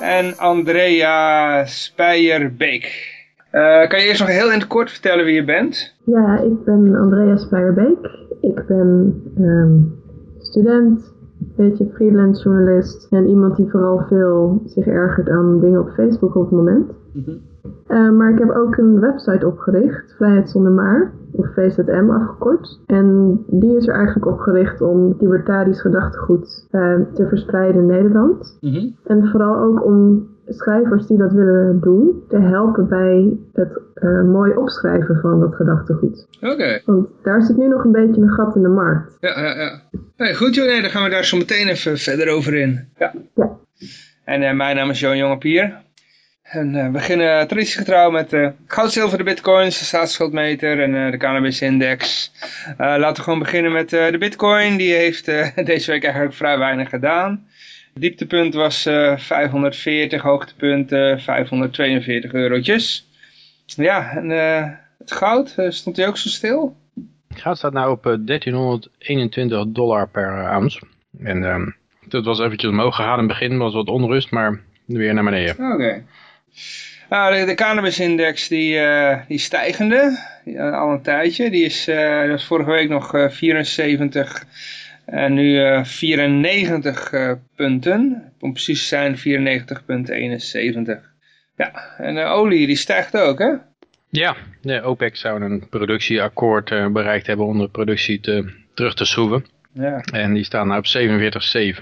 en Andrea Speijerbeek. Uh, kan je eerst nog heel in het kort vertellen wie je bent? Ja, ik ben Andrea Speijerbeek. Ik ben um, student, een beetje freelance journalist en iemand die vooral veel zich ergert aan dingen op Facebook op het moment. Mm -hmm. Uh, maar ik heb ook een website opgericht, Vrijheid zonder maar, of VZM afgekort. En die is er eigenlijk opgericht om libertarisch gedachtegoed uh, te verspreiden in Nederland. Mm -hmm. En vooral ook om schrijvers die dat willen doen, te helpen bij het uh, mooi opschrijven van dat gedachtegoed. Oké. Okay. Want daar zit nu nog een beetje een gat in de markt. Ja, ja, ja. Nee, goed joh, nee, dan gaan we daar zo meteen even verder over in. Ja. ja. En mijn naam is Johan Jongepier. En uh, we beginnen traditiegetrouw met uh, goud, zilver, de bitcoins, de staatsschuldmeter en uh, de cannabis-index. laten we gewoon beginnen met de bitcoin. Die heeft deze week eigenlijk vrij weinig gedaan. Het dieptepunt was 540, hoogtepunt 542 eurotjes. Ja, en het goud, stond hij ook zo stil? Het goud staat nou op 1321 dollar per ounce. En ehm, dat was eventjes omhoog gegaan. In het begin was wat onrust, maar weer naar beneden. Oké. Okay. Nou, de, de cannabisindex die, uh, die stijgende, al een tijdje. Die is, uh, dat was vorige week nog 74 en nu 94 punten. Om precies te zijn 94,71. Ja, en de olie die stijgt ook hè? Ja, de OPEC zou een productieakkoord bereikt hebben om de productie te, terug te schroeven. Ja. En die staan nou op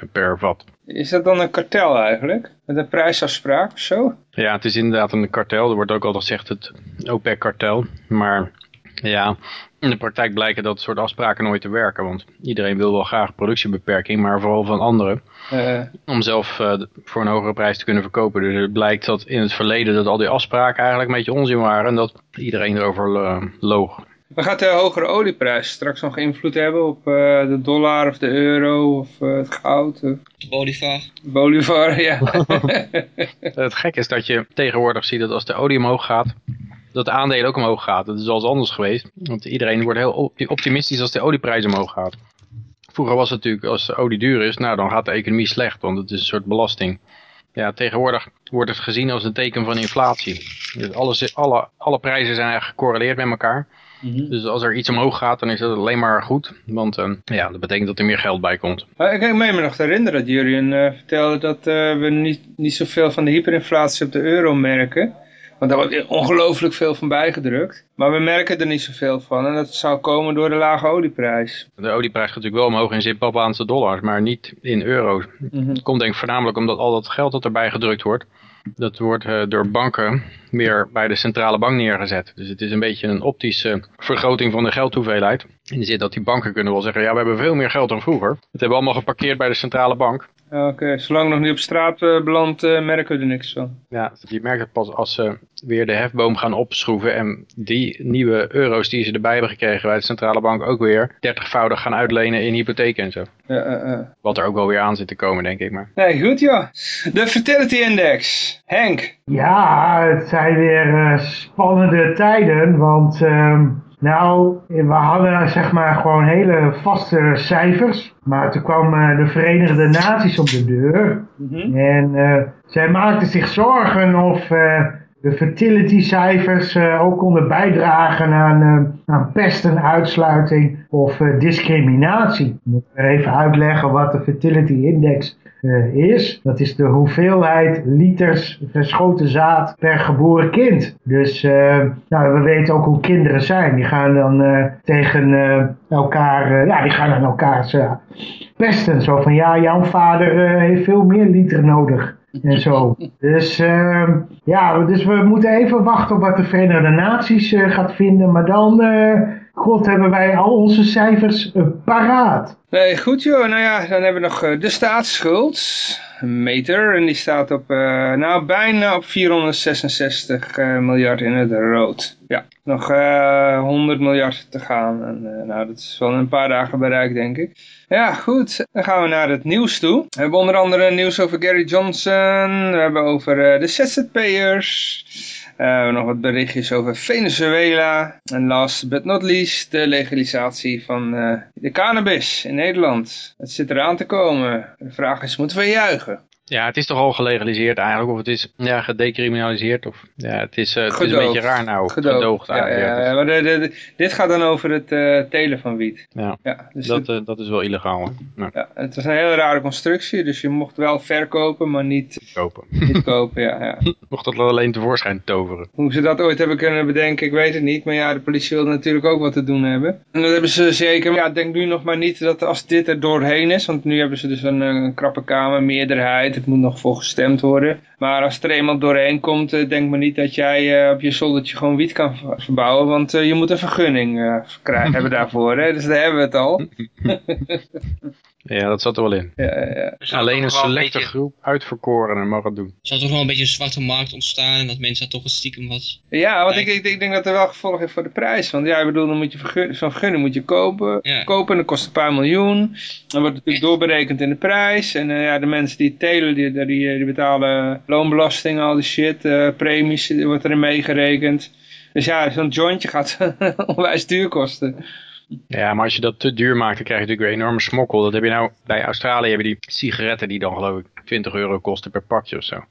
47,7 per vat. Is dat dan een kartel eigenlijk? Met een prijsafspraak of zo? Ja, het is inderdaad een kartel. Er wordt ook altijd gezegd het OPEC-kartel. Maar ja, in de praktijk blijken dat soort afspraken nooit te werken. Want iedereen wil wel graag productiebeperking, maar vooral van anderen. Uh. Om zelf uh, voor een hogere prijs te kunnen verkopen. Dus het blijkt dat in het verleden dat al die afspraken eigenlijk een beetje onzin waren. En dat iedereen erover uh, loog. Maar gaat de hogere olieprijs straks nog invloed hebben op uh, de dollar of de euro of uh, het goud? Of... Bolivar. Bolivar, ja. het gek is dat je tegenwoordig ziet dat als de olie omhoog gaat, dat de aandelen ook omhoog gaat. Dat is al anders geweest. Want iedereen wordt heel optimistisch als de olieprijs omhoog gaat. Vroeger was het natuurlijk, als de olie duur is, nou dan gaat de economie slecht, want het is een soort belasting. Ja, tegenwoordig wordt het gezien als een teken van inflatie. Dus alles, alle, alle prijzen zijn eigenlijk gecorreleerd met elkaar. Mm -hmm. Dus als er iets omhoog gaat, dan is dat alleen maar goed. Want uh, ja, dat betekent dat er meer geld bij komt. Uh, ik kan me nog herinneren dat Jurien uh, vertelde dat we niet, niet zoveel van de hyperinflatie op de euro merken. Want daar wordt ongelooflijk veel van bijgedrukt. Maar we merken er niet zoveel van. En dat zou komen door de lage olieprijs. De olieprijs gaat natuurlijk wel omhoog in Zimbabweanse dollars, maar niet in euro's. Mm -hmm. Het komt denk ik voornamelijk omdat al dat geld dat erbij gedrukt wordt, dat wordt uh, door banken weer bij de centrale bank neergezet. Dus het is een beetje een optische vergroting van de geldhoeveelheid. In de zin dat die banken kunnen wel zeggen, ja we hebben veel meer geld dan vroeger. Dat hebben we allemaal geparkeerd bij de centrale bank. Oké, okay. zolang nog niet op straat uh, belandt, uh, merken we er niks van. Ja, je merkt het pas als ze weer de hefboom gaan opschroeven en die nieuwe euro's die ze erbij hebben gekregen bij de centrale bank ook weer dertigvoudig gaan uitlenen in hypotheken en zo. Uh, Wat er ook wel weer aan zit te komen, denk ik maar. Nee, goed ja. De Fertility Index. Henk. Ja, het zijn weer spannende tijden, want... Nou, we hadden zeg maar gewoon hele vaste cijfers. Maar toen kwamen de Verenigde Naties op de deur. Mm -hmm. En uh, zij maakten zich zorgen of uh, de fertility cijfers uh, ook konden bijdragen aan, aan pest en uitsluiting of discriminatie. Ik moet even uitleggen wat de fertility index uh, is. Dat is de hoeveelheid liters verschoten zaad per geboren kind. Dus uh, nou, we weten ook hoe kinderen zijn. Die gaan dan uh, tegen elkaar, ja, die gaan aan elkaar pesten. Zo van, ja, jouw vader heeft veel meer liter nodig. En zo. Dus, ja, dus we moeten even wachten op wat de Verenigde Naties gaat vinden. Maar dan, God, hebben wij al onze cijfers uh, paraat. Nee, goed joh. Nou ja, dan hebben we nog uh, de staatsschuld. Een meter. En die staat op, uh, nou bijna op 466 miljard in het rood. Ja, nog 100 miljard te gaan. En, nou, dat is wel een paar dagen bereikt, denk ik. Ja, goed. Dan gaan we naar het nieuws toe. We hebben onder andere nieuws over Gary Johnson. We hebben over de ZZP'ers. Uh, nog wat berichtjes over Venezuela. En last but not least de legalisatie van uh, de cannabis in Nederland. Het zit eraan te komen. De vraag is, moeten we juichen? Ja, het is toch al gelegaliseerd eigenlijk, of het is ja, gedecriminaliseerd, of ja, het is, uh, het is een beetje raar nou, gedoogd, gedoogd ja, ja, ja, maar de, de, dit gaat dan over het uh, telen van wiet. Ja, ja dus dat, uh, dat is wel illegaal. Ja. ja. het was een hele rare constructie, dus je mocht wel verkopen, maar niet kopen. Niet kopen, ja. ja. mocht dat alleen tevoorschijn toveren. Hoe ze dat ooit hebben kunnen bedenken, ik weet het niet, maar ja, de politie wilde natuurlijk ook wat te doen hebben. En dat hebben ze zeker, ja, denk nu nog maar niet dat als dit er doorheen is, want nu hebben ze dus een, een krappe kamer, het moet nog voor gestemd worden. Maar als er eenmaal doorheen komt, uh, denk maar niet dat jij uh, op je zoldertje gewoon wiet kan verbouwen. Want uh, je moet een vergunning krijgen hebben daarvoor. Hè? Dus daar hebben we het al. Ja, dat zat er wel in. Ja, ja. Alleen een selecte een groep uitverkorenen mag het doen. Er zal toch wel een beetje een zwarte markt ontstaan en dat mensen dat toch een stiekem wat... Ja, want ik, ik, ik, denk dat er wel gevolg heeft voor de prijs. Want ja, ik bedoel, dan moet je vergun zo'n vergunning moet je kopen. Ja. Kopen en dat kost een paar miljoen. Dan wordt het natuurlijk doorberekend in de prijs. En uh, ja, de mensen die het telen, die, die, die betalen loonbelasting, al die shit. Uh, premies, wordt erin meegerekend. Dus ja, zo'n jointje gaat onwijs duur kosten. Ja, maar als je dat te duur maakt, dan krijg je natuurlijk weer enorme smokkel. Dat heb je nou, bij Australië hebben die sigaretten die dan geloof ik 20 euro kosten per pakje of zo.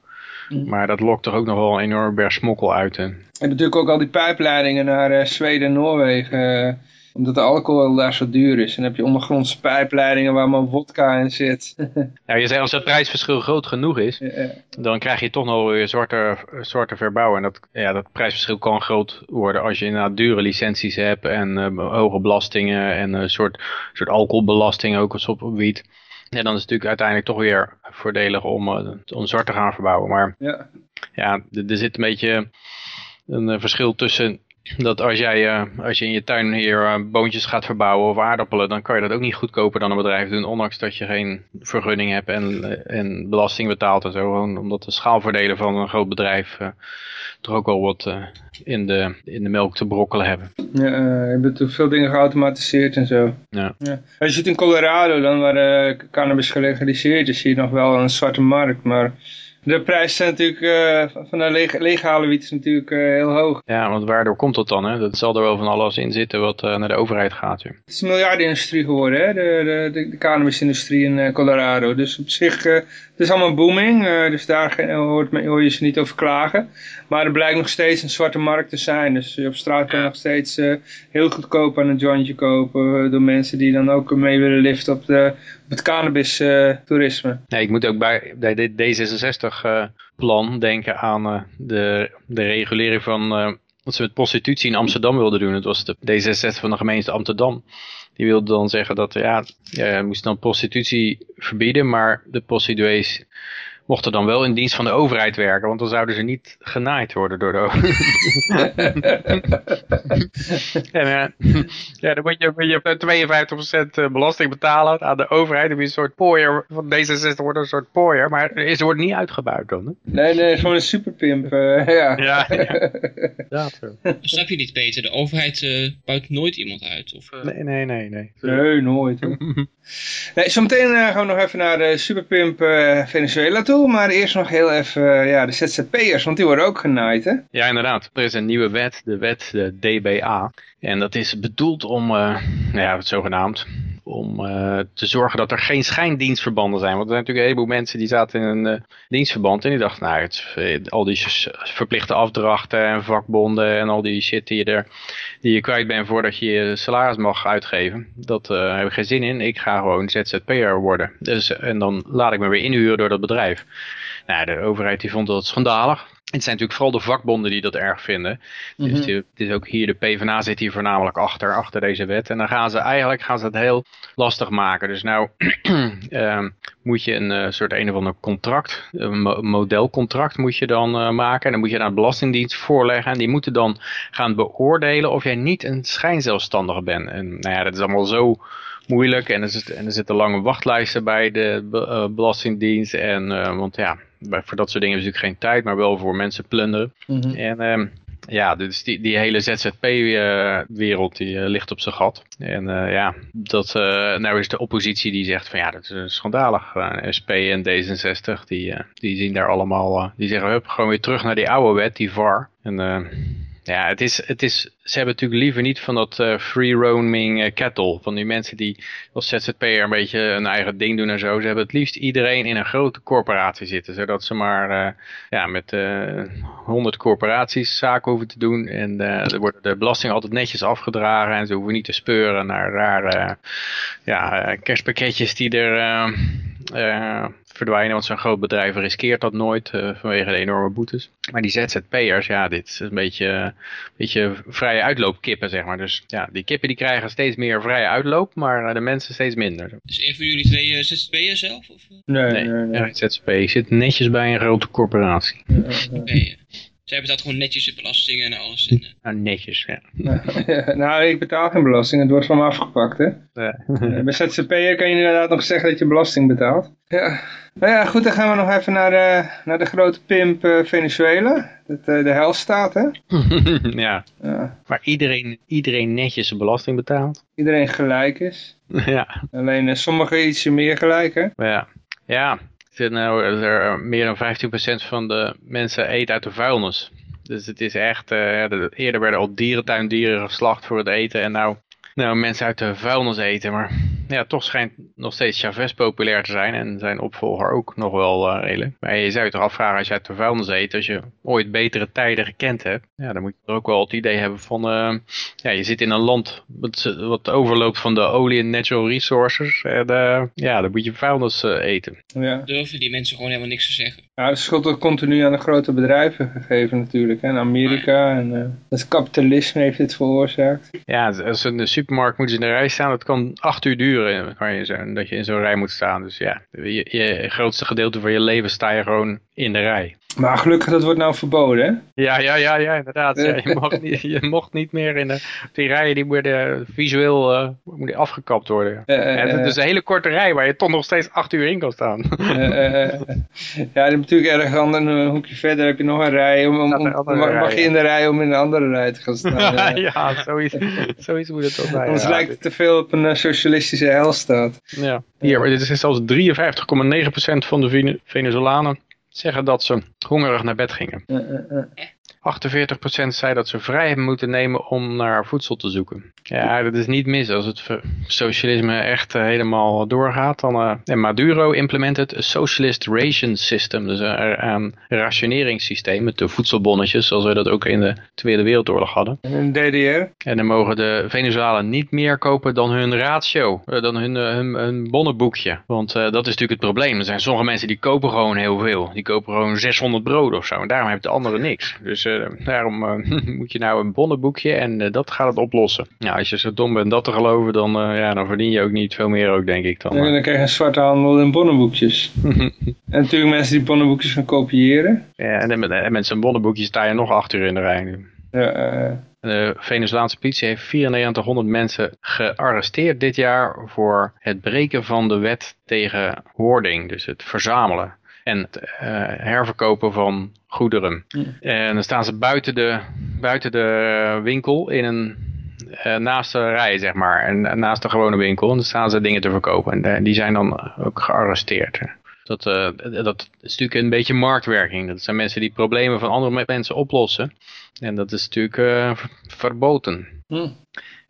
Mm. Maar dat lokt toch ook nog wel een enorm berg smokkel uit. En... En natuurlijk ook al die pijpleidingen naar uh, Zweden en Noorwegen. Omdat de alcohol daar zo duur is. En dan heb je ondergrondse pijpleidingen waar maar vodka in zit. ja, je zegt als het prijsverschil groot genoeg is, ja, dan krijg je toch nog weer zwarte, zwarte verbouwen. En dat, ja, dat prijsverschil kan groot worden als je inderdaad dure licenties hebt en uh, hoge belastingen en een soort, soort alcoholbelasting ook als op wiet. Ja, dan is het natuurlijk uiteindelijk toch weer voordelig om, uh, om zwart te gaan verbouwen. Maar ja, ja er zit een beetje een verschil tussen dat als jij uh, als je in je tuin hier uh, boontjes gaat verbouwen of aardappelen, dan kan je dat ook niet goedkoper dan een bedrijf doen, ondanks dat je geen vergunning hebt en, uh, en belasting betaalt en zo. Gewoon omdat de schaalvoordelen van een groot bedrijf toch ook wel wat in, de, in de melk te brokkelen hebben. Ja, je hebt veel dingen geautomatiseerd en zo. Ja. ja. Als je zit in Colorado, dan waar cannabis gelegaliseerd is, zie je nog wel een zwarte markt, maar de prijs zijn natuurlijk, uh, van de legale wiet is natuurlijk uh, heel hoog. Ja, want waardoor komt dat dan? Hè? Dat zal er wel van alles in zitten wat uh, naar de overheid gaat. Het is een miljardenindustrie geworden, hè? De, de, de, cannabisindustrie in Colorado. Dus op zich, is allemaal booming. dus daar hoort, hoor je ze niet over klagen. Maar er blijkt nog steeds een zwarte markt te zijn. Dus op straat kan je nog steeds heel goedkoop aan een jointje kopen. door mensen die dan ook mee willen liften op de het cannabis-toerisme. nee, ik moet ook bij, bij dit D66-plan uh, denken aan uh, de, de regulering van uh, wat ze met prostitutie in Amsterdam wilden doen. Het was de D66 van de gemeente Amsterdam. Die wilde dan zeggen dat ja, je moest dan prostitutie verbieden, maar de prostituees mochten dan wel in dienst van de overheid werken, want dan zouden ze niet genaaid worden door de overheid. en, uh, ja, dan moet je, moet je 52% eh, belasting betalen aan de overheid. Dan ben je een soort pooier, van D66 wordt een soort pooier, maar ze wordt niet uitgebuit dan. Hè? Nee, nee, gewoon een superpimp, uh, ja. ja, ja. ja Snap je niet, Peter? De overheid uh, buit nooit iemand uit? Of, Nee, nee, nee. Nee, nee nooit. nee, zometeen gaan we nog even naar de superpimp Venezuela toe maar eerst nog heel even eh, ja, de ZZP'ers, want die worden ook genaaid, hè? Ja, inderdaad. Er is een nieuwe wet, de wet de DBA. En dat is bedoeld om, uh, ja, zogenaamd, om uh, te zorgen dat er geen schijndienstverbanden zijn. Want er zijn natuurlijk een heleboel mensen die zaten in een uh, dienstverband en die dachten, nou, het, al die verplichte afdrachten en vakbonden en al die shit die je, er, die je kwijt bent voordat je je salaris mag uitgeven, dat heb ik geen zin in. Ik ga gewoon ZZP'er worden. Dus, en dan laat ik me weer inhuren door dat bedrijf. Nou, de overheid die vond dat schandalig het zijn natuurlijk vooral de vakbonden die dat erg vinden. Mm -hmm. Dus het is ook hier, de PvdA zit hier voornamelijk achter, achter deze wet. En dan gaan ze eigenlijk gaan ze het heel lastig maken. Dus nou, uh, moet je een eh, soort een of ander contract, een mo- modelcontract moet je dan eh, maken. En dan moet je naar de Belastingdienst voorleggen. En die moeten dan gaan beoordelen of jij niet een schijnzelfstandige bent. En nou ja, dat is allemaal zo moeilijk. En er, zit, en er zitten lange wachtlijsten bij de eh, Belastingdienst. En, want ja, voor dat soort dingen is natuurlijk geen tijd, maar wel voor mensen plunderen. Mhm. En ehm, ja, dus die, die hele ZZP-wereld die eh, ligt op zijn gat. En eh, ja, dat, eh, nou is de oppositie die zegt van ja, dat is eh, schandalig. Eh, SP en D66, die, eh, die zien daar allemaal, eh, die zeggen hup, gewoon weer terug naar die oude wet, die VAR. En eh, ja, het is, het is, ze hebben natuurlijk liever niet van dat eh, free roaming eh, cattle. Van die mensen die als ZZP'er een beetje een eigen ding doen en zo. Ze hebben het liefst iedereen in een grote corporatie zitten. Zodat ze maar eh, ja, met honderd corporaties zaken hoeven te doen. En er worden de belastingen altijd netjes afgedragen. En ze hoeven niet te speuren naar rare ja, kerstpakketjes die er verdwijnen. Want zo'n groot bedrijf riskeert dat nooit eh, vanwege de enorme boetes. Maar die ZZP'ers, ja, dit is een beetje, een beetje vrije uitloopkippen, zeg maar. Dus ja, die kippen die krijgen steeds meer vrije uitloop, maar eh, de mensen steeds minder. Dus een van jullie twee uh, ZZP'ers zelf? Of? Nee, Nee, nee, nee. ja, ZZP zit netjes bij een grote corporatie. Zij betaalt gewoon netjes de belastingen en alles. En, uh... Nou, netjes, ja. nou, ik betaal geen belasting. Het wordt van me afgepakt, hè. Ja. Bij ZZP'er kan je inderdaad nog zeggen dat je belasting betaalt. Ja. Nou ja, goed, dan gaan we nog even naar de, naar de grote pimp uh, Venezuela. Dat, uh, de helstaat, hè. ja. ja. Waar iedereen, iedereen netjes zijn belasting betaalt. Iedereen gelijk is. ja. Alleen uh, sommigen ietsje meer gelijk, hè. Ja. Ja. Nou, er, meer dan 15% van de mensen eet uit de vuilnis. Dus het is echt, uh, eerder werden al dierentuindieren geslacht voor het eten en nou, nou mensen uit de vuilnis eten. Maar ja, toch schijnt nog steeds Chavez populair te zijn en zijn opvolger ook nog wel uh, redelijk. Maar je zou je toch afvragen als je uit de vuilnis eet, als je ooit betere tijden gekend hebt. Ja, dan moet je er ook wel het idee hebben van, uh, ja, je zit in een land wat, wat overloopt van de olie en natural resources. En uh, ja, dan moet je vuilnis eten. Ja. Durven die mensen gewoon helemaal niks te zeggen. Ja, de schuld wordt continu aan de grote bedrijven gegeven natuurlijk. Hè. In Amerika en uh, het kapitalisme heeft dit veroorzaakt. Ja, als in de supermarkt moeten ze in de rij staan, dat kan acht uur duren kan je dat je in zo'n rij moet staan. Dus ja, je grootste gedeelte van je leven sta je gewoon in de rij. Maar gelukkig, dat wordt nou verboden, hè? Ja, ja, ja, ja inderdaad. Ja, je, mocht niet, je mocht niet meer in de... Die rijen die worden visueel uh, moeten afgekapt worden. Uh, uh, en het is een hele korte rij waar je toch nog steeds acht uur in kan staan. ja, natuurlijk erg ander, een hoekje verder heb je nog een rij. Om, om, om mag, rij, mag je in de rij om in een andere rij te gaan staan. ja, zoiets, zoiets moet het toch zijn. Anders ja. lijkt het te veel op een socialistische helstaat. Ja, hier, maar dit is zelfs 53,9% van de Venezolanen zeggen dat ze hongerig naar bed gingen. Uh, uh, uh. 48% zei dat ze vrij hebben moeten nemen om naar voedsel te zoeken. Ja, dat is niet mis. Als het socialisme echt uh, helemaal doorgaat, dan... Uh, en Maduro implemented a socialist ration system. Dus een, een rationeringssysteem met de voedselbonnetjes, zoals we dat ook in de Tweede Wereldoorlog hadden. In de DDR? En dan mogen de Venezolanen niet meer kopen dan hun ratio, uh, dan hun, hun, hun bonnenboekje. Want dat is natuurlijk het probleem. Er zijn sommige mensen die kopen gewoon heel veel. Die kopen gewoon 600 brood of zo. En daarom hebben de anderen niks. Dus daarom uh, moet je nou een bonnenboekje en uh, dat gaat het oplossen. Nou, als je zo dom bent dat te geloven, dan, ja, dan verdien je ook niet veel meer ook, denk ik. Dan, dan krijg je een zwarte handel in bonnenboekjes. en natuurlijk mensen die bonnenboekjes gaan kopiëren. Ja, en, en, en met zijn bonnenboekjes sta je nog acht uur in de rij. Ja, de Venezolaanse politie heeft 9400 mensen gearresteerd dit jaar voor het breken van de wet tegen hoarding, dus het verzamelen en het uh, herverkopen van goederen. Ja. En dan staan ze buiten de, buiten de winkel in een uh, naast de rij, zeg maar. En uh, naast de gewone winkel. En dan staan ze dingen te verkopen. En die zijn dan ook gearresteerd. Dat, uh, dat is natuurlijk een beetje marktwerking. Dat zijn mensen die problemen van andere mensen oplossen. En dat is natuurlijk verboden. Hm.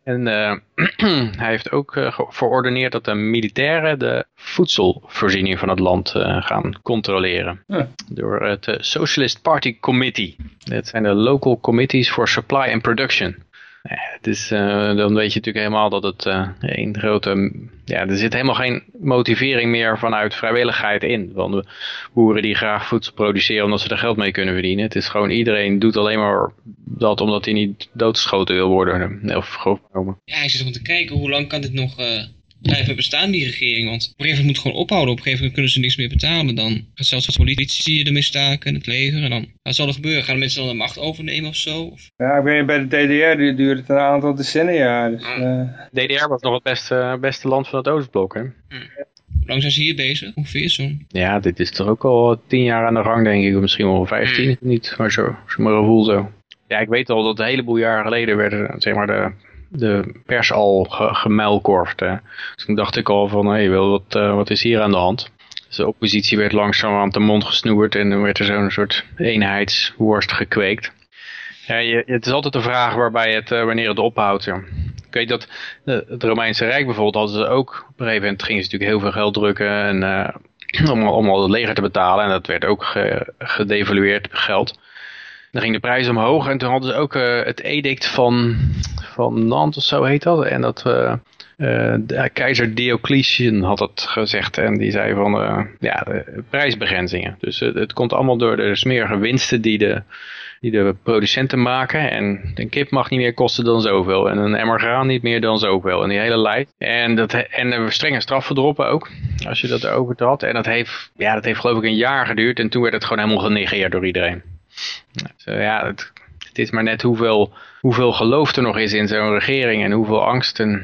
En hij heeft ook verordeneerd dat de militairen de voedselvoorziening van het land gaan controleren. Ja. Door het Socialist Party Committee. Dat zijn de Local Committees for Supply and Production. Ja, het is, uh, dan weet je natuurlijk helemaal dat het uh, een grote... Ja, er zit helemaal geen motivering meer vanuit vrijwilligheid in. Van de boeren die graag voedsel produceren omdat ze er geld mee kunnen verdienen. Het is gewoon iedereen doet alleen maar dat omdat hij niet doodgeschoten wil worden. Of genomen. Ja, hij zit gewoon te kijken hoe lang kan dit nog uh, blijven bestaan, die regering. Want op een gegeven moment moet het gewoon ophouden. Op een gegeven moment kunnen ze niks meer betalen. Dan gaat zelfs wat politici ermee staken en het leger. En dan wat zal er gebeuren? Gaan de mensen dan de macht overnemen of zo? Of... Ja, ik weet bij de DDR die duurde het een aantal decennia. Dus, Ah. eh, DDR was nog het beste, beste land van het Oostblok, hè? Hoe lang zijn ze hier bezig? Ongeveer zo'n... Ja, dit is toch ook al tien jaar aan de gang, denk ik. Of misschien wel vijftien, niet. Maar zo, zo maar gevoel zo. Ja, ik weet al dat een heleboel jaar geleden werden, zeg maar, de, de pers al ge. Dus toen dacht ik al van, hé, hey, wat, eh, wat is hier aan de hand? Dus de oppositie werd langzaam aan de mond gesnoerd en dan werd er zo'n soort eenheidsworst gekweekt. Ja, je, het is altijd de vraag waarbij het, eh, wanneer het ophoudt. Ik weet dat eh, het Romeinse Rijk bijvoorbeeld hadden ze ook, op een gegeven moment gingen ze natuurlijk heel veel geld drukken en, om, om al het leger te betalen. En dat werd ook ge, gedevalueerd geld. Dan ging de prijs omhoog en toen hadden ze ook eh, het edict van, van Nantes of zo heet dat. En dat eh, eh, keizer Diocletian had dat gezegd en die zei van ja, de prijsbegrenzingen. Dus het komt allemaal door de smerige winsten die de, die de producenten maken. En een kip mag niet meer kosten dan zoveel. En een emmer graan niet meer dan zoveel. En die hele lijst. En, dat, en strenge straffen erop ook. Als je dat erover had. En dat heeft, ja, dat heeft geloof ik een jaar geduurd. En toen werd het gewoon helemaal genegeerd door iedereen. Dus, ja, het, het is maar net hoeveel, hoeveel geloof er nog is in zo'n regering. En hoeveel angst. En,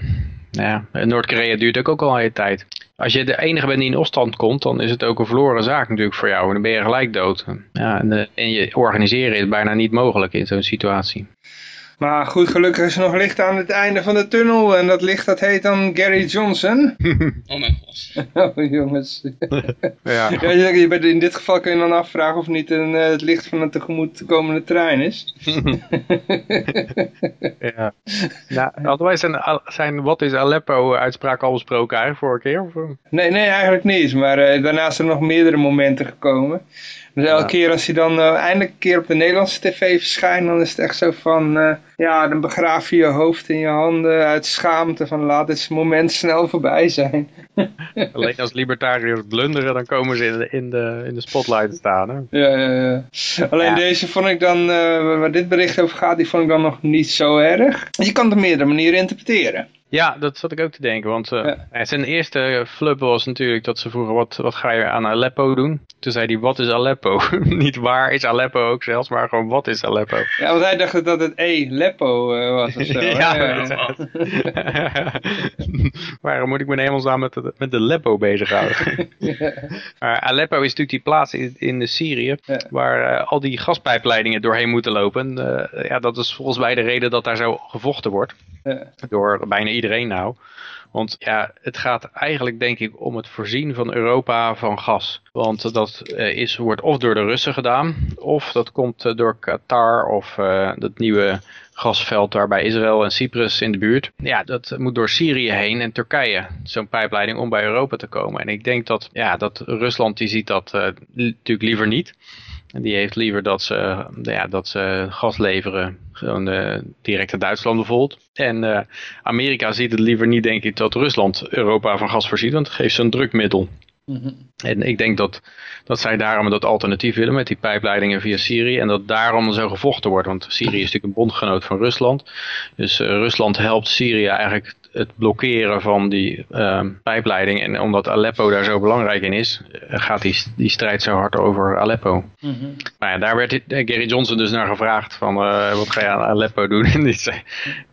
nou ja, Noord-Korea duurt ook, al een tijd. Als je de enige bent die in opstand komt, dan is het ook een verloren zaak natuurlijk voor jou. En dan ben je gelijk dood. Ja, en, eh, en je organiseren is bijna niet mogelijk in zo'n situatie. Maar goed, gelukkig is er nog licht aan het einde van de tunnel. En dat licht dat heet dan Gary Johnson. Oh mijn god. oh jongens. Ja. Ja, je, je bent, in dit geval kun je dan afvragen of niet een, eh, het licht van een tegemoetkomende trein is. ja. Nou, hadden wij zijn, zijn wat is Aleppo uitspraak al besproken eigenlijk vorige keer? Of? Nee, nee, eigenlijk niet. Maar eh, daarna zijn er nog meerdere momenten gekomen. Dus elke Ja. keer als hij dan eh, eindelijk een keer op de Nederlandse tv verschijnt, dan is het echt zo van, eh, ja, dan begraaf je je hoofd in je handen uit schaamte van laat dit moment snel voorbij zijn. Alleen als libertariërs blunderen, dan komen ze in de, in de, in de spotlight staan. Hè? Ja, ja, ja. Alleen Ja. deze vond ik dan, eh, waar dit bericht over gaat, die vond ik dan nog niet zo erg. Je kan het op meerdere manieren interpreteren. Ja, dat zat ik ook te denken. Want eh, Ja. zijn eerste flub was natuurlijk dat ze vroegen, wat, wat ga je aan Aleppo doen? Toen zei hij, wat is Aleppo? Niet waar is Aleppo ook zelfs, maar gewoon wat is Aleppo? Ja, want hij dacht dat het E, Leppo eh, was of zo. Ja, Ja, Waarom moet ik me helemaal samen met de, met de Aleppo bezighouden? maar Aleppo is natuurlijk die plaats in, in de Syrië waar eh, al die gaspijpleidingen doorheen moeten lopen. Ja, dat is volgens mij de reden dat daar zo gevochten wordt. Door bijna iedereen nou. Want ja, het gaat eigenlijk denk ik om het voorzien van Europa van gas. Want dat eh, is, wordt of door de Russen gedaan, of dat komt eh, door Qatar of eh dat nieuwe gasveld daar bij Israël en Cyprus in de buurt. Ja, dat moet door Syrië heen en Turkije, zo'n pijpleiding om bij Europa te komen. En ik denk dat, ja, dat Rusland die ziet dat li- natuurlijk liever niet. En die heeft liever dat ze, ja, dat ze gas leveren, gewoon eh, direct uit Duitsland bijvoorbeeld. En eh, Amerika ziet het liever niet, denk ik, dat Rusland Europa van gas voorziet, want het geeft ze een drukmiddel. En ik denk dat, dat zij daarom dat alternatief willen met die pijpleidingen via Syrië. En dat daarom zo gevochten wordt. Want Syrië is natuurlijk een bondgenoot van Rusland. Dus eh, Rusland helpt Syrië eigenlijk het blokkeren van die ehm, pijpleiding. En omdat Aleppo daar zo belangrijk in is, eh, gaat die, die strijd zo hard over Aleppo. Maar ja, daar werd eh, Gary Johnson dus naar gevraagd van eh, wat ga je aan Aleppo doen? En die zei,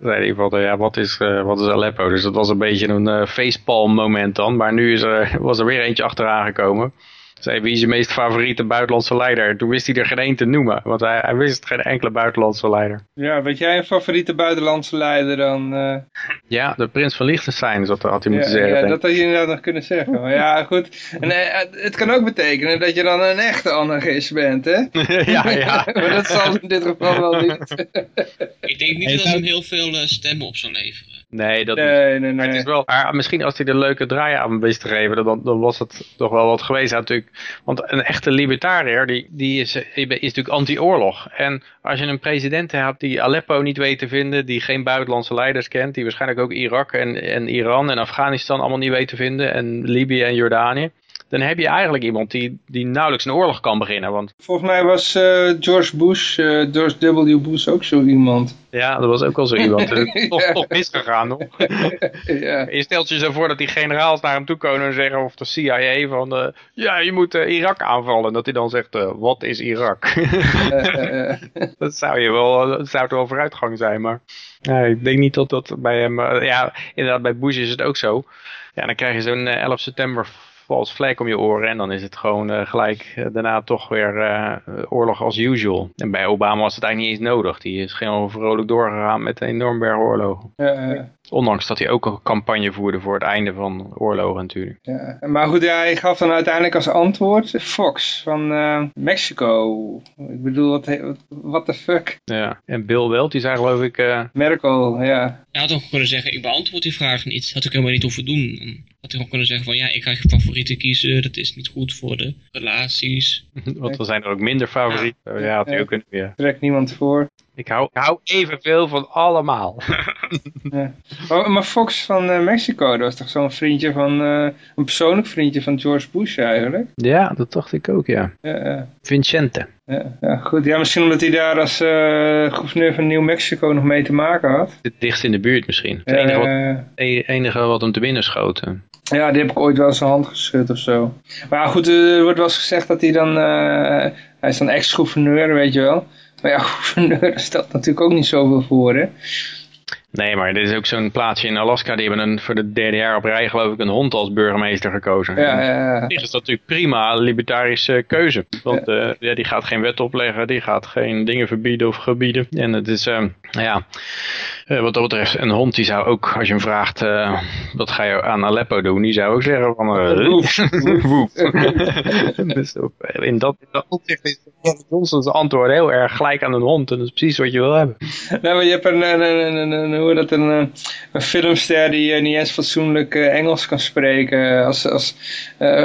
zei hij van, ja, wat is, wat is Aleppo? Dus dat was een beetje een facepalm moment dan. Maar nu is er, was er weer eentje achteraan gekomen. Zei, wie is je meest favoriete buitenlandse leider? Toen wist hij er geen één te noemen, want hij, hij wist geen enkele buitenlandse leider. Ja, weet jij een favoriete buitenlandse leider dan? eh, Ja, de prins van Liechtenstein, dat had hij moeten zeggen. ja, denk dat had je inderdaad nog kunnen zeggen. Maar ja, goed. En, eh, het kan ook betekenen dat je dan een echte anarchist bent, hè? ja, ja. maar dat zal in dit geval wel niet. Ik denk niet Hey, dat zou- hem heel veel eh, stemmen op zou leveren. Nee, dat. Nee, nee, het is wel, misschien als hij de leuke draai aan wist te geven, dan, dan was het toch wel wat geweest. Natuurlijk, want een echte libertariër, die, die is, is natuurlijk anti-oorlog. En als je een president hebt die Aleppo niet weet te vinden, die geen buitenlandse leiders kent, die waarschijnlijk ook Irak en, en Iran en Afghanistan allemaal niet weet te vinden, en Libië en Jordanië. Dan heb je eigenlijk iemand die, die nauwelijks een oorlog kan beginnen. Want Volgens mij was eh, George Bush, eh, George W. Bush ook zo iemand. ja, dat was ook al zo iemand. Het is toch, toch misgegaan nog. ja. Je stelt je zo voor dat die generaals naar hem toe komen en zeggen, of de CIA van, eh, ja, je moet eh, Irak aanvallen. Dat hij dan zegt, eh, wat is Irak? Eh, eh, dat zou je wel, dat zou toch wel vooruitgang zijn, maar ja, ik denk niet dat dat bij hem, eh, ja, inderdaad bij Bush is het ook zo. Ja, dan krijg je zo'n eh, 11 september false flag om je oren en dan is het gewoon eh, gelijk eh, daarna toch weer eh, oorlog als usual. En bij Obama was het eigenlijk niet eens nodig. Die is gewoon vrolijk doorgegaan met een enorm berg oorlogen. Ondanks dat hij ook een campagne voerde voor het einde van oorlogen natuurlijk. ja. Maar goed, ja, hij gaf dan uiteindelijk als antwoord Fox van eh, Mexico. Ik bedoel, wat, what the fuck? Ja. En Bill Weld, die zei geloof ik, Merkel, ja. Hij had ook kunnen zeggen, ik beantwoord die vraag niet. Had ik helemaal niet hoeven doen. Dan had hij gewoon kunnen zeggen van, ja, ik ga je favorieten kiezen. Dat is niet goed voor de relaties. want er zijn er ook minder favorieten. Ja, had hij Ja. ook kunnen, ja. Trekt niemand voor. Ik hou, ik hou evenveel van allemaal. Ja. Maar, maar Fox van eh, Mexico, dat was toch zo'n vriendje van, eh, een persoonlijk vriendje van George Bush eigenlijk? ja, dat dacht ik ook, ja. Ja, ja. Vincente. Ja, ja, goed. Ja, misschien omdat hij daar als eh, gouverneur van New Mexico nog mee te maken had. Het dichtst in de buurt misschien. Het enige, wat, enige wat hem te binnen schoten. Ja, die heb ik ooit wel zijn hand geschud of zo. Maar ja, goed, eh, er wordt wel eens gezegd dat hij dan... eh, hij is dan ex-gouverneur, weet je wel. Maar ja, gouverneur stelt natuurlijk ook niet zoveel voor, hè. Nee, maar dit is ook zo'n plaatsje in Alaska. Die hebben een, voor de derde jaar op rij geloof ik een hond als burgemeester gekozen. Ja, ja, ja. Is dat natuurlijk prima libertarische keuze. Want eh, ja, die gaat geen wet opleggen, die gaat geen dingen verbieden of gebieden. En het is, ja, eh, wat dat betreft, een hond die zou ook, als je hem vraagt, eh, wat ga je aan Aleppo doen? Die zou ook zeggen van, eh, Woef. woef. dus in dat, in dat opzicht is Johnson's antwoord heel erg gelijk aan een hond. En dat is precies wat je wil hebben. Nou, maar je hebt een, een, een, een, een- hoe heet dat, een, een filmster die niet eens fatsoenlijk Engels kan spreken als, als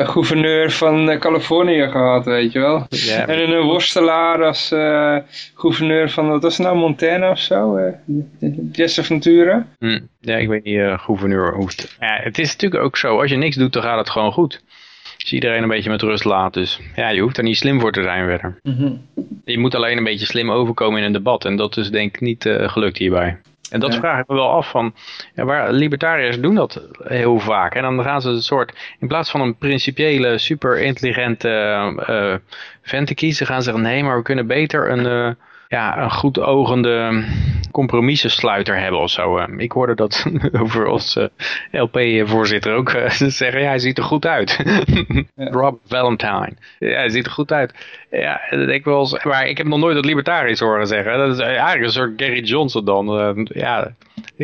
gouverneur van Californië gehad, weet je wel. En een worstelaar als gouverneur van, wat was het nou, Montana of zo? Jesse Ventura. Hm, ja, ik weet niet, eh gouverneur hoeft. Ja, het is natuurlijk ook zo, als je niks doet, dan gaat het gewoon goed. Als je iedereen een beetje met rust laat, dus ja, je hoeft er niet slim voor te zijn verder. Je moet alleen een beetje slim overkomen in een debat en dat is denk ik niet eh, gelukt hierbij. En dat Ja. vraag ik me wel af van, ja, waar, libertariërs doen dat heel vaak. En dan gaan ze een soort, in plaats van een principiële, super intelligente eh vent te kiezen, gaan ze zeggen, nee, maar we kunnen beter een, ja, een goed ogende compromissensluiter hebben of zo. Eh, Ik hoorde dat over ons eh, LP-voorzitter ook eh, zeggen, ja, hij ziet er goed uit. Rob Valentine. Ja, hij ziet er goed uit. Ja, dat ik wel eens, maar ik heb nog nooit dat libertariërs horen zeggen. Dat is eigenlijk een soort Gary Johnson dan. Eh, ja,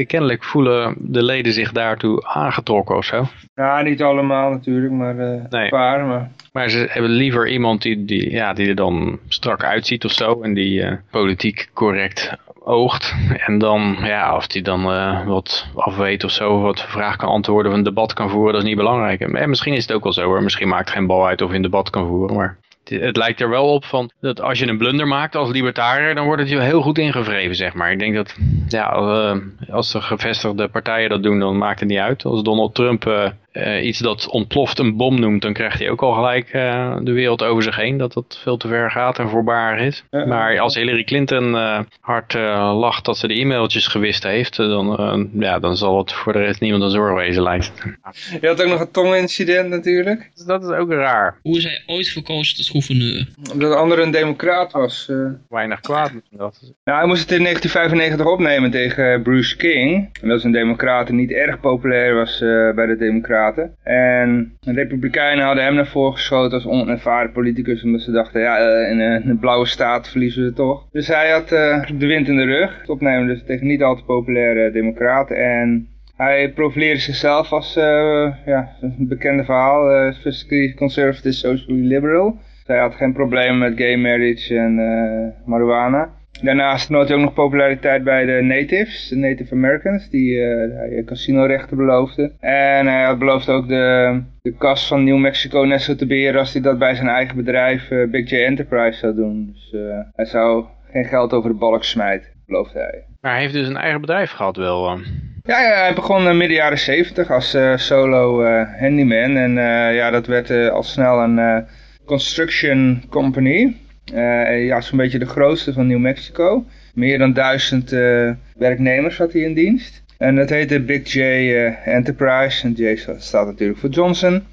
kennelijk voelen de leden zich daartoe aangetrokken of zo. Ja, niet allemaal natuurlijk, maar eh Nee. een paar. Maar, Maar ze hebben liever iemand die, die, ja, die er dan strak uitziet of zo. En die eh, politiek correct oogt. En dan, ja, of die dan eh, wat afweet of zo. Wat vraag kan antwoorden of een debat kan voeren. Dat is niet belangrijk. En misschien is het ook wel zo hoor. Misschien maakt het geen bal uit of je een debat kan voeren. Maar het, lijkt er wel op van dat als je een blunder maakt als libertariër. Dan wordt het je heel goed ingevreven zeg maar. Ik denk dat, ja, eh, als de gevestigde partijen dat doen. Dan maakt het niet uit. Als Donald Trump eh, iets dat ontploft een bom noemt, dan krijgt hij ook al gelijk eh, de wereld over zich heen. Dat dat veel te ver gaat en voorbarig is. Maar als Hillary Clinton eh, hard eh, lacht dat ze de e-mailtjes gewist heeft, dan, ja, dan zal het voor de rest niemand een zorg wezen lijkt. je had ook nog een tongincident natuurlijk. Dus dat is ook raar. Hoe is hij ooit verkozen tot gouverneur? Omdat de andere een democraat was. eh. Weinig kwaad dat. Nou, hij moest het in 1995 opnemen tegen Bruce King. En dat is een democrat die niet erg populair was eh, bij de democraten. En de republikeinen hadden hem naar voren geschoten als onervaren politicus. Omdat ze dachten, ja, eh, in, eh, een blauwe staat verliezen het toch. Dus hij had eh, de wind in de rug. Het opnemen dus tegen niet al te populaire democraten. En hij profileerde zichzelf als eh, ja, een bekende verhaal. eh fiscally conservative, socially liberal. Hij had geen problemen met gay marriage en eh, marijuana. Daarnaast noot hij ook nog populariteit bij de natives, de Native Americans, die eh, hij casinorechten beloofde. En hij had beloofd ook de, de kas van New Mexico net zo te beheren als hij dat bij zijn eigen bedrijf eh, Big J Enterprise zou doen. Dus eh, hij zou geen geld over de balk smijten, beloofde hij. Maar hij heeft dus een eigen bedrijf gehad wel. Ja, ja, hij begon uh, midden jaren 70 als uh, solo uh, handyman. En ja, dat werd al snel een construction company. Ja, zo'n beetje de grootste van New Mexico. Meer dan duizend werknemers had hij in dienst. En dat heette Big J Enterprise. En J staat natuurlijk voor Johnson.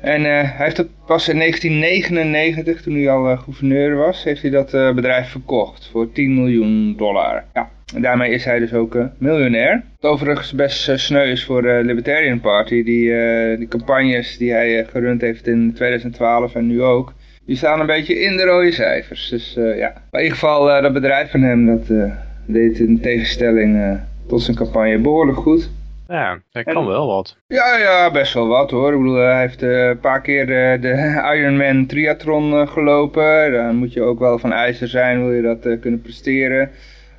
En hij heeft het pas in 1999, toen hij al gouverneur was, heeft hij dat bedrijf verkocht voor 10 miljoen dollar. Ja. En daarmee is hij dus ook uh, miljonair. Wat overigens best uh, sneu is voor de Libertarian Party. Die, uh, die campagnes die hij gerund heeft in 2012 en nu ook. Die staan een beetje in de rode cijfers. Dus ja, maar in ieder geval dat bedrijf van hem dat deed in tegenstelling tot zijn campagne behoorlijk goed. Ja, hij kan wel wat. Ja, ja, best wel wat hoor. Ik bedoel, hij heeft een paar keer de, de Ironman triathlon gelopen. Dan moet je ook wel van ijzer zijn, wil je dat kunnen presteren.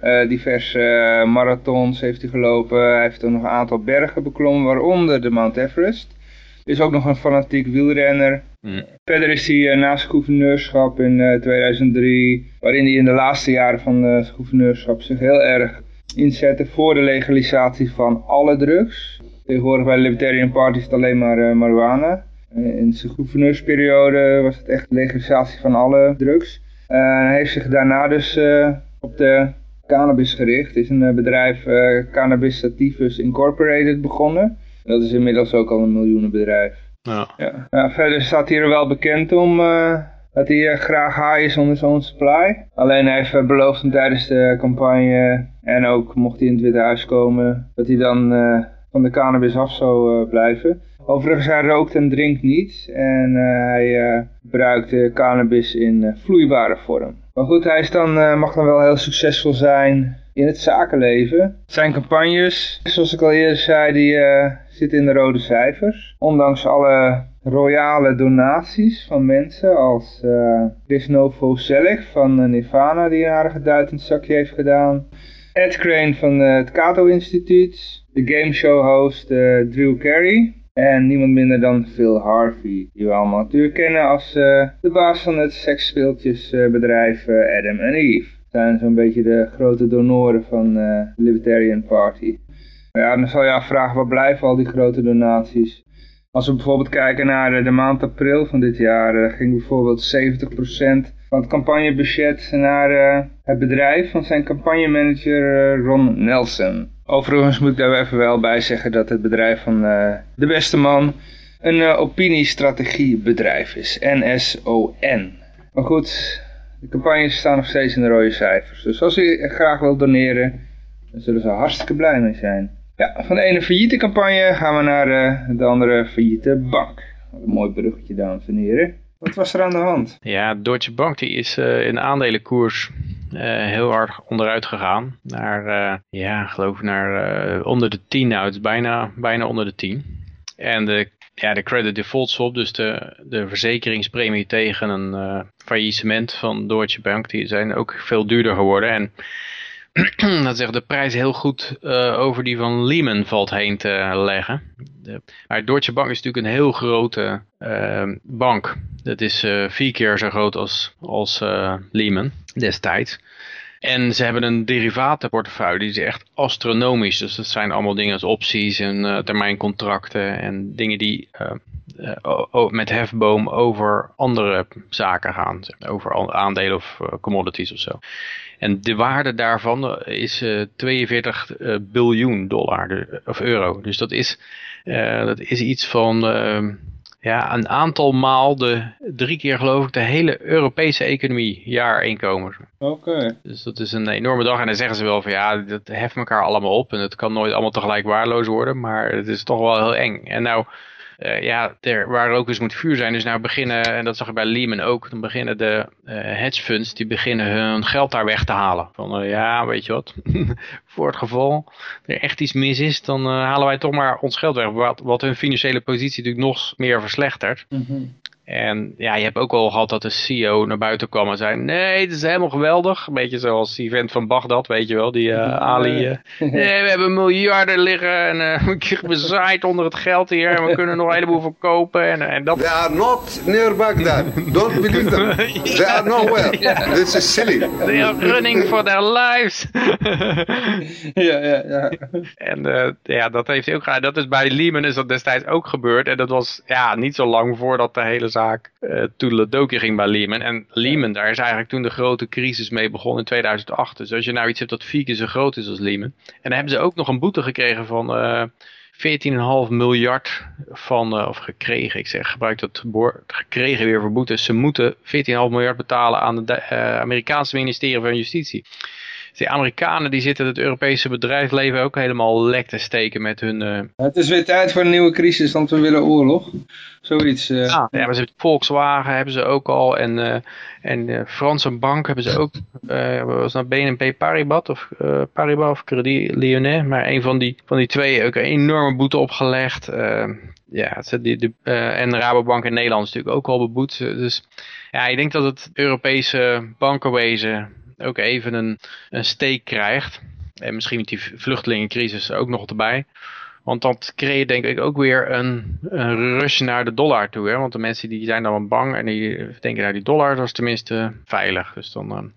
Uh, diverse uh, marathons heeft hij gelopen. Hij heeft ook nog een aantal bergen beklommen, waaronder de Mount Everest. Is ook nog een fanatiek wielrenner. Mm. Verder is hij uh, na zijn gouverneurschap in 2003, waarin hij in de laatste jaren van zijn gouverneurschap zich heel erg inzette voor de legalisatie van alle drugs. Tegenwoordig bij de Libertarian Party is het alleen maar marijuana. in zijn gouverneursperiode was het echt legalisatie van alle drugs. hij heeft zich daarna dus op de cannabis gericht. is een eh, bedrijf uh, Cannabis Sativus Incorporated begonnen. Dat is inmiddels ook al een miljoenenbedrijf. Ja. Ja. ja verder staat hij er wel bekend om uh, dat hij graag high is onder zijn supply. Alleen hij heeft beloofd hem tijdens de campagne en ook mocht hij in het Witte Huis komen, dat hij dan van de cannabis af zou blijven. Overigens, hij rookt en drinkt niet en hij gebruikt cannabis in vloeibare vorm. Maar goed, hij is dan, mag dan wel heel succesvol zijn in het zakenleven. Zijn campagnes, zoals ik al eerder zei, die uh, zitten in de rode cijfers. Ondanks alle royale donaties van mensen als uh, Chris Novoselic van Nirvana die een aardige duit in het zakje heeft gedaan. Ed Crane van het Cato Instituut. De gameshow host Drew Carey. En niemand minder dan Phil Harvey, die we allemaal natuurlijk kennen als de baas van het seksspeeltjesbedrijf Adam and Eve. Zijn zo'n beetje de grote donoren van uh, de Libertarian Party. Maar ja, dan zal je afvragen, wat blijven al die grote donaties? Als we bijvoorbeeld kijken naar de maand april van dit jaar, ging bijvoorbeeld 70% van het campagnebudget naar het bedrijf van zijn campagnemanager Ron Nelson. Overigens moet ik daar even wel bij zeggen dat het bedrijf van de beste man een opiniestrategiebedrijf is. NSON. Maar goed, de campagnes staan nog steeds in de rode cijfers. Dus als u graag wilt doneren, dan zullen ze hartstikke blij mee zijn. Ja, van de ene failliete campagne gaan we naar uh, de andere failliete bank. Een mooi bruggetje, dames en heren. Wat was er aan de hand? Ja, Deutsche Bank die is uh, in aandelenkoers uh, heel hard onderuit gegaan. Naar, uh, ja, geloof ik naar onder de 10 nou. Het is bijna, bijna onder de 10. En de, ja, de credit default swap, dus de, de verzekeringspremie tegen een faillissement van Deutsche Bank, die zijn ook veel duurder geworden. En dat zegt de prijs heel goed uh, over die van Lehman valt heen te leggen. De, maar Deutsche Bank is natuurlijk een heel grote uh, bank. Dat is vier keer zo groot als, als Lehman destijds. En ze hebben een derivatenportefeuille die is echt astronomisch. Dus dat zijn allemaal dingen als opties en termijncontracten en dingen die uh, met hefboom over andere zaken gaan. Over aandelen of commodities of zo. En de waarde daarvan is uh, 42 uh, biljoen dollar of euro. Dus dat is, dat is iets van ja, een aantal maal de drie keer geloof ik de hele Europese economie jaarinkomen. Oké. Dus dat is een enorme dag. En dan zeggen ze wel van ja, dat heft elkaar allemaal op. En het kan nooit allemaal tegelijk waarloos worden. Maar het is toch wel heel eng. En nou uh, ja, waar ook eens moet vuur zijn. Dus nou beginnen, en dat zag ik bij Lehman ook, dan beginnen de uh, hedge funds, die beginnen hun geld daar weg te halen. Van uh, ja, weet je wat, voor het geval er echt iets mis is, dan halen wij toch maar ons geld weg. Wat, wat hun financiële positie natuurlijk nog meer verslechtert. Mm En ja, je hebt ook al gehad dat de CEO naar buiten kwam en zei, nee, het is helemaal geweldig. Een beetje zoals die vent van Bagdad, weet je wel, die uh, Ali. Uh, nee, we hebben miljarden liggen en uh, we krijgen bezaaid onder het geld hier en we kunnen nog een heleboel verkopen. En, en dat... They are not near Baghdad. Don't believe them. They are nowhere. Yeah. This is silly. They are running for their lives. ja, ja, ja. En uh, ja, dat heeft hij ook gedaan. Dat is bij Lehman is dat destijds ook gebeurd. En dat was ja, niet zo lang voordat de hele zaak uh, toedeledokie ging bij Lehman. En Lehman, daar is eigenlijk toen de grote crisis mee begonnen in 2008. Dus als je nou iets hebt dat vier keer zo groot is als Lehman. En dan hebben ze ook nog een boete gekregen van... Uh, 14,5 miljard van, uh, of gekregen, ik zeg, gebruik dat woord, gekregen weer voor boetes. Ze moeten 14,5 miljard betalen aan het uh, Amerikaanse ministerie van Justitie. De Amerikanen die zitten het Europese bedrijfsleven ook helemaal lek te steken met hun... Uh... Het is weer tijd voor een nieuwe crisis, want we willen oorlog. Zoiets. Uh... Ja, ja, maar ze hebben Volkswagen hebben ze ook al en, uh, en Franse bank hebben ze ook, was dat BNP Paribas of Paribas of Credit Lyonnais, maar een van die, van die twee ook een enorme boete opgelegd. ja, die, de, en Rabobank in Nederland is natuurlijk ook al beboet. Dus ja, ik denk dat het Europese bankenwezen ook even een, een steek krijgt. En misschien met die vluchtelingencrisis ook nog erbij. Want dat creëert denk ik ook weer een, een rush naar de dollar toe. Hè? Want de mensen die zijn dan bang en die denken nou die dollar dat tenminste veilig. Dus dan,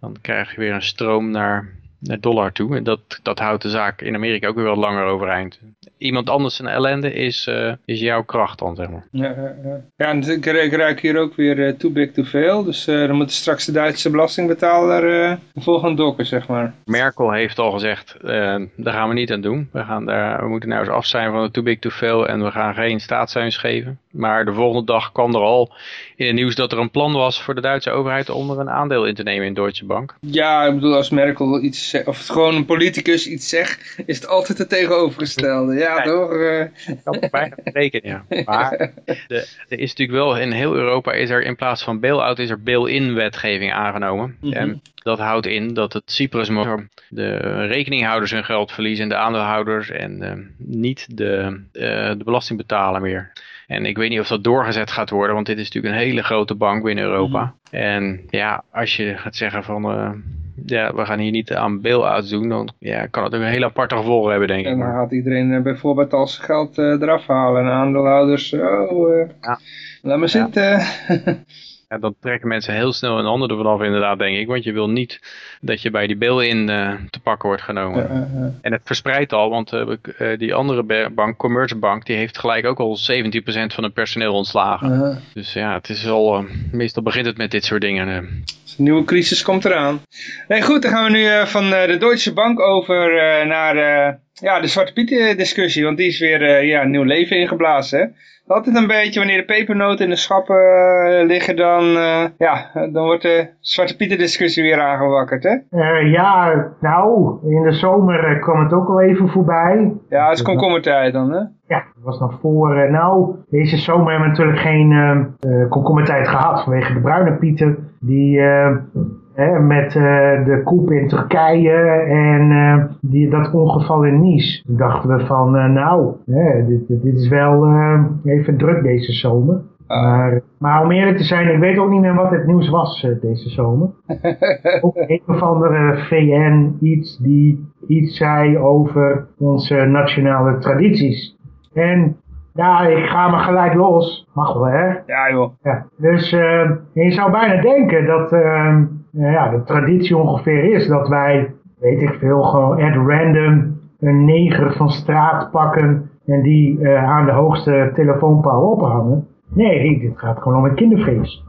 dan krijg je weer een stroom naar dollar toe. En dat, dat houdt de zaak in Amerika ook weer wat langer overeind. Iemand anders zijn ellende is, uh, is jouw kracht dan, zeg maar. Ja, ja. ja en ik, ik ruik hier ook weer uh, too big to fail. Dus uh, dan moet straks de Duitse belastingbetaler uh, vol gaan dokken, zeg maar. Merkel heeft al gezegd, daar gaan we niet aan doen. We, gaan daar, we moeten nou eens af zijn van de too big to fail en we gaan geen staatssteun geven. Maar de volgende dag kwam er al in het nieuws dat er een plan was voor de Duitse overheid om er een aandeel in te nemen in Deutsche Bank. Ja, ik bedoel als Merkel iets zegt, of gewoon een politicus iets zegt, is het altijd het tegenovergestelde. Ja, ja toch? Ik kan het bijna betekenen, ja. Maar de, er is natuurlijk wel, in heel Europa is er in plaats van bail-out is er bail-in wetgeving aangenomen. Mm -hmm. En dat houdt in dat het Cyprus de rekeninghouders hun geld verliezen en de aandeelhouders en uh, niet de, uh, de belastingbetaler meer. En ik weet niet of dat doorgezet gaat worden, want dit is natuurlijk een hele grote bank binnen Europa. Mm -hmm. En ja, als je gaat zeggen van, uh, ja, we gaan hier niet aan bail-outs doen, dan ja, kan het ook een hele aparte gevolgen hebben, denk ik. En dan gaat iedereen bijvoorbeeld al zijn geld eraf halen en aandeelhouders, oh, ja. laat maar zitten. Ja, dan trekken mensen heel snel een ander ervan af inderdaad, denk ik. Want je wil niet dat je bij die bail-in uh, te pakken wordt genomen. En het verspreidt al, want uh, die andere bank, Commerce Bank, die heeft gelijk ook al 17% van het personeel ontslagen. Dus ja, het is al, meestal begint het met dit soort dingen. Een nieuwe crisis komt eraan. Nee, goed, dan gaan we nu van de Deutsche Bank over naar ja, de Zwarte Piet discussie. Want die is weer ja, nieuw leven ingeblazen, hè? Altijd een beetje, wanneer de pepernoten in de schappen uh, liggen, dan, uh, ja, dan wordt de Zwarte Pieter discussie weer aangewakkerd, hè? Uh, ja, nou, in de zomer kwam het ook al even voorbij. Ja, het is komkommertijd dan, hè? Ja, dat was nog voor, nou, deze zomer hebben we natuurlijk geen komkommertijd gehad vanwege de bruine pieten. Die Hè, met uh, de koep in Turkije en uh, die, dat ongeval in Nice. Toen dachten we van, uh, nou, hè, dit, dit is wel even druk deze zomer. Uh. Maar, maar om eerlijk te zijn, ik weet ook niet meer wat het nieuws was deze zomer. ook een of andere VN iets die iets zei over onze nationale tradities. En ja, ik ga me gelijk los. Mag wel, hè? Ja, joh. Ja, dus je zou bijna denken dat ja, de traditie ongeveer is dat wij, weet ik veel, gewoon at random een neger van straat pakken en die uh, aan de hoogste telefoonpaal ophangen. Nee, dit gaat gewoon om een kinderfeest.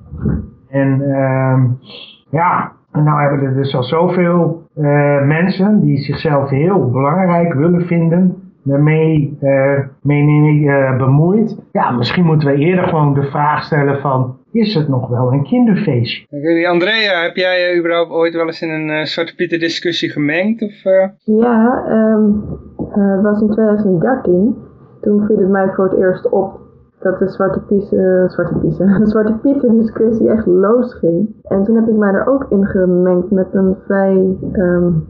En uh, ja, en nou hebben er dus al zoveel uh, mensen die zichzelf heel belangrijk willen vinden, daarmee uh, mee, mee bemoeid. Ja, misschien moeten we eerder gewoon de vraag stellen van, is het nog wel een kinderfeestje. Andrea, heb jij uh, überhaupt ooit wel eens in een uh, Zwarte Pieter discussie gemengd? Of, uh... Ja, um, het was in 2013. Toen viel het mij voor het eerst op dat de Zwarte Pieter, Zwarte Pieter, Zwarte Pieter discussie echt losging. En toen heb ik mij er ook in gemengd met een vrij um,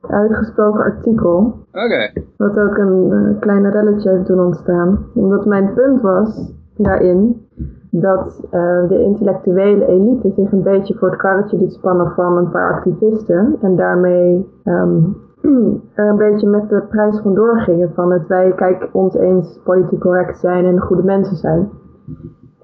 uitgesproken artikel. Oké. Okay. Wat ook een kleine relletje heeft doen ontstaan. Omdat mijn punt was daarin dat uh, de intellectuele elite zich een beetje voor het karretje liet spannen van een paar activisten. En daarmee um, er een beetje met de prijs van doorgingen. Van het wij, kijk, ons eens politiek correct zijn en goede mensen zijn.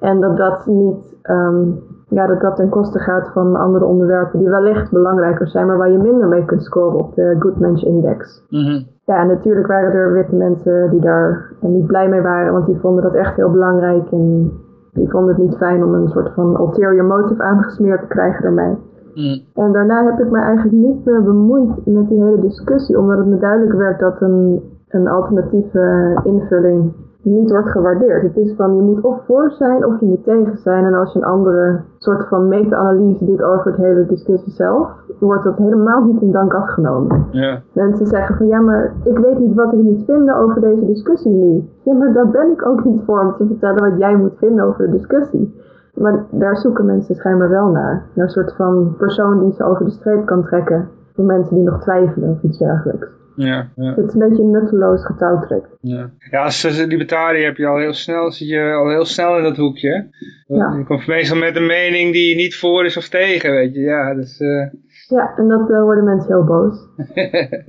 En dat dat niet, um, ja, dat dat ten koste gaat van andere onderwerpen die wellicht belangrijker zijn, maar waar je minder mee kunt scoren op de Good Mensch Index. Mhm. Ja, en natuurlijk waren er witte mensen die daar niet blij mee waren, want die vonden dat echt heel belangrijk en die vonden het niet fijn om een soort van ulterior motive aangesmeerd te krijgen door mij. Mm. En daarna heb ik me eigenlijk niet meer bemoeid met die hele discussie, omdat het me duidelijk werd dat een, een alternatieve invulling niet wordt gewaardeerd. Het is van je moet of voor zijn of je moet tegen zijn. En als je een andere soort van meta-analyse doet over het hele discussie zelf, wordt dat helemaal niet in dank afgenomen. Ja. Mensen zeggen van ja, maar ik weet niet wat ik moet vinden over deze discussie nu. Ja, maar daar ben ik ook niet voor om te vertellen wat jij moet vinden over de discussie. Maar daar zoeken mensen schijnbaar wel naar. Naar een soort van persoon die ze over de streep kan trekken. Voor mensen die nog twijfelen of iets dergelijks. Ja, ja. Het is een beetje een nutteloos getouwtrek. Ja, ja als libertariër heb je al heel snel, zit je al heel snel in dat hoekje. Ja. Je komt meestal met een mening die niet voor is of tegen, weet je. Ja, dus, uh... ja en dat uh, worden mensen heel boos.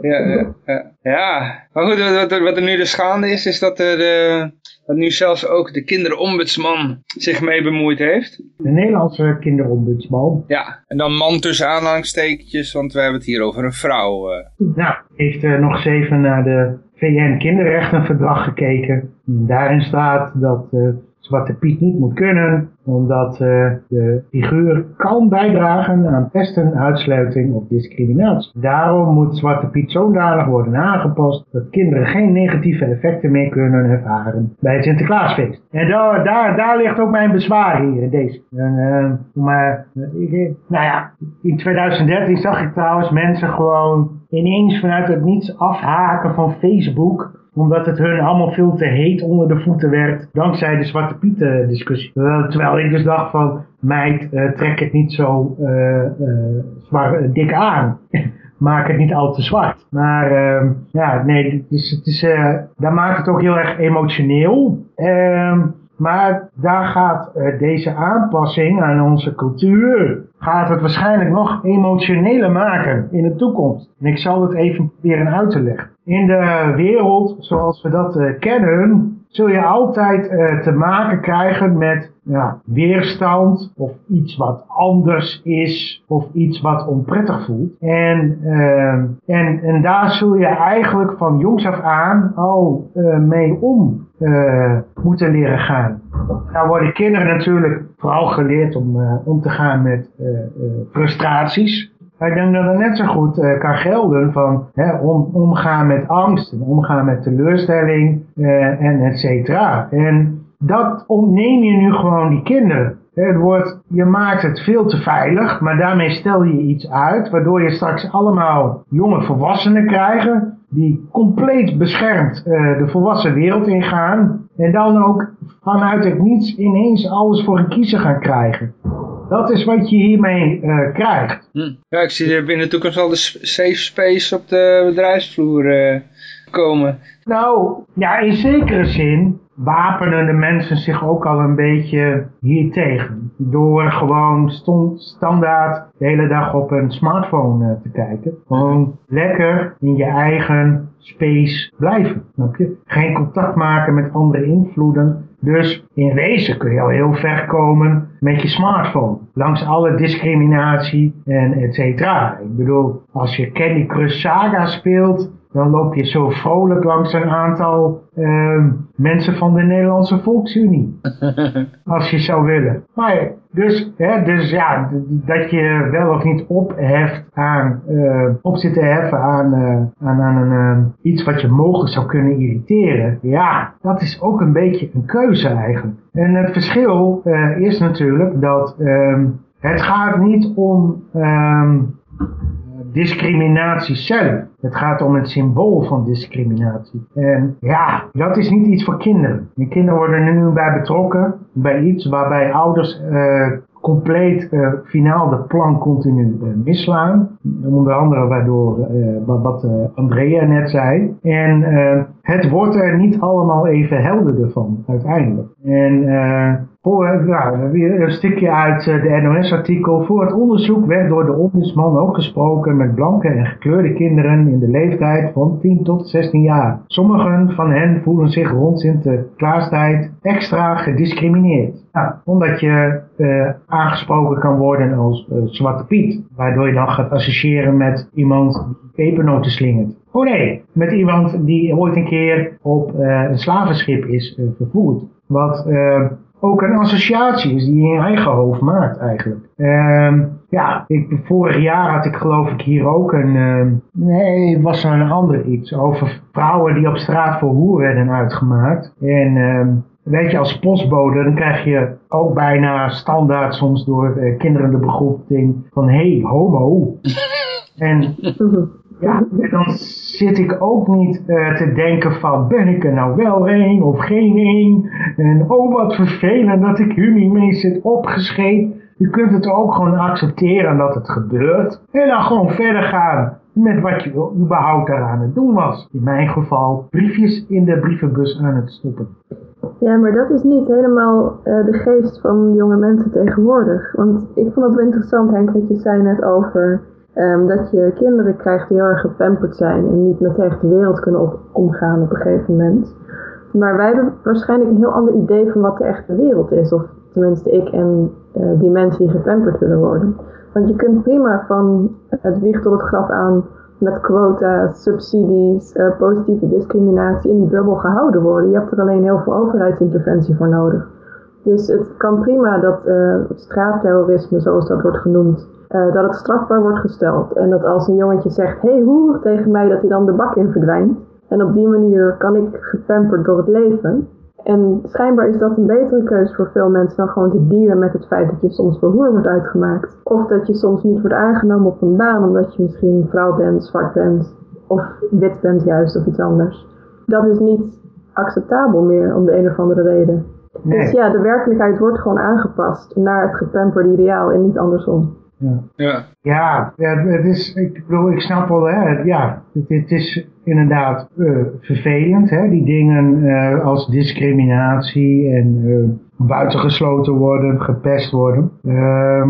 ja, ja, ja, ja. Maar goed, wat, wat, er nu de schande is, is dat er... Uh, dat nu zelfs ook de kinderombudsman zich mee bemoeid heeft. De Nederlandse kinderombudsman. Ja, en dan man tussen aanhalingstekentjes, want we hebben het hier over een vrouw. Uh. Nou, heeft uh, nog eens even naar de VN-kinderrechtenverdrag gekeken. En daarin staat dat uh, Zwarte Piet niet moet kunnen, omdat uh, de figuur kan bijdragen aan pesten, uitsluiting of discriminatie. Daarom moet Zwarte Piet zodanig worden aangepast dat kinderen geen negatieve effecten meer kunnen ervaren bij het Sinterklaasfeest. En daar, daar, daar ligt ook mijn bezwaar hier in deze. En, uh, maar, ik, nou ja, in 2013 zag ik trouwens mensen gewoon ineens vanuit het niets afhaken van Facebook omdat het hun allemaal veel te heet onder de voeten werd. Dankzij de Zwarte Piet uh, discussie. Uh, terwijl ik dus dacht van, meid, uh, trek het niet zo zwaar, dik aan. Maak het niet al te zwart. Maar ehm, ja, nee, het is, het is, daar maakt het ook heel erg emotioneel. Ehm, maar daar gaat deze aanpassing aan onze cultuur gaat het waarschijnlijk nog emotioneler maken in de toekomst. En ik zal het even proberen uit te leggen. In de wereld zoals we dat uh, kennen, zul je altijd uh, te maken krijgen met ja, weerstand of iets wat anders is of iets wat onprettig voelt. En, uh, en, en daar zul je eigenlijk van jongs af aan al mee om moeten leren gaan. Nou worden kinderen natuurlijk vooral geleerd om om te gaan met frustraties. Maar ik denk dat het net zo goed uh, kan gelden van hè, om, omgaan met angst omgaan met teleurstelling uh, en et cetera. En dat ontneem je nu gewoon die kinderen. Het wordt, je maakt het veel te veilig, maar daarmee stel je iets uit, waardoor je straks allemaal jonge volwassenen krijgen, die compleet beschermd uh, de volwassen wereld ingaan, en dan ook vanuit het niets ineens alles voor een kiezer gaan krijgen. Dat is wat je hiermee uh, krijgt. Hm. Ja, ik zie er binnen de toekomst al de safe space op de bedrijfsvloer uh, komen. Nou, ja, in zekere zin wapenen de mensen zich ook al een beetje hiertegen. Door gewoon stond, standaard de hele dag op een smartphone uh, te kijken. Gewoon lekker in je eigen space blijven. Snap je? Geen contact maken met andere invloeden. Dus in wezen kun je al heel ver komen met je smartphone. Langs alle discriminatie en et cetera. Ik bedoel, als je Candy Crush Saga speelt, dan loop je zo vrolijk langs een aantal uh, mensen van de Nederlandse Volksunie. als je zou willen. Maar dus, hè, dus ja, dat je wel of niet opheft aan, uh, op zit te heffen aan, uh, aan, aan een, uh, iets wat je mogelijk zou kunnen irriteren. Ja, dat is ook een beetje een keuze eigenlijk. En het verschil is natuurlijk dat um, het gaat niet om um, discriminatie zelf. Het gaat om het symbool van discriminatie. En ja, dat is niet iets voor kinderen. Kinderen worden er nu bij betrokken bij iets waarbij ouders uh, compleet eh, finaal de plan continu uh, misslaan. Onder andere waardoor wat, wat Andrea net zei. En het wordt er niet allemaal even helderder van uiteindelijk. En voor, nou, weer een stukje uit de NOS-artikel. Voor het onderzoek werd door de ombudsman ook gesproken met blanke en gekleurde kinderen in de leeftijd van 10 tot 16 jaar. Sommigen van hen voelen zich rond Sinterklaastijd extra gediscrimineerd. Nou, omdat je uh, aangesproken kan worden als uh, Zwarte Piet. Waardoor je dan gaat associëren met iemand die pepernoten slingert. Oh nee, met iemand die ooit een keer op uh, een slavenschip is vervoerd. Wat ook een associatie is die je in eigen hoofd maakt eigenlijk. Um, ja, ik, vorig jaar had ik geloof ik hier ook een, uh, nee, was er een ander iets over vrouwen die op straat voor hoer werden uitgemaakt. En uh, weet je, als postbode, dan krijg je ook bijna standaard soms door uh, kinderen de begroeting van, hey, homo. en ja, dan zit ik ook niet uh, te denken van ben ik er nou wel een of geen een. En oh wat vervelend dat ik hier niet mee zit opgeschreven. Je kunt het ook gewoon accepteren dat het gebeurt. En dan gewoon verder gaan met wat je überhaupt daar aan het doen was. In mijn geval briefjes in de brievenbus aan het stoppen. Ja, maar dat is niet helemaal uh, de geest van jonge mensen tegenwoordig. Want ik vond het wel interessant, Henk, wat je zei net over Um, dat je kinderen krijgt die heel erg gepamperd zijn en niet met de echte wereld kunnen omgaan op een gegeven moment. Maar wij hebben waarschijnlijk een heel ander idee van wat de echte wereld is. Of tenminste ik en uh, die mensen die gepamperd willen worden. Want je kunt prima van het wieg tot het graf aan met quota's, subsidies, uh, positieve discriminatie in die bubbel gehouden worden. Je hebt er alleen heel veel overheidsinterventie voor nodig. Dus het kan prima dat uh, straatterrorisme, zoals dat wordt genoemd, uh, dat het strafbaar wordt gesteld. En dat als een jongetje zegt, hey hoer tegen mij, dat hij dan de bak in verdwijnt. En op die manier kan ik gepamperd door het leven. En schijnbaar is dat een betere keuze voor veel mensen dan gewoon te dealen met het feit dat je soms voor hoer wordt uitgemaakt. Of dat je soms niet wordt aangenomen op een baan omdat je misschien vrouw bent, zwart bent of wit bent juist of iets anders. Dat is niet acceptabel meer om de een of andere reden. Dus ja, de werkelijkheid wordt gewoon aangepast naar het gepamperde ideaal en niet andersom. Ja. Ja. ja, het is, ik ik snap wel, hè, ja, het, is inderdaad uh, vervelend, hè, die dingen uh, als discriminatie en uh, buitengesloten worden, gepest worden. Ehm,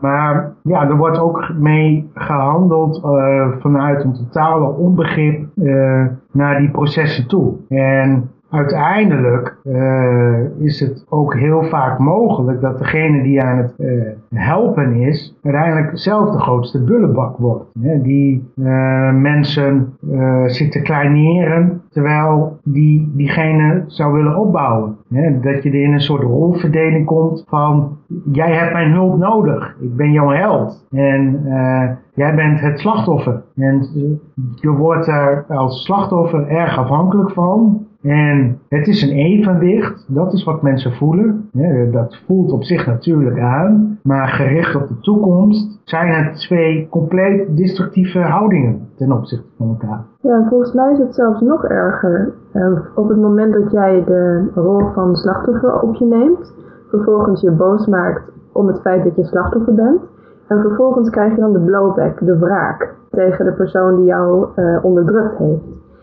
maar ja, er wordt ook mee gehandeld vanuit een totale onbegrip naar die processen toe. En uiteindelijk uh, is het ook heel vaak mogelijk dat degene die aan het uh, helpen is, uiteindelijk zelf de grootste bullebak wordt. Hè? Die uh, mensen zitten kleineren, terwijl die diegene zou willen opbouwen. Hè? Dat je er in een soort rolverdeling komt van, jij hebt mijn hulp nodig, ik ben jouw held. En jij bent het slachtoffer. En je wordt er als slachtoffer erg afhankelijk van. En het is een evenwicht, dat is wat mensen voelen. dat voelt op zich natuurlijk aan, maar gericht op de toekomst zijn het twee compleet destructieve houdingen ten opzichte van elkaar. Ja, volgens mij is het zelfs nog erger. Ehm, op het moment dat jij de rol van slachtoffer op je neemt, vervolgens je boos maakt om het feit dat je slachtoffer bent, en vervolgens krijg je dan de blowback, de wraak, tegen de persoon die jou uh, onderdrukt heeft.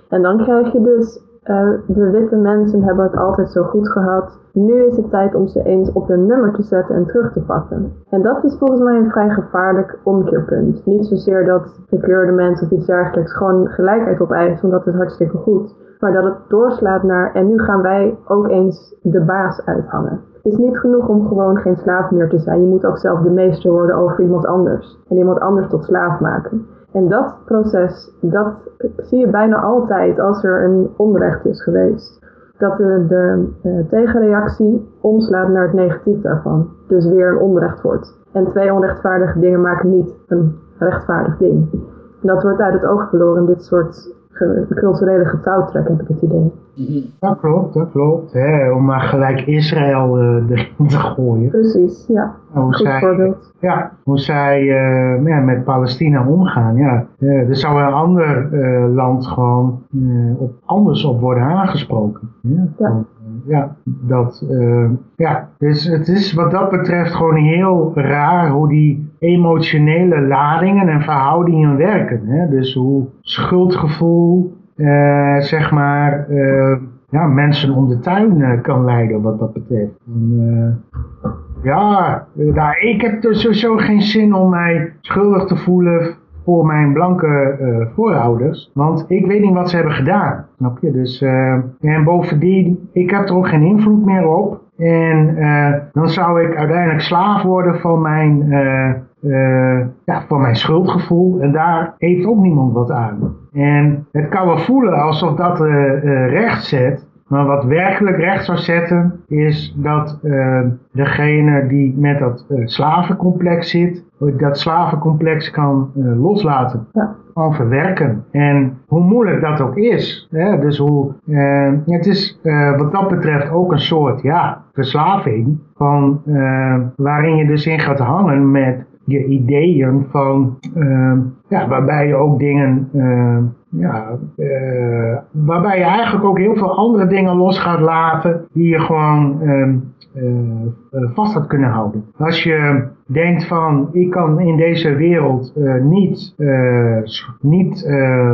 En dan krijg je dus uh, de witte mensen hebben het altijd zo goed gehad. Nu is het tijd om ze eens op hun nummer te zetten en terug te pakken. En dat is volgens mij een vrij gevaarlijk omkeerpunt. Niet zozeer dat gekleurde mensen of iets dergelijks gewoon gelijkheid opeisen, want dat is hartstikke goed. Maar dat het doorslaat naar en nu gaan wij ook eens de baas uithangen. Het is niet genoeg om gewoon geen slaaf meer te zijn. Je moet ook zelf de meester worden over iemand anders. En iemand anders tot slaaf maken. En dat proces, dat zie je bijna altijd als er een onrecht is geweest. Dat de, uh, tegenreactie omslaat naar het negatief daarvan. Dus weer een onrecht wordt. En twee onrechtvaardige dingen maken niet een rechtvaardig ding. Dat wordt uit het oog verloren dit soort culturele getouwtrek, heb ik het idee. Dat klopt, dat klopt. Hè, om maar gelijk Israël uh, erin te gooien. Precies, ja. Hoe Goed zij, voorbeeld. Ja, hoe zij uh, ja, met Palestina omgaan. Ja. Uh, er zou een ander land gewoon op, anders op worden aangesproken. Ja. ja. ja, dat, eh, ja, dus het is wat dat betreft gewoon heel raar hoe die emotionele ladingen en verhoudingen werken. Hè? Dus hoe schuldgevoel, eh, zeg maar, eh, ja, mensen om de tuin eh, kan leiden wat dat betreft. En, ja, nou, ik heb er sowieso geen zin om mij schuldig te voelen voor mijn blanke eh, voorouders. Want ik weet niet wat ze hebben gedaan. Snap je? Dus, eh, en bovendien, ik heb er ook geen invloed meer op. En eh, dan zou ik uiteindelijk slaaf worden van mijn, eh, eh, ja, van mijn schuldgevoel. En daar heeft ook niemand wat aan. En het kan wel voelen alsof dat eh, recht zet. Maar wat werkelijk recht zou zetten, is dat degene die met dat slavencomplex zit, dat slavencomplex kan loslaten. Ja. Kan verwerken. En hoe moeilijk dat ook is. Hè? Dus hoe, eh, het is eh, wat dat betreft ook een soort ja, verslaving. Van, eh, waarin je dus in gaat hangen met je ideeën van, eh, ja, waarbij je ook dingen, eh, ja, eh, waarbij je eigenlijk ook heel veel andere dingen los gaat laten die je gewoon ehm, eh, eh, vast had kunnen houden. Als je denkt van, ik kan in deze wereld niet, niet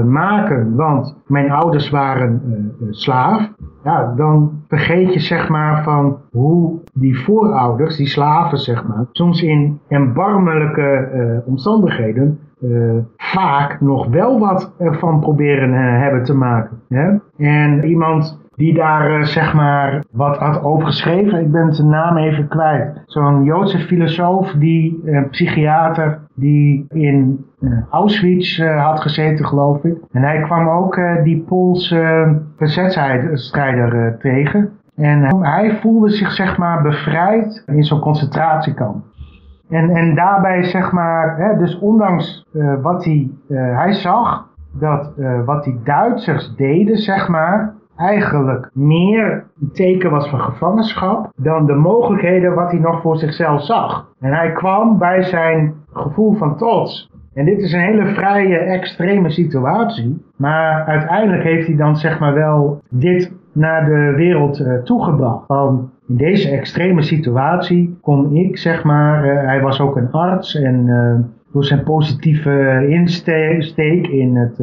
maken, want mijn ouders waren slaaf. Ja, dan vergeet je zeg maar van hoe die voorouders, die slaven zeg maar, soms in erbarmelijke eh, omstandigheden eh, vaak nog wel wat ervan proberen eh, hebben te maken. Hè? En iemand die daar zeg maar wat had over geschreven, ik ben zijn naam even kwijt. Zo'n Joodse filosoof, die psychiater, die in Auschwitz eh, had gezeten geloof ik. En hij kwam ook eh, die Poolse verzetstrijder eh, tegen. En hij voelde zich zeg maar bevrijd in zo'n concentratiekamp. En, en daarbij zeg maar, hè, dus ondanks wat hij, hij zag, dat wat die Duitsers deden zeg maar, eigenlijk meer een teken was van gevangenschap dan de mogelijkheden wat hij nog voor zichzelf zag. En hij kwam bij zijn gevoel van trots. En dit is een hele vrije, extreme situatie. Maar uiteindelijk heeft hij dan zeg maar wel dit naar de wereld uh, toegebracht. Van in deze extreme situatie kon ik zeg maar, uh, hij was ook een arts en uh, door zijn positieve insteek in het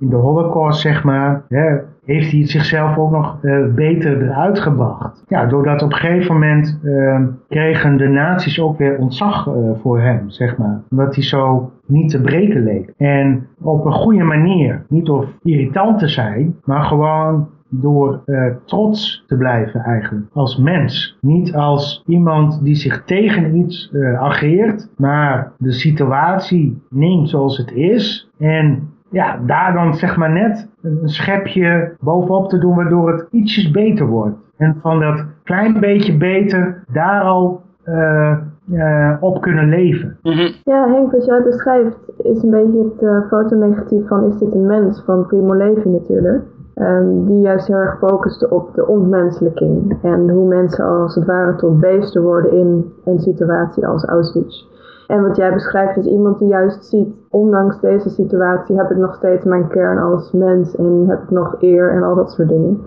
in de holocaust zeg maar, hè, heeft hij zichzelf ook nog uh, beter eruit gebracht. Ja, doordat op een gegeven moment uh, kregen de nazi's ook weer ontzag uh, voor hem, zeg maar. Omdat hij zo niet te breken leek. En op een goede manier, niet door irritant te zijn, maar gewoon door trots te blijven eigenlijk. Als mens. Niet als iemand die zich tegen iets uh, ageert, maar de situatie neemt zoals het is en ja, daar dan zeg maar net een schepje bovenop te doen waardoor het ietsjes beter wordt. En van dat klein beetje beter daar al uh, uh, op kunnen leven. Mm -hmm. Ja, Henk, wat jij beschrijft is een beetje het uh, fotonegatief van is dit een mens van Primo Levi natuurlijk. Um, die juist heel erg focuste op de ontmenselijking en hoe mensen als het ware tot beesten worden in een situatie als Auschwitz. En wat jij beschrijft is iemand die juist ziet, ondanks deze situatie heb ik nog steeds mijn kern als mens en heb ik nog eer en al dat soort dingen.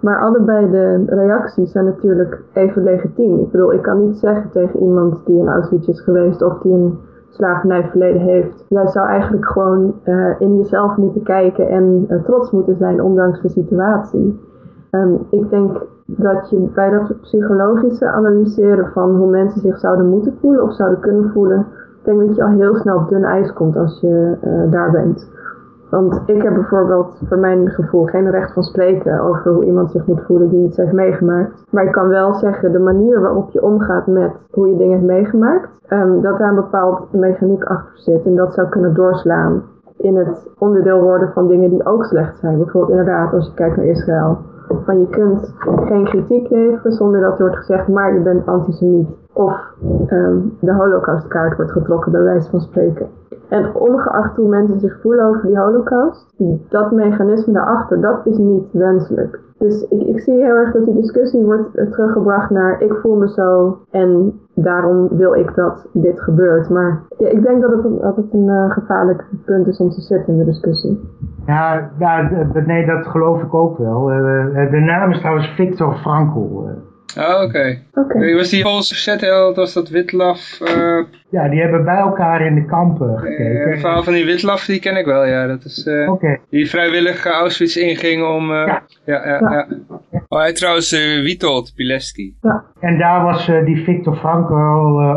Maar allebei de reacties zijn natuurlijk even legitiem. Ik bedoel, ik kan niet zeggen tegen iemand die in Auschwitz is geweest of die een slavernijverleden heeft. Jij zou eigenlijk gewoon uh, in jezelf moeten kijken en uh, trots moeten zijn, ondanks de situatie. Um, ik denk dat je bij dat psychologische analyseren van hoe mensen zich zouden moeten voelen of zouden kunnen voelen, ik denk dat je al heel snel op dun ijs komt als je uh, daar bent. Want ik heb bijvoorbeeld voor mijn gevoel geen recht van spreken over hoe iemand zich moet voelen die iets heeft meegemaakt. Maar ik kan wel zeggen, de manier waarop je omgaat met hoe je dingen heeft meegemaakt, um, dat daar een bepaald mechaniek achter zit en dat zou kunnen doorslaan in het onderdeel worden van dingen die ook slecht zijn. Bijvoorbeeld inderdaad als je kijkt naar Israël. Van je kunt geen kritiek leveren zonder dat er wordt gezegd, maar je bent antisemiet. Of ehm, de holocaustkaart wordt getrokken, bij wijze van spreken. En ongeacht hoe mensen zich voelen over die holocaust, dat mechanisme daarachter, dat is niet wenselijk. Dus ik, ik zie heel erg dat die discussie wordt eh, teruggebracht naar ik voel me zo en daarom wil ik dat dit gebeurt. Maar ja, ik denk dat het, dat een uh, gevaarlijk punt is om te zitten in de discussie. Ja, nee, dat geloof ik ook wel. Uh, de naam is trouwens Victor Frankl. Oh, oké. Okay. Was die Poolse verzetheld, was dat Witlaf? Uh... Ja, die hebben bij elkaar in de kampen gekeken. Het verhaal van die Witlaf, die ken ik wel, ja. Dat is, uh, okay. Die vrijwillig Auschwitz inging om... Uh, ja. Ja, ja, ja. Oh, hij trouwens uh, Witold Pileski. Ja. En daar was die Victor Frankl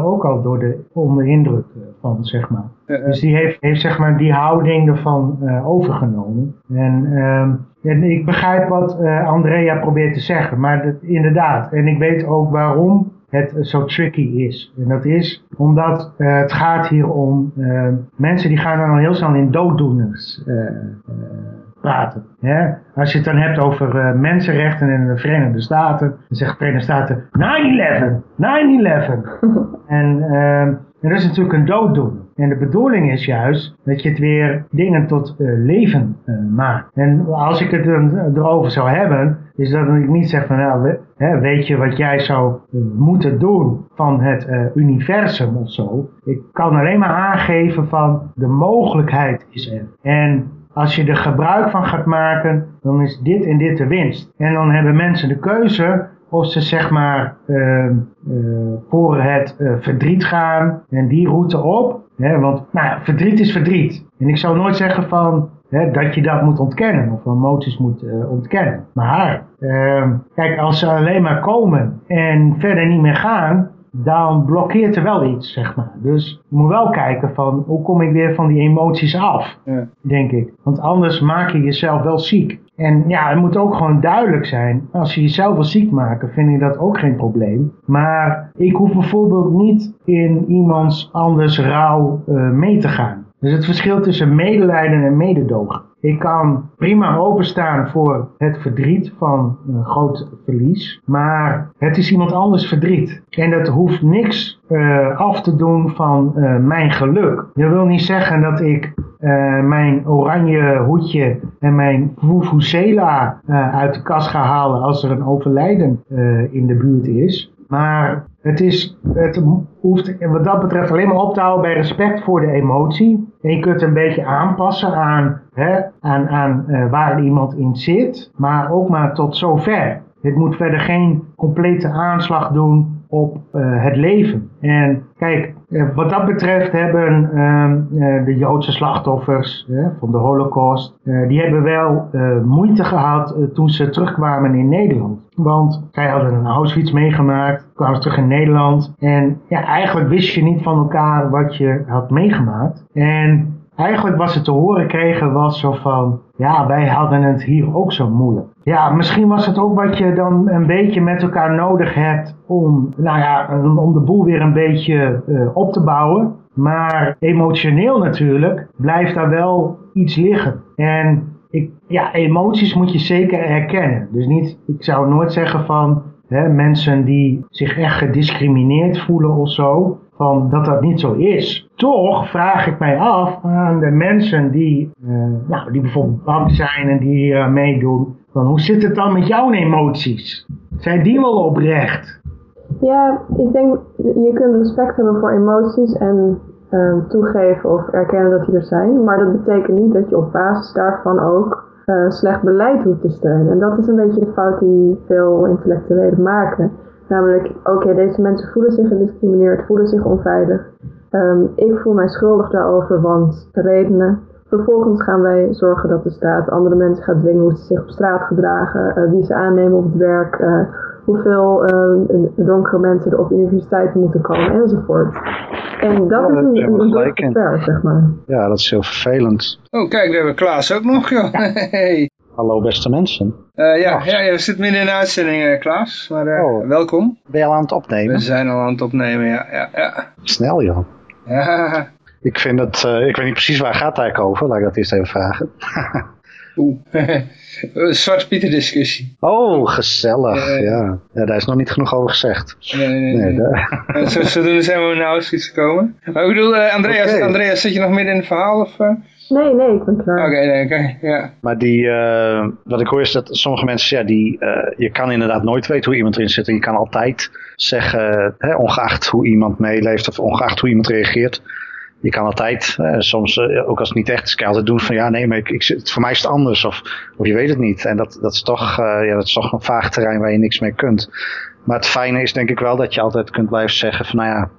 ook al door de, onder indruk van, zeg maar. Dus die heeft, heeft zeg maar die houding ervan overgenomen. En... En ik begrijp wat uh, Andrea probeert te zeggen, maar dat, inderdaad. En ik weet ook waarom het zo tricky is. En dat is omdat uh, het gaat hier om uh, mensen die gaan dan al heel snel in dooddoeners praten. Hè? Als je het dan hebt over mensenrechten in de Verenigde Staten, dan zegt de Verenigde Staten 9-11, 9-11. en en dat is natuurlijk een dooddoener. En de bedoeling is juist dat je het weer dingen tot uh, leven uh, maakt. En als ik het dan erover zou hebben, is dat ik niet zeg van, nou, hè, weet je wat jij zou moeten doen van het universum of zo. Ik kan alleen maar aangeven van de mogelijkheid is er. En als je er gebruik van gaat maken, dan is dit en dit de winst. En dan hebben mensen de keuze of ze zeg maar uh, voor het verdriet gaan en die route op. Hè, want nou, verdriet is verdriet. En ik zou nooit zeggen van dat je dat moet ontkennen of emoties moet uh, ontkennen. Maar ehm, kijk, als ze alleen maar komen en verder niet meer gaan, dan blokkeert er wel iets, zeg maar. Dus je moet wel kijken van, hoe kom ik weer van die emoties af, ja. denk ik. Want anders maak je jezelf wel ziek. En ja, het moet ook gewoon duidelijk zijn. Als je jezelf wil ziek maken, vind ik dat ook geen probleem. Maar ik hoef bijvoorbeeld niet in iemands anders rouw uh, mee te gaan. Dus het verschil tussen medelijden en mededogen. Ik kan prima openstaan voor het verdriet van een groot verlies, maar het is iemand anders verdriet. En dat hoeft niks uh, af te doen van uh, mijn geluk. Dat wil niet zeggen dat ik mijn oranje hoedje en mijn Vuvuzela uit de kast ga halen als er een overlijden in de buurt is. Maar het, is, het hoeft wat dat betreft alleen maar op te houden bij respect voor de emotie. En je kunt een beetje aanpassen aan, hè, aan, aan uh, waar iemand in zit, maar ook maar tot zover. Het moet verder geen complete aanslag doen op uh, het leven. En kijk, wat dat betreft hebben uh, de Joodse slachtoffers van de Holocaust, die hebben wel moeite gehad toen ze terugkwamen in Nederland. Want zij hadden een Auschwitz meegemaakt, kwamen terug in Nederland. En ja, eigenlijk wist je niet van elkaar wat je had meegemaakt. En eigenlijk wat ze te horen kregen was zo van, ja, wij hadden het hier ook zo moeilijk. Ja, misschien was het ook wat je dan een beetje met elkaar nodig hebt om, nou ja, om de boel weer een beetje uh, op te bouwen. Maar emotioneel natuurlijk blijft daar wel iets liggen. En ik, ja, emoties moet je zeker herkennen. Dus niet, ik zou nooit zeggen van hè, mensen die zich echt gediscrimineerd voelen of zo van dat dat niet zo is. Toch vraag ik mij af aan de mensen die, uh, nou, die bijvoorbeeld bang zijn en die meedoen. Van hoe zit het dan met jouw emoties? Zijn die wel oprecht? Ja, ik denk je kunt respect hebben voor emoties en uh, toegeven of erkennen dat die er zijn. Maar dat betekent niet dat je op basis daarvan ook uh, slecht beleid hoeft te steunen. En dat is een beetje de fout die veel intellectuelen maken. Namelijk, oké, deze mensen voelen zich gediscrimineerd, voelen zich onveilig. Um, ik voel mij schuldig daarover, want redenen. Vervolgens gaan wij zorgen dat de staat andere mensen gaat dwingen hoe ze zich op straat gedragen, uh, wie ze aannemen op het werk, uh, hoeveel uh, donkere mensen er op universiteiten moeten komen enzovoort. En dat is een, een, een ver, zeg maar. Ja, dat is heel vervelend. Oh, kijk, daar hebben we Klaas ook nog, joh. Hey. Hallo beste mensen. Uh, ja, ja, ja, we zitten midden in de uitzending, Klaas. Maar uh, oh. welkom. Ben je al aan het opnemen? We zijn al aan het opnemen, ja. ja, ja. Snel, joh. Ja. Ik vind het, eh, ik weet niet precies waar gaat het eigenlijk over. Laat ik dat eerst even vragen. Oeh, Zwarte Pieter discussie. Oh, gezellig. Ja, ja. Daar is nog niet genoeg over gezegd. Nee, nee, nee. Nee, daar- Zo, zodoende zijn we naar Auschwitz gekomen. Maar ik bedoel, eh, Andreas. Andreas, zit je nog midden in het verhaal? Of, eh? Nee, nee, ik ben klaar. Oké, nee, oké, ja. Maar die, eh, wat ik hoor is dat sommige mensen, ja, die, eh, je kan inderdaad nooit weten hoe iemand erin zit. En je kan altijd zeggen, hè, ongeacht hoe iemand meeleeft of ongeacht hoe iemand reageert. Je kan altijd, eh, soms eh, ook als het niet echt is, je altijd doen van ja, nee, maar ik, ik, voor mij is het anders. Of, of je weet het niet. En dat, dat, is toch, eh, ja, dat is toch een vaag terrein waar je niks mee kunt. Maar het fijne is denk ik wel dat je altijd kunt blijven zeggen van nou ja,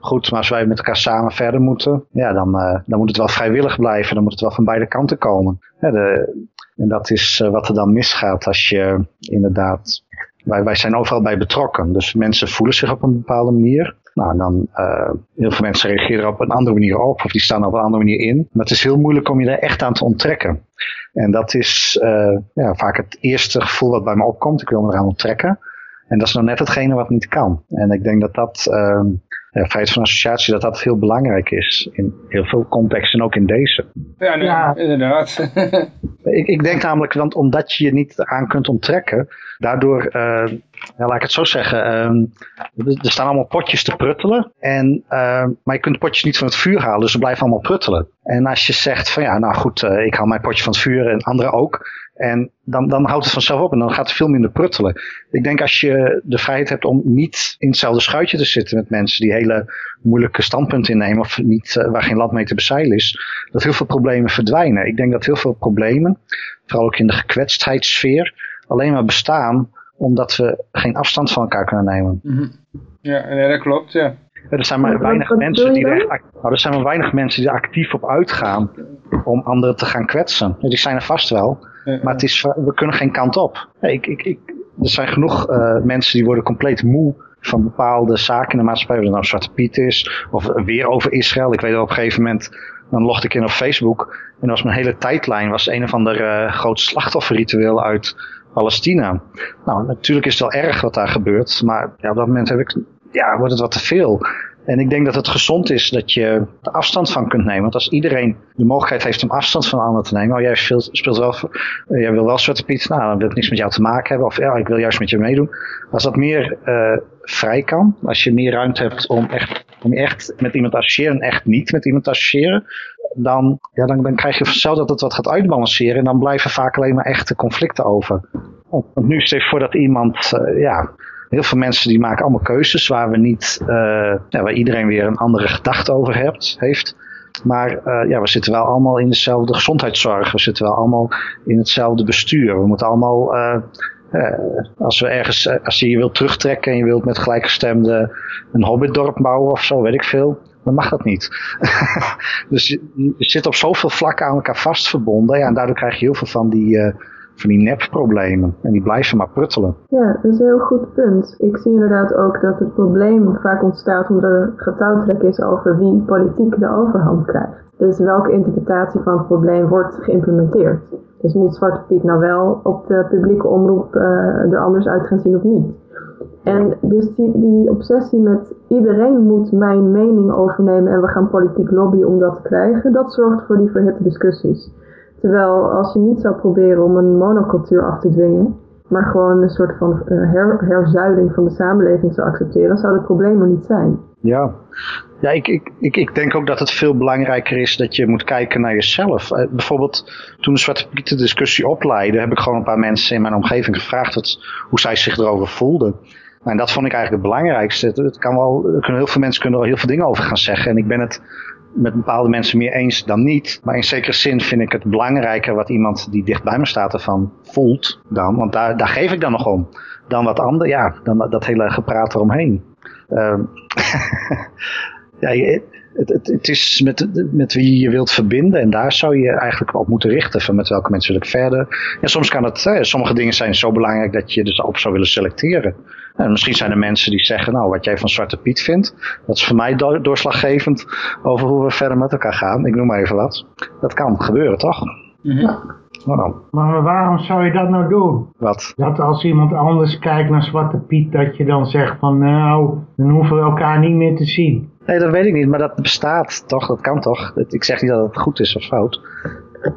goed, maar als wij met elkaar samen verder moeten, ja, dan, dan moet het wel vrijwillig blijven. Dan moet het wel van beide kanten komen. De, en dat is wat er dan misgaat als je inderdaad, wij, wij zijn overal bij betrokken. Dus mensen voelen zich op een bepaalde manier. Nou, dan, eh, heel veel mensen reageren op een andere manier op, of die staan op een andere manier in. Maar het is heel moeilijk om je daar echt aan te onttrekken. En dat is eh, ja, vaak het eerste gevoel wat bij me opkomt. Ik wil me eraan onttrekken. En dat is nou net hetgene wat niet kan. En ik denk dat dat, ehm vrijheid van associatie, dat dat heel belangrijk is. In heel veel contexten, ook in deze. Ja, nee, Ja. inderdaad. Ik, ik denk namelijk, want omdat je je niet aan kunt onttrekken, daardoor, eh, ja, laat ik het zo zeggen, ehm, er staan allemaal potjes te pruttelen, en, ehm, maar je kunt potjes niet van het vuur halen, dus ze blijven allemaal pruttelen. En als je zegt van ja, nou goed, eh, ik haal mijn potje van het vuur en anderen ook, en dan, dan houdt het vanzelf op en dan gaat het veel minder pruttelen. Ik denk als je de vrijheid hebt om niet in hetzelfde schuitje te zitten met mensen die hele moeilijke standpunten innemen of niet, eh, waar geen land mee te bezeilen is, dat heel veel problemen verdwijnen. Ik denk dat heel veel problemen, vooral ook in de gekwetstheidssfeer, alleen maar bestaan omdat we geen afstand van elkaar kunnen nemen. Mhm. Ja, nee, dat klopt, ja. Er zijn maar weinig wat mensen die er, echt nou, er zijn maar weinig mensen die er actief op uitgaan om anderen te gaan kwetsen. Ja, Die zijn er vast wel, maar het is, we kunnen geen kant op. Ik, ik, ik, er zijn genoeg eh, mensen die worden compleet moe van bepaalde zaken in de maatschappij. Of het nou Zwarte Piet is, of weer over Israël. Ik weet wel op een gegeven moment, dan logde ik in op Facebook. En was mijn hele tijdlijn was een of ander eh, groot slachtofferritueel uit Palestina. Nou, natuurlijk is het wel erg wat daar gebeurt. Maar ja, op dat moment heb ik, ja, wordt het wat te veel. En ik denk dat het gezond is dat je er afstand van kunt nemen. Want als iedereen de mogelijkheid heeft om afstand van een ander te nemen. Oh, jij speelt, speelt wel, eh, jij wil wel Zwarte Piet. Nou, dan wil ik niks met jou te maken hebben. Of ja, ik wil juist met je meedoen. Als dat meer eh, vrij kan. Als je meer ruimte hebt om echt, om echt met iemand te associëren. En echt niet met iemand te associëren. Dan, ja, dan, krijg je vanzelf dat het wat gaat uitbalanceren. En dan blijven vaak alleen maar echte conflicten over. Want nu stel je voor dat iemand, eh, ja, heel veel mensen die maken allemaal keuzes waar we niet, eh, ja, waar iedereen weer een andere gedachte over hebt, heeft. Maar eh, ja, we zitten wel allemaal in dezelfde gezondheidszorg. We zitten wel allemaal in hetzelfde bestuur. We moeten allemaal, eh, als we ergens, als je je wilt terugtrekken en je wilt met gelijkgestemden een hobbitdorp bouwen of zo, weet ik veel. Dan mag dat niet. dus je, zit op zoveel vlakken aan elkaar vastverbonden. Ja, en daardoor krijg je heel veel van die, van die nepproblemen. En die blijven maar pruttelen. Ja, dat is een heel goed punt. Ik zie inderdaad ook dat het probleem vaak ontstaat omdat er getouwtrek is over wie politiek de overhand krijgt. Dus welke interpretatie van het probleem wordt geïmplementeerd. Dus moet Zwarte Piet nou wel op de publieke omroep eh, er anders uit gaan zien of niet? En dus die, die obsessie met iedereen moet mijn mening overnemen en we gaan politiek lobbyen om dat te krijgen, dat zorgt voor die verhitte discussies. Terwijl als je niet zou proberen om een monocultuur af te dwingen, maar gewoon een soort van eh, her, herzuiding van de samenleving zou accepteren, zou het probleem er niet zijn. Ja, ja ik, ik, ik, ik denk ook dat het veel belangrijker is dat je moet kijken naar jezelf. Eh, bijvoorbeeld toen de Zwarte Piet de discussie opleidde, heb ik gewoon een paar mensen in mijn omgeving gevraagd wat, hoe zij zich erover voelden. En dat vond ik eigenlijk het belangrijkste. Het kan wel, er kunnen heel veel mensen kunnen er heel veel dingen over gaan zeggen. En ik ben het met bepaalde mensen meer eens dan niet. Maar in zekere zin vind ik het belangrijker wat iemand die dicht bij me staat ervan voelt dan. Want daar, daar geef ik dan nog om. Dan wat ander, ja, dan dat hele gepraat eromheen. Ehm ja, het, het, het is met, met wie je wilt verbinden en daar zou je eigenlijk op moeten richten. Van met welke mensen wil ik verder. En soms kan het, sommige dingen zijn zo belangrijk dat je dus op zou willen selecteren. En misschien zijn er mensen die zeggen, nou wat jij van Zwarte Piet vindt, dat is voor mij do- doorslaggevend over hoe we verder met elkaar gaan. Ik noem maar even wat. Dat kan gebeuren, toch? Nou dan, Maar waarom zou je dat nou doen? wat? Dat als iemand anders kijkt naar Zwarte Piet, dat je dan zegt van nou, dan hoeven we elkaar niet meer te zien. Nee, dat weet ik niet, maar dat bestaat toch? Dat kan toch? Ik zeg niet dat het goed is of fout.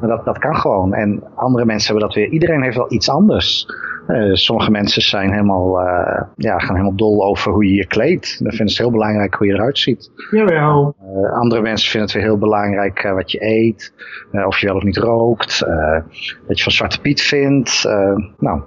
Maar dat, dat kan gewoon. En andere mensen hebben dat weer. Iedereen heeft wel iets anders. Uh, sommige mensen zijn helemaal, uh, ja, gaan helemaal dol over hoe je je kleedt. Dan vinden ze heel belangrijk hoe je eruit ziet. Jawel. Uh, andere mensen vinden het weer heel belangrijk wat je eet. of je wel of niet rookt. wat je van Zwarte Piet vindt. nou,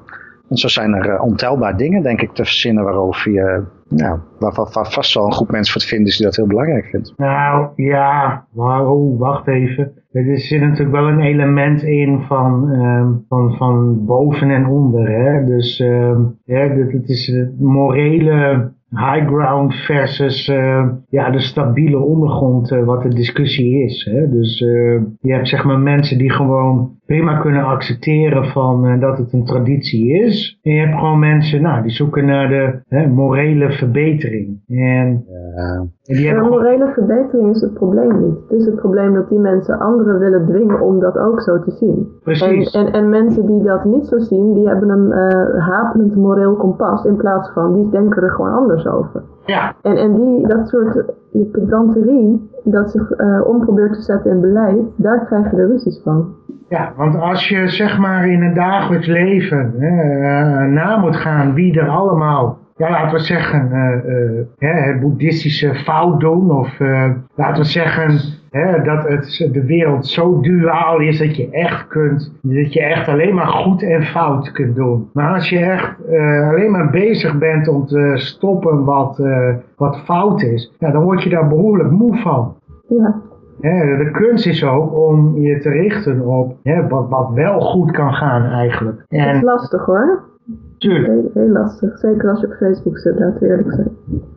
en zo zijn er ontelbaar dingen, denk ik, te verzinnen waarover je nou, waar, waar, vast wel een groep mensen voor te vinden is die dat heel belangrijk vindt. Nou ja, oh, wacht even. Er zit natuurlijk wel een element in van, um, van, van boven en onder. Hè? Dus um, ja, het is het morele high ground versus uh, ja, de stabiele ondergrond uh, wat de discussie is. Hè? Dus uh, je hebt zeg maar mensen die gewoon prima kunnen accepteren van dat het een traditie is. En je hebt gewoon mensen nou, die zoeken naar de hè, morele verbetering. En, en die hebben morele verbetering is het probleem niet. Het is het probleem dat die mensen anderen willen dwingen om dat ook zo te zien. Precies. En, en, en mensen die dat niet zo zien, die hebben een haperend moreel kompas in plaats van, die denken er gewoon anders over. Ja. En, en die, dat soort pedanterie, dat zich uh, om probeert te zetten in beleid, daar krijg je de ruzies van. Ja, want als je zeg maar in het dagelijks leven hè, na moet gaan wie er allemaal ja, laten we zeggen, uh, uh, het boeddhistische fout doen. Of laten we zeggen hè, dat het, de wereld zo duaal is dat je echt kunt, dat je echt alleen maar goed en fout kunt doen. Maar als je echt alleen maar bezig bent om te stoppen wat, wat fout is, ja, dan word je daar behoorlijk moe van. Ja. De kunst is ook om je te richten op wat, wat wel goed kan gaan eigenlijk. En, dat is lastig hoor. Tuurlijk. Heel, heel, lastig, zeker als je op Facebook zit, laten we eerlijk zijn.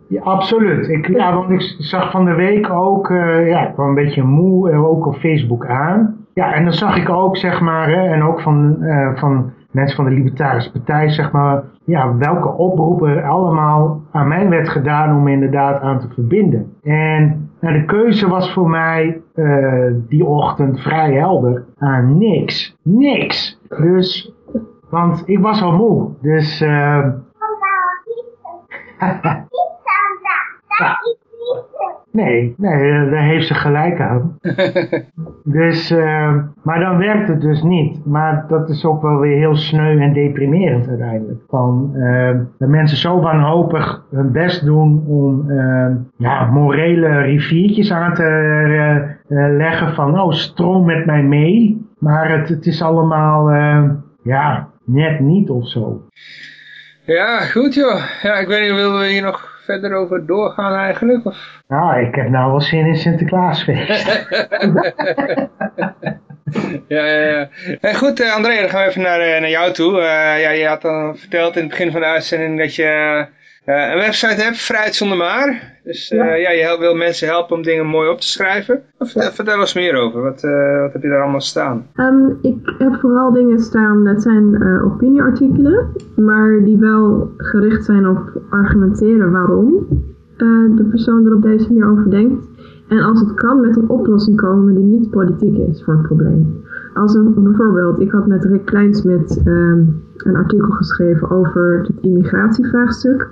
Ja, absoluut. Ik, ja, want ik zag van de week ook, uh, ja, ik kwam een beetje moe, uh, ook op Facebook aan. Ja, en dan zag ik ook, zeg maar, hè, en ook van, uh, van mensen van de Libertarische Partij, zeg maar, ja, welke oproepen allemaal aan mij werd gedaan om inderdaad aan te verbinden. En nou, de keuze was voor mij die ochtend vrij helder aan niks. Niks. Dus want ik was al moe. Dus... Uh... nee, nee, daar heeft ze gelijk aan. dus, uh, maar dan werkt het dus niet. Maar dat is ook wel weer heel sneu en deprimerend uiteindelijk. Van uh, dat mensen zo wanhopig hun best doen om ja, morele riviertjes aan te leggen van, oh, stroom met mij mee. Maar het, het is allemaal, ja, net niet of zo. Ja, goed joh. Ja, ik weet niet, willen we hier nog verder over doorgaan eigenlijk? Of? Nou, ik heb nou wel zin in Sinterklaasfeest. ja, ja, ja. Hey, goed, uh, André, dan gaan we even naar, uh, naar jou toe. Uh, ja, je had dan verteld in het begin van de uitzending dat je uh, een website hebt, Vrijheid zonder maar. Dus uh, ja. ja. je wil mensen helpen om dingen mooi op te schrijven. Vertel, vertel eens meer over. Wat, uh, wat heb je daar allemaal staan? Um, ik heb vooral dingen staan, dat zijn opinieartikelen. Maar die wel gericht zijn op argumenteren waarom de persoon er op deze manier over denkt. En als het kan met een oplossing komen die niet politiek is voor het probleem. Als een bijvoorbeeld, ik had met Rick Kleinsmit um, een artikel geschreven over het immigratievraagstuk.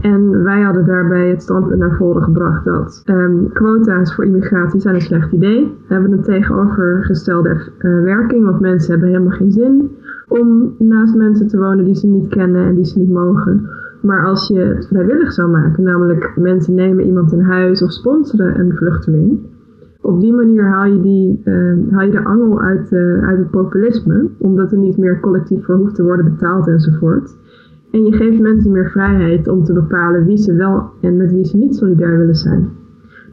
En wij hadden daarbij het standpunt naar voren gebracht dat um, quota's voor immigratie zijn een slecht idee. We hebben een tegenovergestelde uh, werking, want mensen hebben helemaal geen zin om naast mensen te wonen die ze niet kennen en die ze niet mogen. Maar als je het vrijwillig zou maken, namelijk mensen nemen iemand in huis of sponsoren een vluchteling, op die manier haal je, die, uh, haal je de angel uit, uh, uit het populisme, omdat er niet meer collectief voor hoeft te worden betaald enzovoort. En je geeft mensen meer vrijheid om te bepalen wie ze wel en met wie ze niet solidair willen zijn.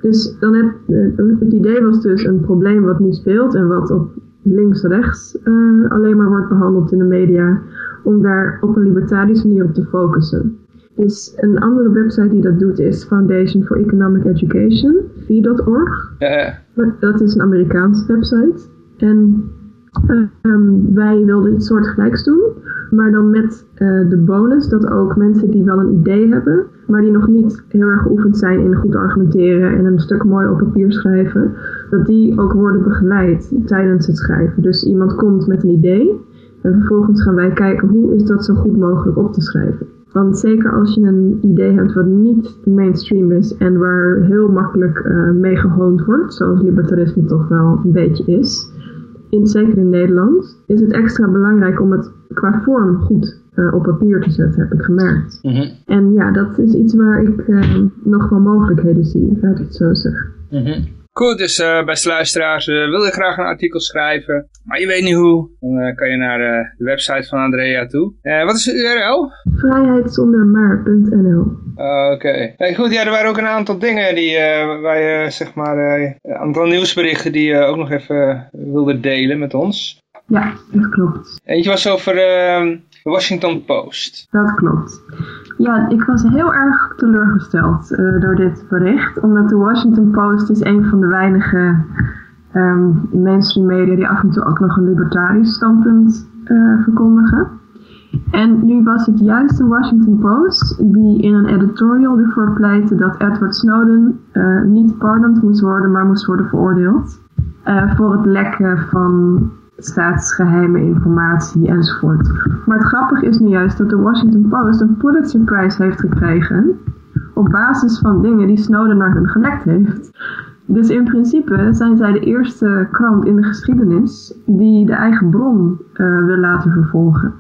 Dus dan heb, uh, het idee was dus een probleem wat nu speelt en wat op links-rechts uh, alleen maar wordt behandeld in de media, om daar op een libertarische manier op te focussen. Dus een andere website die dat doet is Foundation for Economic Education, v.org. Ja. Dat is een Amerikaanse website. En um, wij wilden iets soortgelijks doen, maar dan met uh, de bonus dat ook mensen die wel een idee hebben, maar die nog niet heel erg geoefend zijn in goed argumenteren en een stuk mooi op papier schrijven, dat die ook worden begeleid tijdens het schrijven. Dus iemand komt met een idee en vervolgens gaan wij kijken hoe is dat zo goed mogelijk op te schrijven. Want zeker als je een idee hebt wat niet mainstream is en waar heel makkelijk uh, mee gehoond wordt, zoals libertarisme toch wel een beetje is, in, zeker in Nederland, is het extra belangrijk om het qua vorm goed uh, op papier te zetten, heb ik gemerkt. Mhm. En ja, dat is iets waar ik uh, nog wel mogelijkheden zie, laat ik het zo zeggen. Mhm. Goed, dus uh, beste luisteraars, uh, wil je graag een artikel schrijven, maar je weet niet hoe, dan uh, kan je naar de website van Andrea toe. wat is de URL? Vrijheidszondermaar.nl Oké. Okay. Hey, goed, ja, er waren ook een aantal dingen die wij, zeg maar, een aantal nieuwsberichten die je ook nog even wilde delen met ons. Ja, dat klopt. Eentje was over de Washington Post. Dat klopt. Ja, ik was heel erg teleurgesteld uh, door dit bericht. Omdat de Washington Post is een van de weinige um, mainstream media die af en toe ook nog een libertarisch standpunt uh, verkondigen. En nu was het juist de Washington Post die in een editorial ervoor pleitte dat Edward Snowden uh, niet pardoned moest worden, maar moest worden veroordeeld. voor het lekken van staatsgeheime informatie enzovoort. Maar het grappige is nu juist dat de Washington Post een Pulitzer Prize heeft gekregen op basis van dingen die Snowden naar hun gelekt heeft. Dus in principe zijn zij de eerste krant in de geschiedenis die de eigen bron uh, wil laten vervolgen.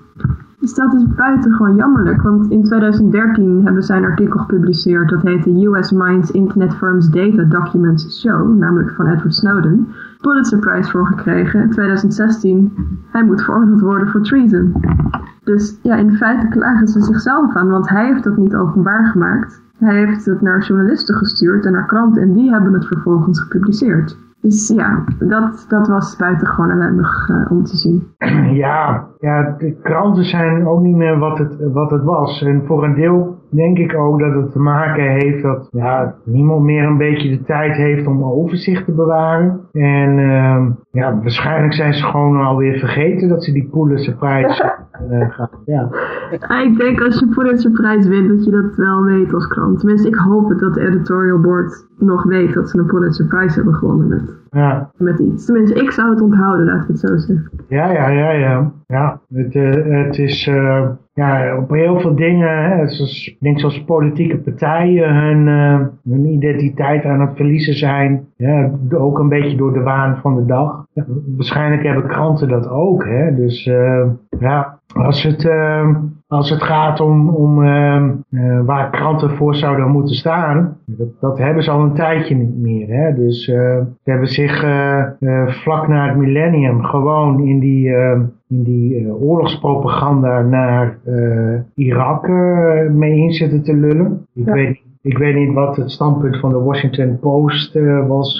Dus dat is buitengewoon jammerlijk, want in 2013 hebben zij een artikel gepubliceerd dat heet The US Mines Internet Firms Data Documents Show, namelijk van Edward Snowden. Pulitzer Prize voor gekregen in 2016. Hij moet veroordeeld worden voor treason. Dus ja, in feite klagen ze zichzelf aan, want hij heeft dat niet openbaar gemaakt. Hij heeft het naar journalisten gestuurd en naar kranten en die hebben het vervolgens gepubliceerd. Dus ja, dat, dat was buitengewoon ellendig uh, om te zien. Ja, ja, de kranten zijn ook niet meer wat het, wat het was. En voor een deel denk ik ook dat het te maken heeft dat ja, niemand meer een beetje de tijd heeft om overzicht te bewaren. En uh, ja, waarschijnlijk zijn ze gewoon alweer vergeten dat ze die Pulitzer-prijs uh, gaan. Ja. Ik denk als je Pulitzer-prijs wint dat je dat wel weet als krant. Tenminste, ik hoop het dat de editorial board nog weet dat ze een Pulitzer-prijs hebben gewonnen met, ja. met iets. Tenminste, ik zou het onthouden, laat ik het zo zeggen. Ja, ja, ja, ja. ja het, uh, het is... Ja, op heel veel dingen, hè, zoals, ik denk zoals politieke partijen hun, uh, hun identiteit aan het verliezen zijn. Ja, ook een beetje door de waan van de dag. Waarschijnlijk hebben kranten dat ook. Hè, dus uh, ja, als het, uh, als het gaat om, om waar kranten voor zouden moeten staan, dat, dat, hebben ze al een tijdje niet meer. Hè. Dus ze hebben zich vlak na het millennium gewoon in die in die oorlogspropaganda naar Irak mee in zitten te lullen. Ik, ja. weet, ik weet niet wat het standpunt van de Washington Post was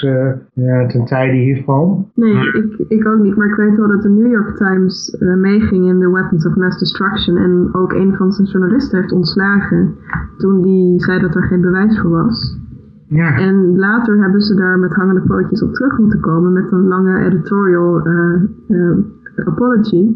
ten tijde hiervan. Nee, ik, ik ook niet. Maar ik weet wel dat de New York Times meeging in de Weapons of Mass Destruction. En ook een van zijn journalisten heeft ontslagen toen die zei dat er geen bewijs voor was. Ja. En later hebben ze daar met hangende pootjes op terug moeten komen met een lange editorial apology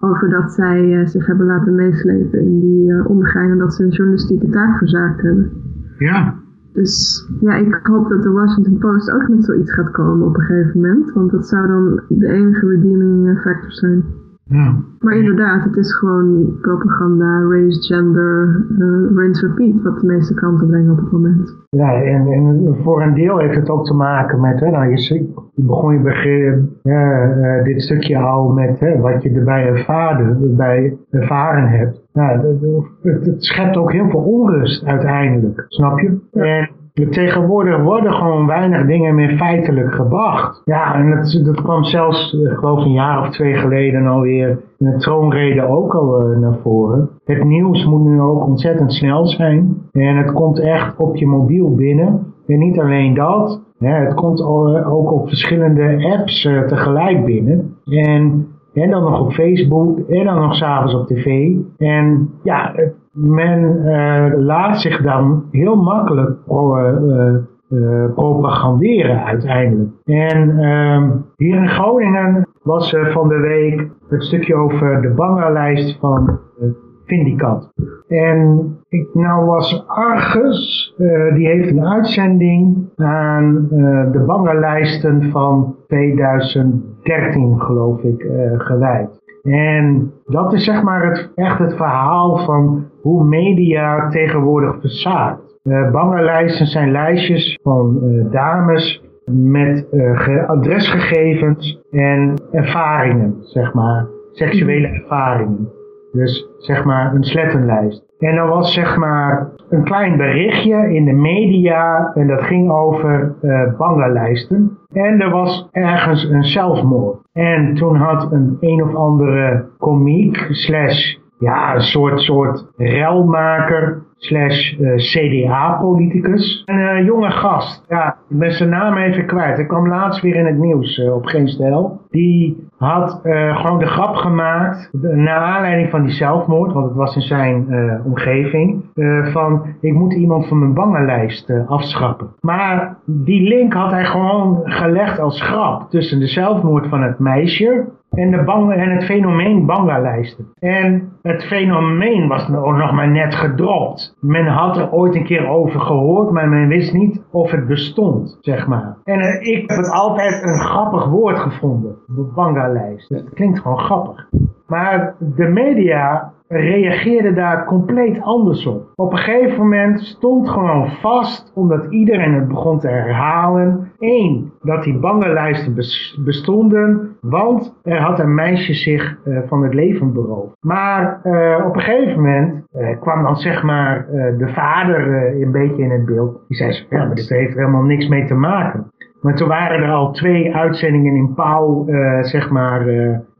over dat zij uh, zich hebben laten meeslepen in die uh, en dat ze een journalistieke taak verzaakt hebben. Ja. Dus ja, ik hoop dat de Washington Post ook met zoiets gaat komen op een gegeven moment, want dat zou dan de enige redeeming factor zijn. Ja. Maar inderdaad, het is gewoon propaganda, race, gender, uh, rinse, repeat, wat de meeste kranten brengen op het moment. Ja, en, en voor een deel heeft het ook te maken met, hè, nou, je, begon je begin, uh, dit stukje al met hè, wat je erbij ervaren, bij ervaren hebt. Nou, het, het schept ook heel veel onrust uiteindelijk, snap je? En Tegenwoordig worden gewoon weinig dingen meer feitelijk gebracht. Ja, en dat, dat kwam zelfs, ik geloof een jaar of twee geleden alweer in de troonrede ook al uh, naar voren. Het nieuws moet nu ook ontzettend snel zijn. En het komt echt op je mobiel binnen. En niet alleen dat, hè, het komt ook op verschillende apps uh, tegelijk binnen. En en dan nog op Facebook. En dan nog s'avonds op tv. En ja, men uh, laat zich dan heel makkelijk uh, uh, propaganderen uiteindelijk. En uh, hier in Groningen was er van de week het stukje over de bangerlijst van Vindicat. En ik nou was Argus, die heeft een uitzending aan de bangerlijsten van 2013 geloof ik uh, gewijd. En dat is zeg maar het, echt het verhaal van hoe media tegenwoordig verzaakt. Uh, bangenlijsten zijn lijstjes van uh, dames met adresgegevens en ervaringen, zeg maar, seksuele ervaringen. Dus zeg maar een slettenlijst. En er was zeg maar een klein berichtje in de media en dat ging over uh, bangenlijsten. En er was ergens een zelfmoord. En toen had een een of andere komiek slash ja, een soort, soort relmaker slash uh, CDA-politicus. Een uh, jonge gast, ja, ik ben zijn naam even kwijt. Hij kwam laatst weer in het nieuws op Geen Stijl. Die had gewoon de grap gemaakt, naar aanleiding van die zelfmoord, want het was in zijn omgeving, van ik moet iemand van mijn bangenlijst afschrappen. Maar die link had hij gewoon gelegd als grap tussen de zelfmoord van het meisje en, de bang, en het fenomeen bangalijsten. En het fenomeen was nog maar net gedropt. Men had er ooit een keer over gehoord, maar men wist niet of het bestond, zeg maar. En uh, ik heb het altijd een grappig woord gevonden, de bangalijst. Het klinkt gewoon grappig. Maar de media reageerde daar compleet anders op. Op een gegeven moment stond gewoon vast, omdat iedereen het begon te herhalen. Eén, dat die bangenlijsten bestonden, want er had een meisje zich uh, van het leven beroofd. Maar uh, op een gegeven moment uh, kwam dan zeg maar de vader een beetje in het beeld. Die zei, ja, maar dit heeft helemaal niks mee te maken. Maar toen waren er al twee uitzendingen in Pauw, zeg maar,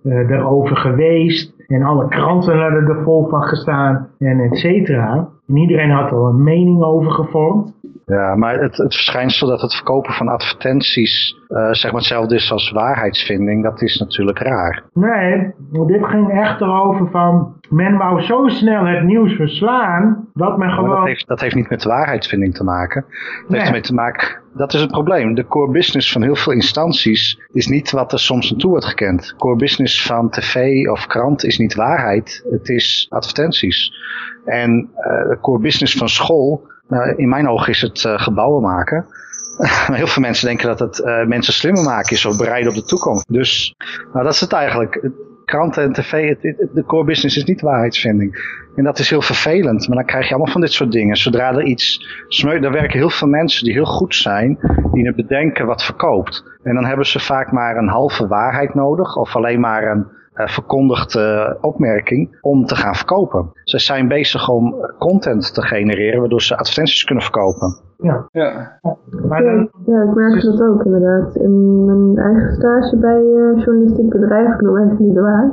daarover geweest. En alle kranten hadden er vol van gestaan en et cetera. En iedereen had er een mening over gevormd. Ja, maar het, het verschijnsel dat het verkopen van advertenties uh, zeg maar hetzelfde is als waarheidsvinding, dat is natuurlijk raar. Nee, dit ging echt erover van, men wou zo snel het nieuws verslaan, dat men gewoon... Dat heeft, dat heeft, niet met waarheidsvinding te maken. Nee. heeft ermee te maken, dat is het probleem. De core business van heel veel instanties is niet wat er soms naartoe wordt gekend. Core business van tv of krant is niet waarheid, het is advertenties. En uh, de core business van school, nou, in mijn ogen is het uh, gebouwen maken. heel veel mensen denken dat het uh, mensen slimmer maken is of bereiden op de toekomst. Dus nou, dat is het eigenlijk. Kranten en tv, het, de core business is niet waarheidsvinding. En dat is heel vervelend. Maar dan krijg je allemaal van dit soort dingen. Zodra er iets smeut, daar werken heel veel mensen die heel goed zijn, die het bedenken wat verkoopt. En dan hebben ze vaak maar een halve waarheid nodig, of alleen maar een verkondigde opmerking om te gaan verkopen. Ze zijn bezig om content te genereren waardoor ze advertenties kunnen verkopen. Ja. Ja. Maar dan, ja, ik merk dat ook inderdaad. In mijn eigen stage bij uh, journalistiek bedrijf, ik noem even niet waar,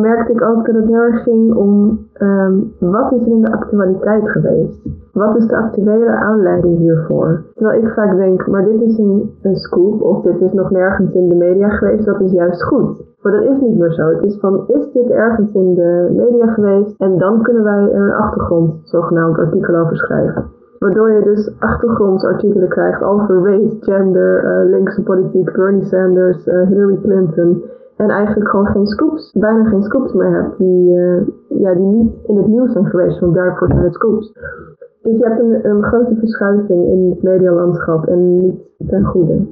merkte ik ook dat het heel erg ging om um, wat is er in de actualiteit geweest? Wat is de actuele aanleiding hiervoor? Terwijl ik vaak denk, maar dit is een, scoop of dit is nog nergens in de media geweest, dat is juist goed. Maar dat is niet meer zo. Het is van, is dit ergens in de media geweest? En dan kunnen wij er een achtergrond, zogenaamd artikel over schrijven. Waardoor je dus achtergrondsartikelen krijgt over race, gender, uh, linkse politiek, Bernie Sanders, uh, Hillary Clinton. En eigenlijk gewoon geen scoops, bijna geen scoops meer hebt die, uh, ja, die niet in het nieuws zijn geweest, want daarvoor zijn het scoops. Dus je hebt een, grote verschuiving in het medialandschap en niet ten goede.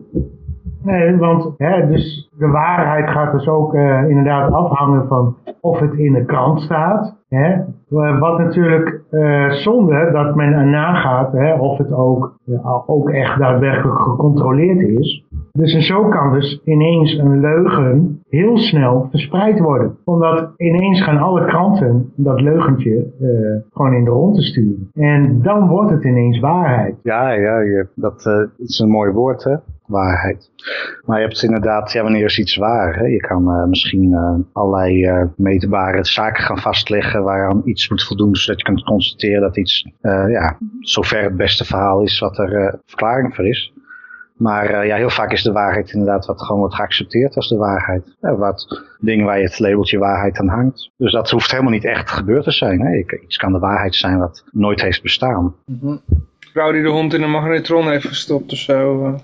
Nee, want hè, dus de waarheid gaat dus ook uh, inderdaad afhangen van of het in de krant staat. Hè? Wat natuurlijk uh, zonde dat men nagaat hè, of het ook, uh, ook echt daadwerkelijk gecontroleerd is. Dus en zo kan dus ineens een leugen heel snel verspreid worden. Omdat ineens gaan alle kranten dat leugentje gewoon in de ronde sturen. En dan wordt het ineens waarheid. Ja, ja, dat is een mooi woord hè waarheid. Maar je hebt inderdaad, ja, wanneer is iets waar? Hè? Je kan uh, misschien uh, allerlei uh, meetbare zaken gaan vastleggen waaraan iets moet voldoen, zodat je kunt constateren dat iets, ja, zover het beste verhaal is wat er verklaring voor is. Maar ja, heel vaak is de waarheid inderdaad wat gewoon wordt geaccepteerd als de waarheid. wat dingen waar je het labeltje waarheid aan hangt. Dus dat hoeft helemaal niet echt gebeurd te zijn. Hè? Iets kan de waarheid zijn wat nooit heeft bestaan. Mm -hmm. Vrouw die de hond in een magnetron heeft gestopt of zo.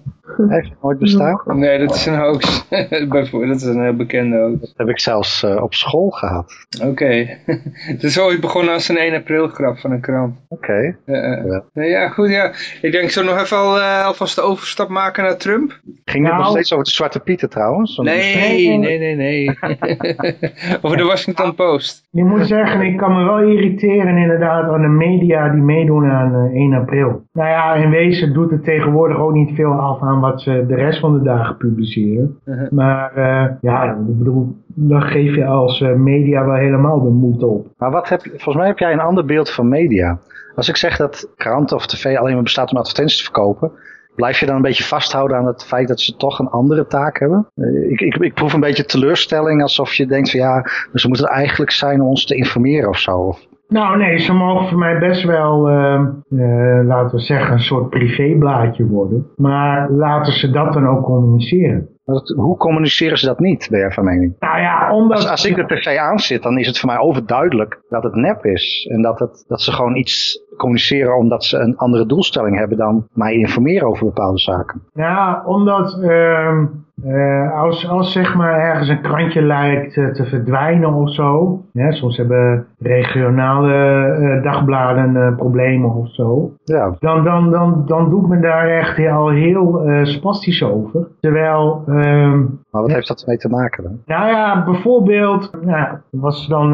Heeft nooit bestaan? Nee, dat is een hoax. Bijvoorbeeld, dat is een heel bekende hoax. Dat heb ik zelfs uh, op school gehad. Oké. het is ooit begonnen als een 1 april grap van een krant. Oké. Okay. Uh, ja. ja, goed, ja. Ik denk, zo nog even al, uh, alvast de overstap maken naar Trump? Ging het nou, nog steeds over de Zwarte Pieten trouwens? Nee, nee, nee, nee. over de Washington Post. Je moet zeggen, ik kan me wel irriteren inderdaad aan de media die meedoen aan 1 april. Nou ja, in wezen doet het tegenwoordig ook niet veel af aan wat ze de rest van de dagen publiceren. Uh -huh. Maar uh, ja, ik bedoel, dan geef je als uh, media wel helemaal de moed op. Maar wat heb, volgens mij heb jij een ander beeld van media. Als ik zeg dat kranten of tv alleen maar bestaat om advertenties te verkopen, blijf je dan een beetje vasthouden aan het feit dat ze toch een andere taak hebben? Ik, ik, ik proef een beetje teleurstelling alsof je denkt van ja, dus ze moeten er eigenlijk zijn om ons te informeren of zo. Nou nee, ze mogen voor mij best wel, uh, uh, laten we zeggen, een soort privéblaadje worden. Maar laten ze dat dan ook communiceren. Hoe communiceren ze dat niet, ben jij van mening? Nou ja, omdat... Als, als ik de tv aanzit, dan is het voor mij overduidelijk dat het nep is. En dat, het, dat ze gewoon iets communiceren omdat ze een andere doelstelling hebben dan mij informeren over bepaalde zaken. Ja, omdat uh, uh, als, als zeg maar ergens een krantje lijkt uh, te verdwijnen of zo. Ja, soms hebben regionale uh, dagbladen problemen of zo. Ja. Dan, dan, dan, dan doet men daar echt al heel spastisch over. Terwijl... maar wat heeft dat mee te maken dan? Nou ja, bijvoorbeeld, nou, was dan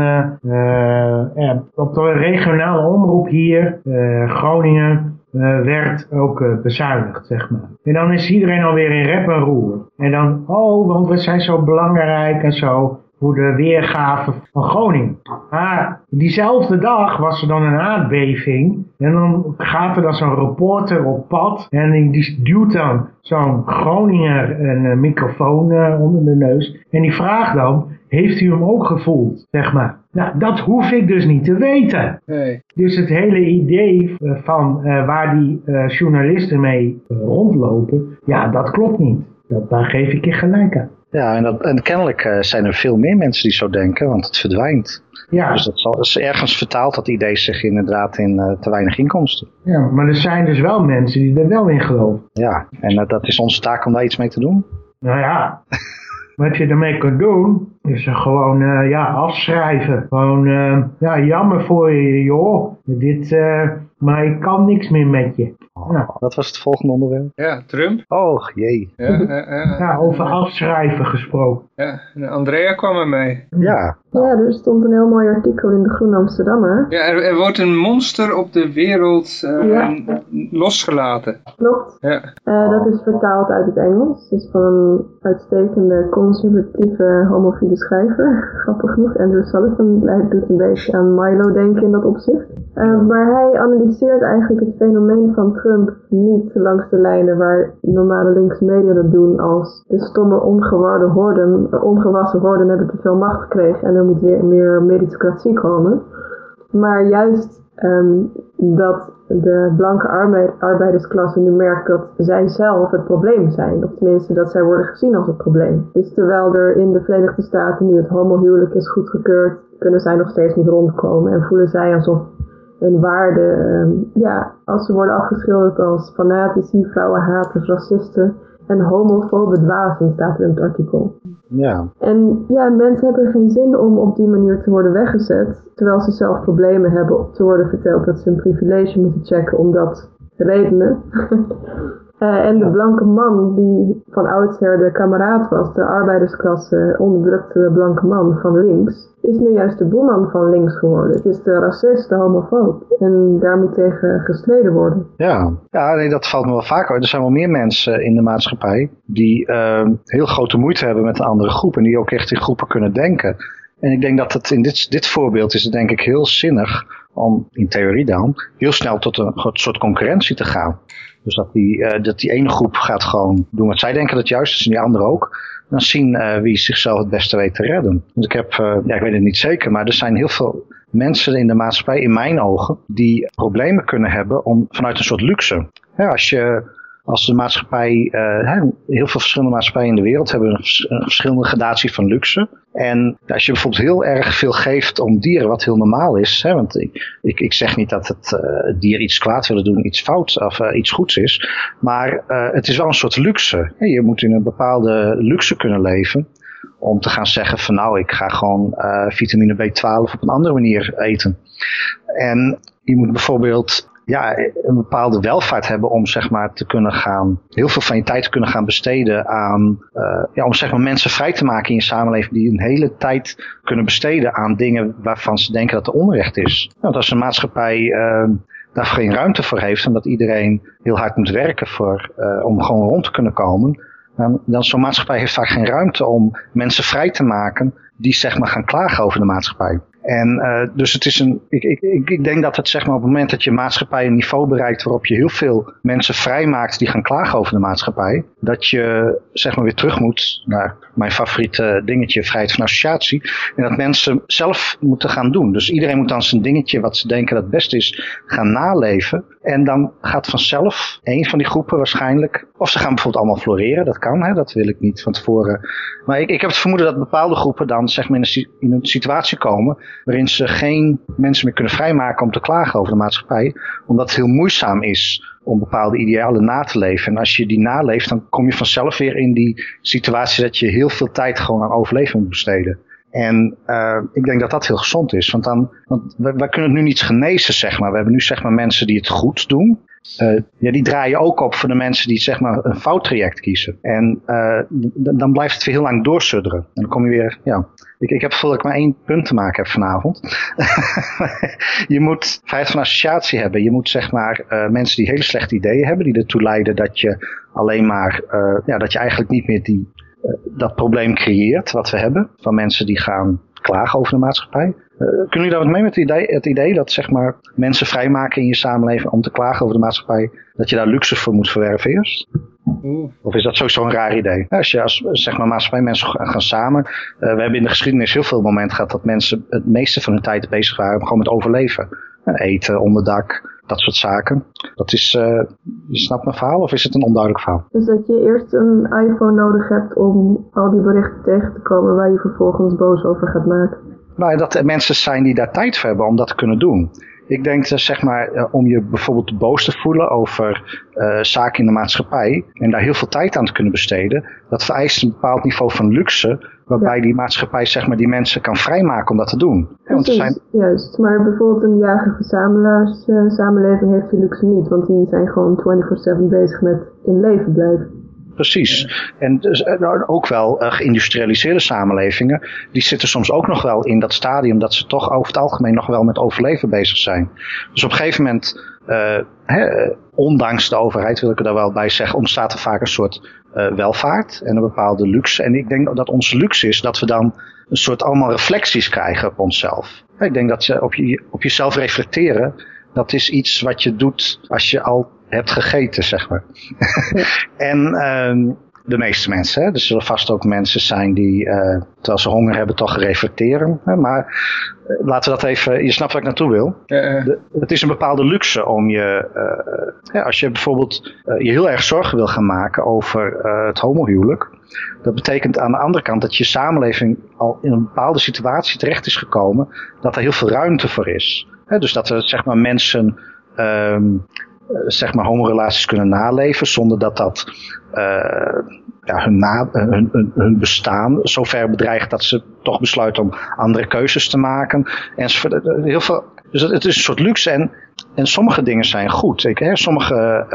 ja, op de regionale omroep hier, Groningen, uh, werd ook bezuinigd, zeg maar. En dan is iedereen alweer in rep en roer. En dan, oh, want we zijn zo belangrijk en zo voor de weergave van Groningen. Maar diezelfde dag was er dan een aardbeving. En dan gaat er dan zo'n reporter op pad. En die duwt dan zo'n Groninger een uh, microfoon uh, onder de neus. En die vraagt dan, heeft u hem ook gevoeld, zeg maar. Nou, dat hoef ik dus niet te weten. Nee. Dus het hele idee van uh, waar die uh, journalisten mee rondlopen, ja, dat klopt niet. Dat, daar geef ik je gelijk aan. Ja, en, dat, en kennelijk zijn er veel meer mensen die zo denken, want het verdwijnt. Ja. Dus dat zal, ergens vertaald dat idee zich inderdaad in te weinig inkomsten. Ja, maar er zijn dus wel mensen die er wel in geloven. Ja, en dat is onze taak om daar iets mee te doen. Nou ja, wat je ermee kunt doen, is er gewoon ja, afschrijven. Gewoon, ja, jammer voor je, joh. Dit, maar ik kan niks meer met je. Oh, ja. Wat was het volgende onderwerp? Ja, Trump. Oh, jee. Ja, ja over afschrijven gesproken. Ja, Andrea kwam er mee. Ja. Ja, er stond een heel mooi artikel in de Groen Amsterdammer. Ja, er, er wordt een monster op de wereld ja. losgelaten. Klopt. Ja. Uh, dat is vertaald uit het Engels. Het is van een uitstekende conservatieve homofiele schrijver. Grappig genoeg, Andrew Sullivan doet een beetje aan Milo denken in dat opzicht. Uh, maar hij analyseert eigenlijk het fenomeen van Trump niet langs de lijnen waar normale linkse media dat doen als de stomme horden, ongewassen horden hebben te veel macht gekregen en moet weer meer meritocratie komen. Maar juist um, dat de blanke arbeid, arbeidersklasse nu merkt dat zij zelf het probleem zijn. Of tenminste dat zij worden gezien als het probleem. Dus terwijl er in de Verenigde Staten nu het homohuwelijk is goedgekeurd, kunnen zij nog steeds niet rondkomen. En voelen zij alsof hun waarde, um, ja, als ze worden afgeschilderd als fanatici, vrouwenhaters, racisten en homofobe dwazen, staat in het artikel. Ja. En ja, mensen hebben er geen zin om op die manier te worden weggezet, terwijl ze zelf problemen hebben om te worden verteld dat ze een privilege moeten checken om dat redenen. uh, en de blanke man die van oudsher de kameraad was, de arbeidersklasse, onderdrukte blanke man van links, is nu juist de boeman van links geworden. Het is de racist, de homofoob. En daar moet tegen gestreden worden. Ja, ja nee, dat valt me wel vaker. Er zijn wel meer mensen in de maatschappij die uh, heel grote moeite hebben met een andere groep. En die ook echt in groepen kunnen denken. En ik denk dat het in dit, dit voorbeeld is het denk ik heel zinnig om, in theorie dan, heel snel tot een soort concurrentie te gaan. Dus dat die, uh, dat die ene groep gaat gewoon doen wat zij denken dat juist is en die andere ook. Dan zien uh, wie zichzelf het beste weet te redden. Dus ik heb, uh, ja ik weet het niet zeker, maar er zijn heel veel mensen in de maatschappij, in mijn ogen, die problemen kunnen hebben om vanuit een soort luxe. Ja, als je als de maatschappij, eh, heel veel verschillende maatschappijen in de wereld hebben een, vers- een verschillende gradatie van luxe. En als je bijvoorbeeld heel erg veel geeft om dieren, wat heel normaal is, hè, want ik, ik, zeg niet dat het eh, dier iets kwaad willen doen, iets fout of eh, iets goeds is, maar het is wel een soort luxe. Je moet in een bepaalde luxe kunnen leven om te gaan zeggen van nou, ik ga gewoon vitamine B12 op een andere manier eten. En je moet bijvoorbeeld ja, een bepaalde welvaart hebben om zeg maar te kunnen gaan, heel veel van je tijd te kunnen gaan besteden aan, eh, ja, om zeg maar mensen vrij te maken in je samenleving die een hele tijd kunnen besteden aan dingen waarvan ze denken dat er onrecht is. Want als een maatschappij eh, daar geen ruimte voor heeft, omdat iedereen heel hard moet werken voor, eh, om gewoon rond te kunnen komen, dan, dan zo'n maatschappij heeft vaak geen ruimte om mensen vrij te maken die zeg maar gaan klagen over de maatschappij. En uh, dus het is een. Ik, ik, ik denk dat het zeg maar op het moment dat je maatschappij een niveau bereikt waarop je heel veel mensen vrijmaakt die gaan klagen over de maatschappij, dat je zeg maar weer terug moet naar mijn favoriete dingetje, vrijheid van associatie. En dat mensen zelf moeten gaan doen. Dus iedereen moet dan zijn dingetje wat ze denken dat het beste is, gaan naleven. En dan gaat vanzelf een van die groepen waarschijnlijk. Of ze gaan bijvoorbeeld allemaal floreren, dat kan, hè, dat wil ik niet van tevoren. Maar ik, ik heb het vermoeden dat bepaalde groepen dan zeg maar in een, si- in een situatie komen waarin ze geen mensen meer kunnen vrijmaken om te klagen over de maatschappij. Omdat het heel moeizaam is om bepaalde idealen na te leven. En als je die naleeft, dan kom je vanzelf weer in die situatie dat je heel veel tijd gewoon aan overleven moet besteden. En uh, ik denk dat dat heel gezond is. Want, dan, want wij kunnen het nu niet genezen, zeg maar. We hebben nu zeg maar mensen die het goed doen. Uh, ja, die draaien ook op voor de mensen die zeg maar een fout traject kiezen. En uh, dan blijft het weer heel lang doorsudderen. En dan kom je weer, ja. Ik, ik heb gevoel dat ik maar één punt te maken heb vanavond. je moet vrijheid van associatie hebben. Je moet zeg maar uh, mensen die hele slechte ideeën hebben, die ertoe leiden dat je alleen maar, uh, ja, dat je eigenlijk niet meer die, uh, dat probleem creëert wat we hebben. Van mensen die gaan klagen over de maatschappij. Kunnen jullie daar wat mee met het idee, het idee dat zeg maar, mensen vrijmaken in je samenleving om te klagen over de maatschappij, dat je daar luxe voor moet verwerven eerst? Of is dat sowieso een raar idee? Als je als zeg maar, maatschappij mensen gaan samen. Uh, we hebben in de geschiedenis heel veel momenten gehad dat mensen het meeste van hun tijd bezig waren gewoon met overleven. Uh, eten, onderdak, dat soort zaken. Dat is, uh, je snapt mijn verhaal of is het een onduidelijk verhaal? Dus dat je eerst een iPhone nodig hebt om al die berichten tegen te komen waar je vervolgens boos over gaat maken. Nou, dat er mensen zijn die daar tijd voor hebben om dat te kunnen doen. Ik denk dat zeg maar, uh, om je bijvoorbeeld boos te voelen over uh, zaken in de maatschappij en daar heel veel tijd aan te kunnen besteden, dat vereist een bepaald niveau van luxe, waarbij ja. die maatschappij zeg maar, die mensen kan vrijmaken om dat te doen. Ja, want er zijn... Juist, maar bijvoorbeeld een jager-verzamelaars uh, samenleving heeft die luxe niet, want die zijn gewoon 24-7 bezig met in leven blijven. Precies. En dus, ook wel uh, geïndustrialiseerde samenlevingen, die zitten soms ook nog wel in dat stadium dat ze toch over het algemeen nog wel met overleven bezig zijn. Dus op een gegeven moment, uh, hè, ondanks de overheid wil ik er daar wel bij zeggen, ontstaat er vaak een soort uh, welvaart en een bepaalde luxe. En ik denk dat onze luxe is dat we dan een soort allemaal reflecties krijgen op onszelf. Ik denk dat je op, je op jezelf reflecteren, dat is iets wat je doet als je al hebt gegeten, zeg maar. Ja. en uh, de meeste mensen, hè, er zullen vast ook mensen zijn die, uh, terwijl ze honger hebben, toch reflecteren. Hè, maar uh, laten we dat even, je snapt waar ik naartoe wil. Ja. De, het is een bepaalde luxe om je, uh, ja, als je bijvoorbeeld je heel erg zorgen wil gaan maken over het homohuwelijk. Dat betekent aan de andere kant dat je samenleving al in een bepaalde situatie terecht is gekomen, dat er heel veel ruimte voor is. Hè, dus dat er zeg maar mensen um, zeg maar homorelaties kunnen naleven zonder dat dat uh, ja, hun, hun, hun, bestaan zo ver bedreigt dat ze toch besluiten om andere keuzes te maken. En heel veel, dus het is een soort luxe en, en sommige dingen zijn goed. Ik, hè, sommige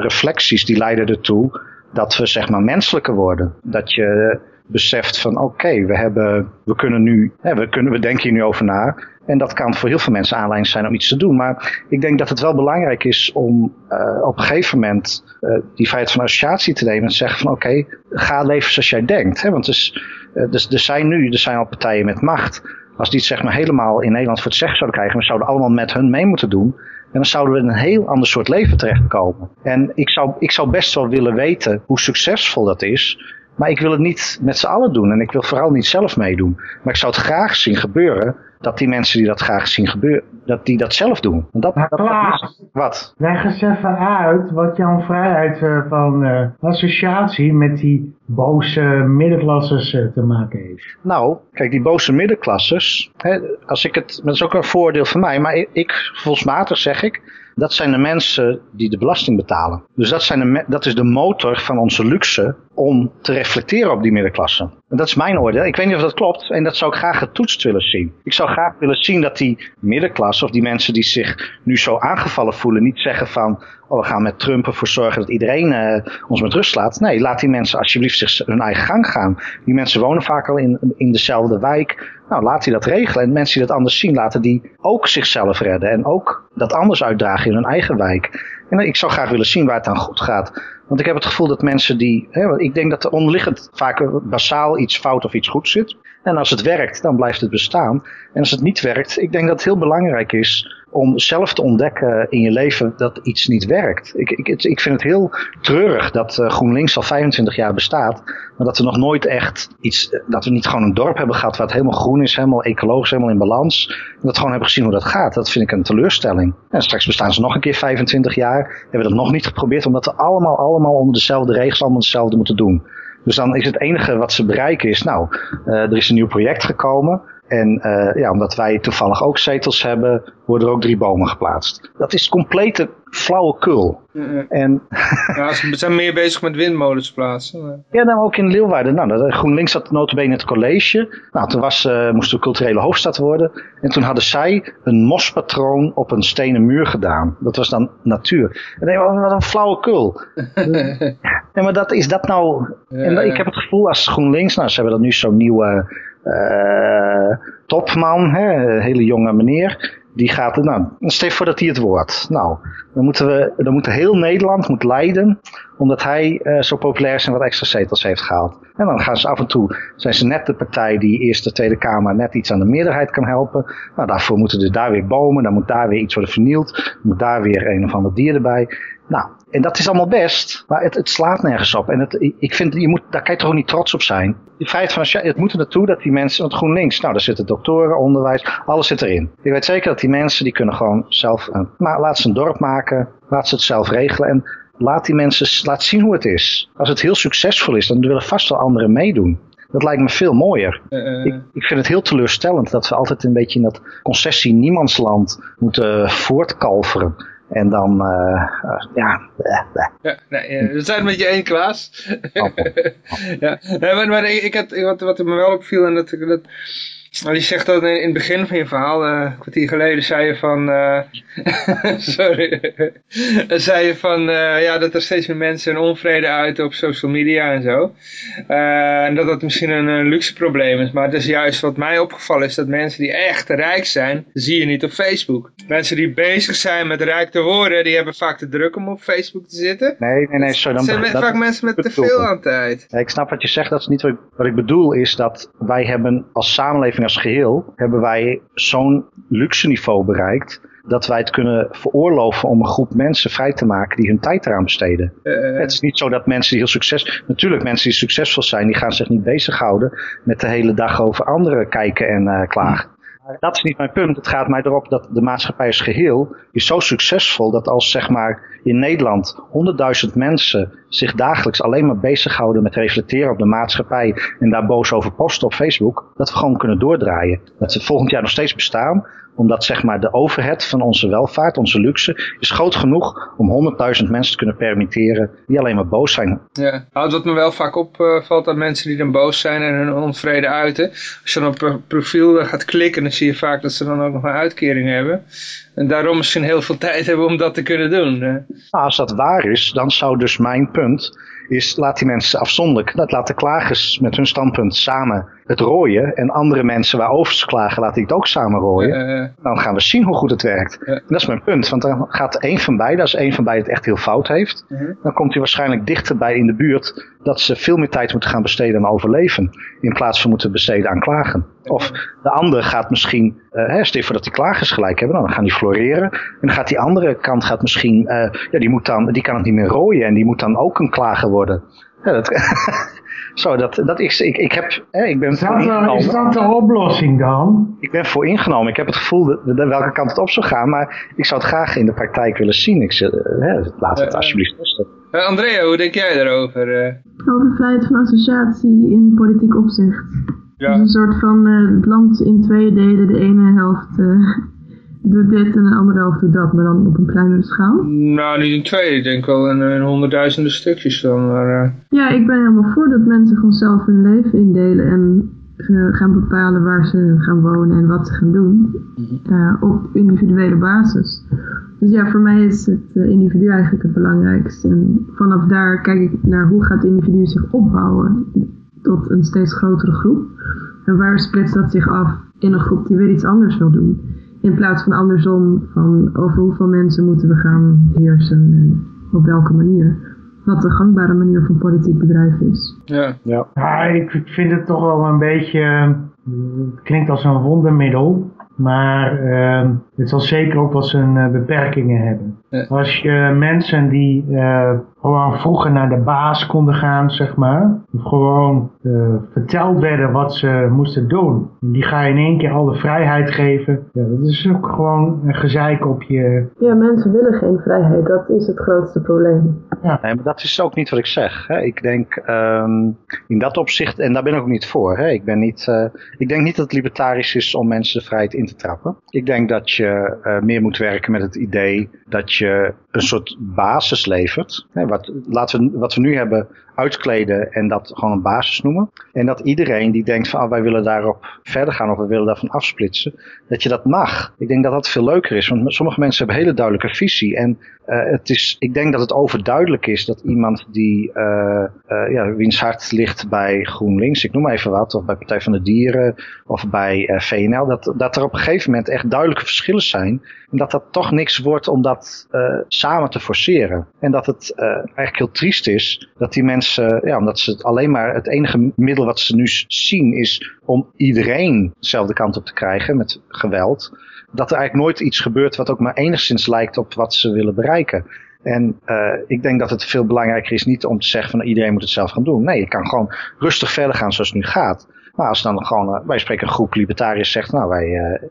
reflecties die leiden ertoe dat we zeg maar menselijker worden. Dat je beseft van oké, we hebben, we kunnen nu, hè, we kunnen, we denken hier nu over na. En dat kan voor heel veel mensen aanleiding zijn om iets te doen. Maar ik denk dat het wel belangrijk is om uh, op een gegeven moment uh, die vrijheid van associatie te nemen. En te zeggen van oké, ga leven zoals jij denkt. Hè? Want dus, uh, dus, er zijn nu, er zijn al partijen met macht. Als die het zeg maar helemaal in Nederland voor het zeggen zouden krijgen. We zouden allemaal met hun mee moeten doen. En dan zouden we in een heel ander soort leven terechtkomen. En ik zou, ik zou best wel willen weten hoe succesvol dat is. Maar ik wil het niet met z'n allen doen en ik wil vooral niet zelf meedoen. Maar ik zou het graag zien gebeuren dat die mensen die dat graag zien gebeuren, dat die dat zelf doen. En dat, dat, wat? leg eens even uit wat jouw vrijheid eh, van eh, associatie met die boze middenklasses eh, te maken heeft. Nou, kijk, die boze middenklasses, hè, als ik het, dat is ook een voordeel van mij, maar ik, gevoelsmatig zeg ik, dat zijn de mensen die de belasting betalen. Dus dat, zijn de, dat is de motor van onze luxe om te reflecteren op die middenklasse. En dat is mijn oordeel. Ik weet niet of dat klopt en dat zou ik graag getoetst willen zien. Ik zou graag willen zien dat die middenklasse of die mensen die zich nu zo aangevallen voelen niet zeggen van oh, we gaan met Trump ervoor zorgen dat iedereen eh, ons met rust laat. Nee, laat die mensen alsjeblieft zich hun eigen gang gaan. Die mensen wonen vaak al in, in dezelfde wijk. Nou, laat die dat regelen. En mensen die dat anders zien, laten die ook zichzelf redden. En ook dat anders uitdragen in hun eigen wijk. En ik zou graag willen zien waar het dan goed gaat. Want ik heb het gevoel dat mensen die... Hè, ik denk dat er onderliggend vaak basaal iets fout of iets goed zit. En als het werkt, dan blijft het bestaan. En als het niet werkt, ik denk dat het heel belangrijk is om zelf te ontdekken in je leven dat iets niet werkt. Ik, ik, ik vind het heel treurig dat eh, GroenLinks al 25 jaar bestaat, maar dat we nog nooit echt iets, eh, dat we niet gewoon een dorp hebben gehad waar het helemaal groen is, helemaal ecologisch, helemaal in balans. En dat gewoon hebben gezien hoe dat gaat. Dat vind ik een teleurstelling. En straks bestaan ze nog een keer 25 jaar, hebben dat nog niet geprobeerd, omdat we allemaal, allemaal onder dezelfde regels, allemaal hetzelfde moeten doen. Dus dan is het enige wat ze bereiken is, nou, eh, er is een nieuw project gekomen. En eh, ja, omdat wij toevallig ook zetels hebben, worden er ook drie bomen geplaatst. Dat is complete flauwekul. En Ja, ze zijn meer bezig met windmolens plaatsen. maar- ja, dan ook in Leeuwarden. Nou, dat- GroenLinks had notabene het college. Nou, toen was, eh moest de culturele hoofdstad worden. En toen hadden zij een mospatroon op een stenen muur gedaan. Dat was dan natuur. En dan denk ik, wat een flauwekul. Ja, maar dat, is dat nou... En dat- ik heb het gevoel als GroenLinks... Nou, ze hebben dan nu zo'n nieuwe eh, topman, hè, hele jonge meneer... Die gaat, nou, stel voor dat hij het wordt. Nou, dan moeten we, dan moet heel Nederland moet lijden, omdat hij eh, zo populair is en wat extra zetels heeft gehaald. En dan gaan ze af en toe, zijn ze net de partij die eerst de Tweede Kamer net iets aan de meerderheid kan helpen. Nou, daarvoor moeten dus daar weer bomen, dan moet daar weer iets worden vernield, moet daar weer een of ander dier erbij. Nou, en dat is allemaal best, maar het, het slaat nergens op. En het, ik vind, je moet, daar kan je toch ook niet trots op zijn. Die vrijheid van het moet er naartoe dat die mensen, want GroenLinks, nou daar zitten doktoren, onderwijs, alles zit erin. Ik weet zeker dat die mensen, die kunnen gewoon zelf, eh, maar laat ze een dorp maken, laat ze het zelf regelen en laat die mensen, laat zien hoe het is. Als het heel succesvol is, dan willen vast wel anderen meedoen. Dat lijkt me veel mooier. Eh, Ik, ik vind het heel teleurstellend dat we altijd een beetje in dat concessie niemandsland moeten voortkalveren. En dan, eh, eh, ja, bleh. Ja, nee, eh, we zijn het met je één, Klaas. Ja, nee, maar, maar ik, ik had, wat, wat me wel opviel, en dat, dat, nou, je zegt dat in, het begin van je verhaal, eh, een kwartier geleden, zei je van, eh, sorry, zei je van, eh, ja, dat er steeds meer mensen een onvrede uiten op social media en zo. En dat dat misschien een, een luxe probleem is, maar het is juist wat mij opgevallen is, dat mensen die echt rijk zijn, zie je niet op Facebook. Mensen die bezig zijn met rijk te worden, die hebben vaak te druk om op Facebook te zitten. Nee, nee, nee, sorry. Het Dan, zijn dat- vaak mensen met te veel aan tijd. Ja, ik snap wat je zegt, dat is niet wat ik, wat ik bedoel, is dat wij hebben als samenleving als geheel, hebben wij zo'n luxe niveau bereikt, dat wij het kunnen veroorloven om een groep mensen vrij te maken die hun tijd eraan besteden. Eh, Het is niet zo dat mensen die heel succes, natuurlijk mensen die succesvol zijn, die gaan zich niet bezighouden met de hele dag over anderen kijken en eh, klagen. Dat is niet mijn punt. Het gaat mij erop dat de maatschappij als geheel is zo succesvol dat als zeg maar in Nederland 100.000 mensen zich dagelijks alleen maar bezighouden met reflecteren op de maatschappij en daar boos over posten op Facebook, dat we gewoon kunnen doordraaien. Dat ze volgend jaar nog steeds bestaan, omdat zeg maar de overhead van onze welvaart, onze luxe, is groot genoeg om 100.000 mensen te kunnen permitteren die alleen maar boos zijn. Ja, wat me wel vaak opvalt aan mensen die dan boos zijn en hun onvrede uiten. Als je dan op een profiel eh, gaat klikken, dan zie je vaak dat ze dan ook nog een uitkering hebben. En daarom misschien heel veel tijd hebben om dat te kunnen doen. eh. Nou, als dat waar is, dan zou dus mijn punt is, laat die mensen afzonderlijk, dat laat de klagers met hun standpunt samen het rooien en andere mensen waarover ze klagen, laat die het ook samen rooien. Dan gaan we zien hoe goed het werkt. En dat is mijn punt, want dan gaat één van beiden, als één van beiden het echt heel fout heeft, Mhm. dan komt hij waarschijnlijk dichterbij in de buurt dat ze veel meer tijd moeten gaan besteden aan overleven, in plaats van moeten besteden aan klagen. Of de andere gaat misschien, eh hè, stel voor dat die klagers gelijk hebben, nou, dan gaan die floreren. En dan gaat die andere kant gaat misschien, eh, ja, die, moet dan, die kan het niet meer rooien en die moet dan ook een klager worden. Ja, dat, zo, dat, dat is, ik, ik, heb, hè, ik ben Is dat, eh, ingenomen. is dat de oplossing dan? Ik ben voor ingenomen. Ik heb het gevoel dat, dat welke kant het op zou gaan, maar ik zou het graag in de praktijk willen zien. Ik, eh, hè, laat het Eh, alsjeblieft testen. Eh, Andrea, hoe denk jij daarover? eh? Over vrijheid van associatie in politiek opzicht. ja. Dus een soort van eh, het land in twee delen. De ene helft eh, doet dit en de andere helft doet dat, maar dan op een kleinere schaal. Nou, niet in twee. Ik denk wel in, in honderdduizenden stukjes dan. Maar, eh, Ja, ik ben helemaal voor dat mensen gewoon zelf hun leven indelen en eh, gaan bepalen waar ze gaan wonen en wat ze gaan doen. eh, op individuele basis. Dus ja, voor mij is het individu eigenlijk het belangrijkste. En vanaf daar kijk ik naar hoe gaat het individu zich opbouwen tot een steeds grotere groep. En waar splitst dat zich af in een groep die weer iets anders wil doen. In plaats van andersom, van over hoeveel mensen moeten we gaan heersen en op welke manier. Wat de gangbare manier van politiek bedrijf is. ja. Ja, ik ik vind het toch wel een beetje, eh, het klinkt als een wondermiddel, maar eh, het zal zeker ook wel zijn eh, beperkingen hebben. Ja. Als je mensen die eh, gewoon vroeger naar de baas konden gaan, zeg maar, of gewoon eh, verteld werden wat ze moesten doen, die ga je in één keer alle vrijheid geven. Ja, dat is ook gewoon een gezeik op je... Ja, mensen willen geen vrijheid. Dat is het grootste probleem. Nee, maar dat is ook niet wat ik zeg. Hè. Ik denk ehm, in dat opzicht, en daar ben ik ook niet voor. Hè. Ik, ben niet, eh, ik denk niet dat het libertarisch is om mensen de vrijheid in te trappen. Ik denk dat je eh, meer moet werken met het idee dat je een soort basis levert. Hè, wat, laten we, wat we nu hebben uitkleden en dat gewoon een basis noemen. En dat iedereen die denkt van ah, wij willen daarop verder gaan of we willen daarvan afsplitsen, dat je dat mag. Ik denk dat dat veel leuker is, want sommige mensen hebben hele duidelijke visie. En eh, het is, ik denk dat het overduidelijk is dat iemand die, eh, eh, ja, wiens hart ligt bij GroenLinks, ik noem even wat, of bij Partij van de Dieren, of bij VNL, dat, dat er op een gegeven moment echt duidelijke verschillen zijn. En dat dat toch niks wordt om dat samen te forceren. En dat het eigenlijk heel triest is dat die mensen, ja, omdat ze het alleen maar, het enige middel wat ze nu zien is om iedereen dezelfde kant op te krijgen met geweld. Dat er eigenlijk nooit iets gebeurt wat ook maar enigszins lijkt op wat ze willen bereiken. En eh, ik denk dat het veel belangrijker is niet om te zeggen van iedereen moet het zelf gaan doen. Nee, je kan gewoon rustig verder gaan zoals het nu gaat. Maar als dan gewoon, eh, wij spreken een groep libertariërs zegt, nou wij eh,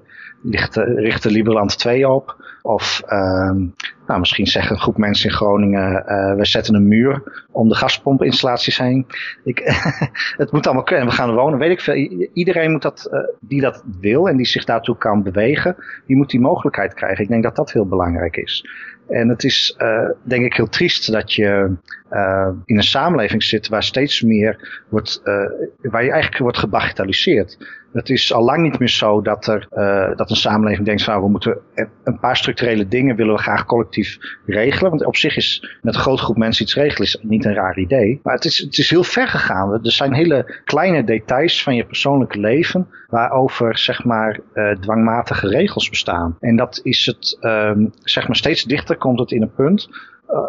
richten Liberland 2 op. Of ehm, nou, misschien zeggen een groep mensen in Groningen, eh we zetten een muur om de gaspompinstallaties heen. Ik, het moet allemaal kunnen. We gaan wonen, weet ik veel. Iedereen moet dat, eh, die dat wil en die zich daartoe kan bewegen, die moet die mogelijkheid krijgen. Ik denk dat dat heel belangrijk is. En het is, eh, denk ik, heel triest dat je eh, in een samenleving zit waar steeds meer wordt, eh, waar je eigenlijk wordt gebagitaliseerd. Het is al lang niet meer zo dat, er, eh, dat een samenleving denkt van nou, we moeten een paar structurele dingen willen we graag collectief regelen. Want op zich is met een grote groep mensen iets regelen is niet een raar idee. Maar het is, het is heel ver gegaan. Er zijn hele kleine details van je persoonlijke leven waarover zeg maar eh, dwangmatige regels bestaan. En dat is het, ehm, zeg maar steeds dichter komt het in een punt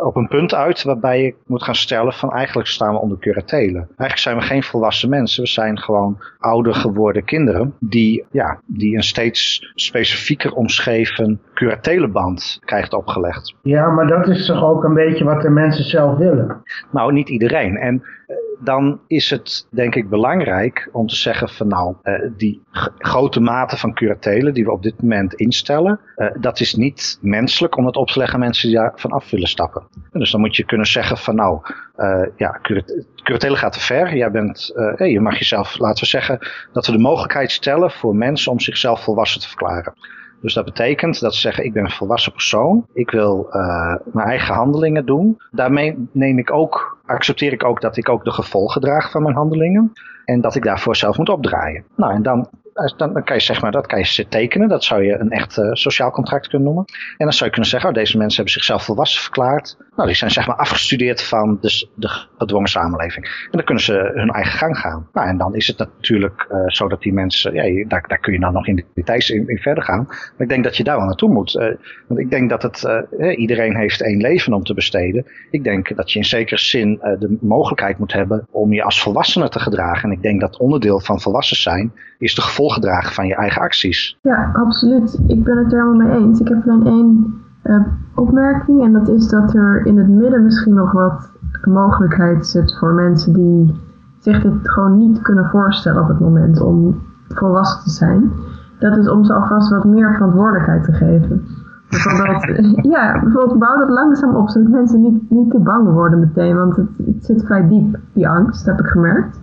op een punt uit waarbij je moet gaan stellen van eigenlijk staan we onder curatelen. Eigenlijk zijn we geen volwassen mensen, we zijn gewoon ouder geworden kinderen die, ja, die een steeds specifieker omschreven curatelenband krijgt opgelegd. Ja, maar dat is toch ook een beetje wat de mensen zelf willen. Nou, niet iedereen. En eh, dan is het denk ik belangrijk om te zeggen van nou, eh, die grote mate van curatelen die we op dit moment instellen, eh, dat is niet menselijk om dat op te leggen aan mensen die daarvan af willen stappen. En dus dan moet je kunnen zeggen van nou, eh, ja, curat- curatelen gaat te ver. Jij bent, hey, je mag jezelf, laten we zeggen, dat we de mogelijkheid stellen voor mensen om zichzelf volwassen te verklaren. Dus dat betekent dat ze zeggen, ik ben een volwassen persoon. Ik wil eh, mijn eigen handelingen doen. Daarmee neem ik ook, accepteer ik ook dat ik ook de gevolgen draag van mijn handelingen. En dat ik daarvoor zelf moet opdraaien. Nou, en dan, dan kan je zeg maar, dat kan je tekenen. Dat zou je een echt eh, sociaal contract kunnen noemen. En dan zou je kunnen zeggen, oh, deze mensen hebben zichzelf volwassen verklaard. Nou, die zijn zeg maar afgestudeerd van de, de gedwongen samenleving. En dan kunnen ze hun eigen gang gaan. Nou, en dan is het natuurlijk eh, zo dat die mensen, ja, daar, daar kun je dan nog in de details in, verder gaan. Maar ik denk dat je daar wel naartoe moet. Eh, want ik denk dat het, eh, iedereen heeft één leven om te besteden. Ik denk dat je in zekere zin de mogelijkheid moet hebben om je als volwassene te gedragen. En ik denk dat onderdeel van volwassen zijn is de gevolgen dragen van je eigen acties. Ja, absoluut. Ik ben het er helemaal mee eens. Ik heb alleen één eh, opmerking en dat is dat er in het midden misschien nog wat mogelijkheid zit voor mensen die zich dit gewoon niet kunnen voorstellen op het moment om volwassen te zijn. Dat is om ze alvast wat meer verantwoordelijkheid te geven. Bijvoorbeeld, ja, bijvoorbeeld bouw dat langzaam op, zodat mensen niet, niet te bang worden meteen, want het, het zit vrij diep, die angst, heb ik gemerkt.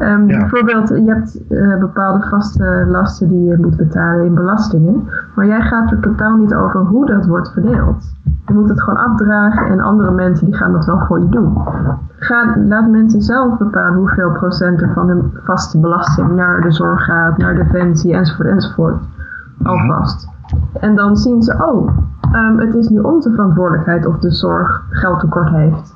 Um, Ja. Bijvoorbeeld, je hebt eh, bepaalde vaste lasten die je moet betalen in belastingen, maar jij gaat er totaal niet over hoe dat wordt verdeeld. Je moet het gewoon afdragen en andere mensen die gaan dat wel voor je doen. Ga, laat mensen zelf bepalen hoeveel procent er van hun vaste belasting naar de zorg gaat, naar defensie enzovoort enzovoort. Alvast. En dan zien ze, oh, ehm, het is nu onze verantwoordelijkheid of de zorg geldtekort heeft.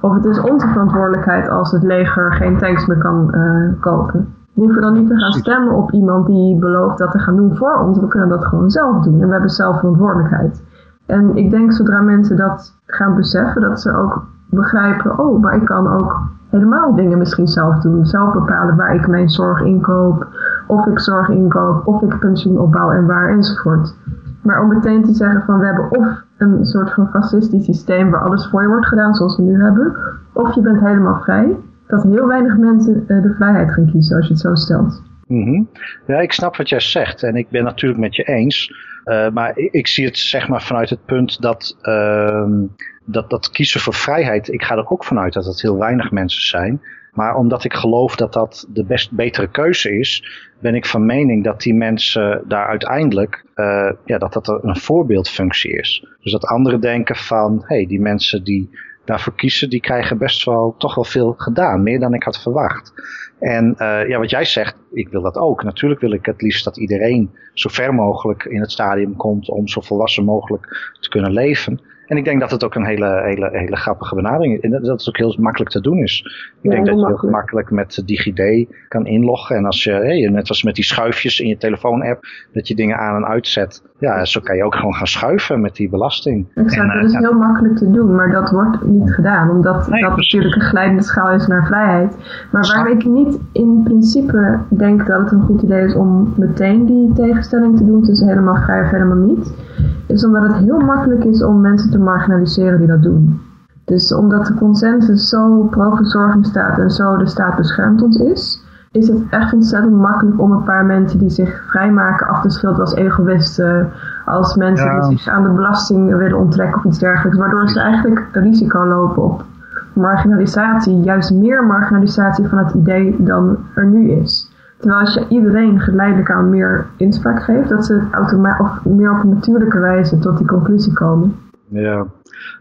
Of het is onze verantwoordelijkheid als het leger geen tanks meer kan eh, kopen. We hoeven dan niet te gaan stemmen op iemand die belooft dat te gaan doen voor ons. We kunnen dat gewoon zelf doen en we hebben zelf verantwoordelijkheid. En ik denk zodra mensen dat gaan beseffen, dat ze ook begrijpen, oh, maar ik kan ook helemaal dingen misschien zelf doen. Zelf bepalen waar ik mijn zorg inkoop, of ik zorg inkoop, of ik pensioen opbouw en waar enzovoort. Maar om meteen te zeggen van we hebben of een soort van fascistisch systeem waar alles voor je wordt gedaan zoals we nu hebben, of je bent helemaal vrij, dat heel weinig mensen eh, de vrijheid gaan kiezen als je het zo stelt. Mhm. Ja, ik snap wat jij zegt en ik ben natuurlijk met je eens. Eh, maar ik, ik zie het zeg maar vanuit het punt dat, ehm, dat dat kiezen voor vrijheid, ik ga er ook vanuit dat het heel weinig mensen zijn. Maar omdat ik geloof dat dat de best betere keuze is, ben ik van mening dat die mensen daar uiteindelijk, eh, ja, dat dat een voorbeeldfunctie is. Dus dat anderen denken van, hé, hey, die mensen die daarvoor kiezen, die krijgen best wel toch wel veel gedaan, meer dan ik had verwacht. En uh, ja, wat jij zegt, ik wil dat ook. Natuurlijk wil ik het liefst dat iedereen zo ver mogelijk in het stadium komt om zo volwassen mogelijk te kunnen leven. En ik denk dat het ook een hele, hele, hele grappige benadering is. En dat het ook heel makkelijk te doen is. Ik Ja, denk dat je heel gemakkelijk met DigiD kan inloggen. En als je, hey, net als met die schuifjes in je telefoon-app, dat je dingen aan en uitzet. Ja, zo kan je ook gewoon gaan schuiven met die belasting. En, dat is uh, heel makkelijk te doen, maar dat wordt niet gedaan, omdat Nee, dat precies. natuurlijk een glijdende schaal is naar vrijheid. Maar waar ik niet in principe denk dat het een goed idee is om meteen die tegenstelling te doen tussen helemaal vrij of helemaal niet, is omdat het heel makkelijk is om mensen te marginaliseren die dat doen. Dus omdat de consensus zo pro-verzorging staat en zo de staat beschermt ons is, is het echt ontzettend makkelijk om een paar mensen die zich vrijmaken af te schilderen als egoïsten, als mensen Ja. die zich aan de belasting willen onttrekken of iets dergelijks, waardoor ze eigenlijk risico lopen op marginalisatie, juist meer marginalisatie van het idee dan er nu is. Terwijl als je iedereen geleidelijk aan meer inspraak geeft, dat ze automa- of meer op een natuurlijke wijze tot die conclusie komen. Ja.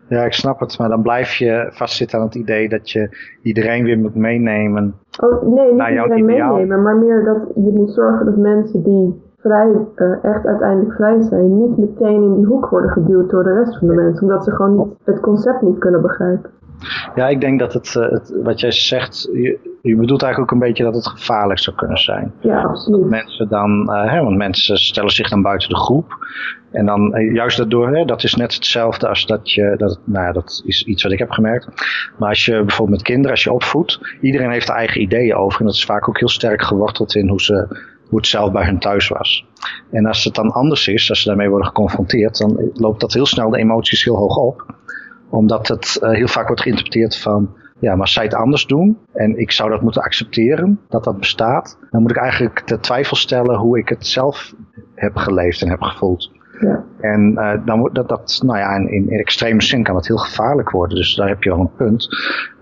ja, ik snap het. Maar dan blijf je vastzitten aan het idee dat je iedereen weer moet meenemen. Oh, nee, niet iedereen meenemen, maar meer dat je moet zorgen dat mensen die vrij, eh, echt uiteindelijk vrij zijn, niet meteen in die hoek worden geduwd door de rest van de mensen, omdat ze gewoon niet, het concept niet kunnen begrijpen. Ja, ik denk dat het, eh, het wat jij zegt, je, je bedoelt eigenlijk ook een beetje dat het gevaarlijk zou kunnen zijn. Ja, absoluut. Mensen dan, eh, hè, want mensen stellen zich dan buiten de groep. En dan eh, juist daardoor, hè, dat is net hetzelfde als dat je, dat, nou ja, dat is iets wat ik heb gemerkt. Maar als je bijvoorbeeld met kinderen, als je opvoedt, iedereen heeft er eigen ideeën over. En dat is vaak ook heel sterk geworteld in hoe, ze, hoe het zelf bij hun thuis was. En als het dan anders is, als ze daarmee worden geconfronteerd, dan loopt dat heel snel de emoties heel hoog op. Omdat het eh, heel vaak wordt geïnterpreteerd van, ja, maar zij het anders doen en ik zou dat moeten accepteren, dat dat bestaat, dan moet ik eigenlijk te twijfel stellen hoe ik het zelf heb geleefd en heb gevoeld. En uh, dan wordt dat, dat, nou ja, in, in extreme zin kan het heel gevaarlijk worden. Dus daar heb je wel een punt.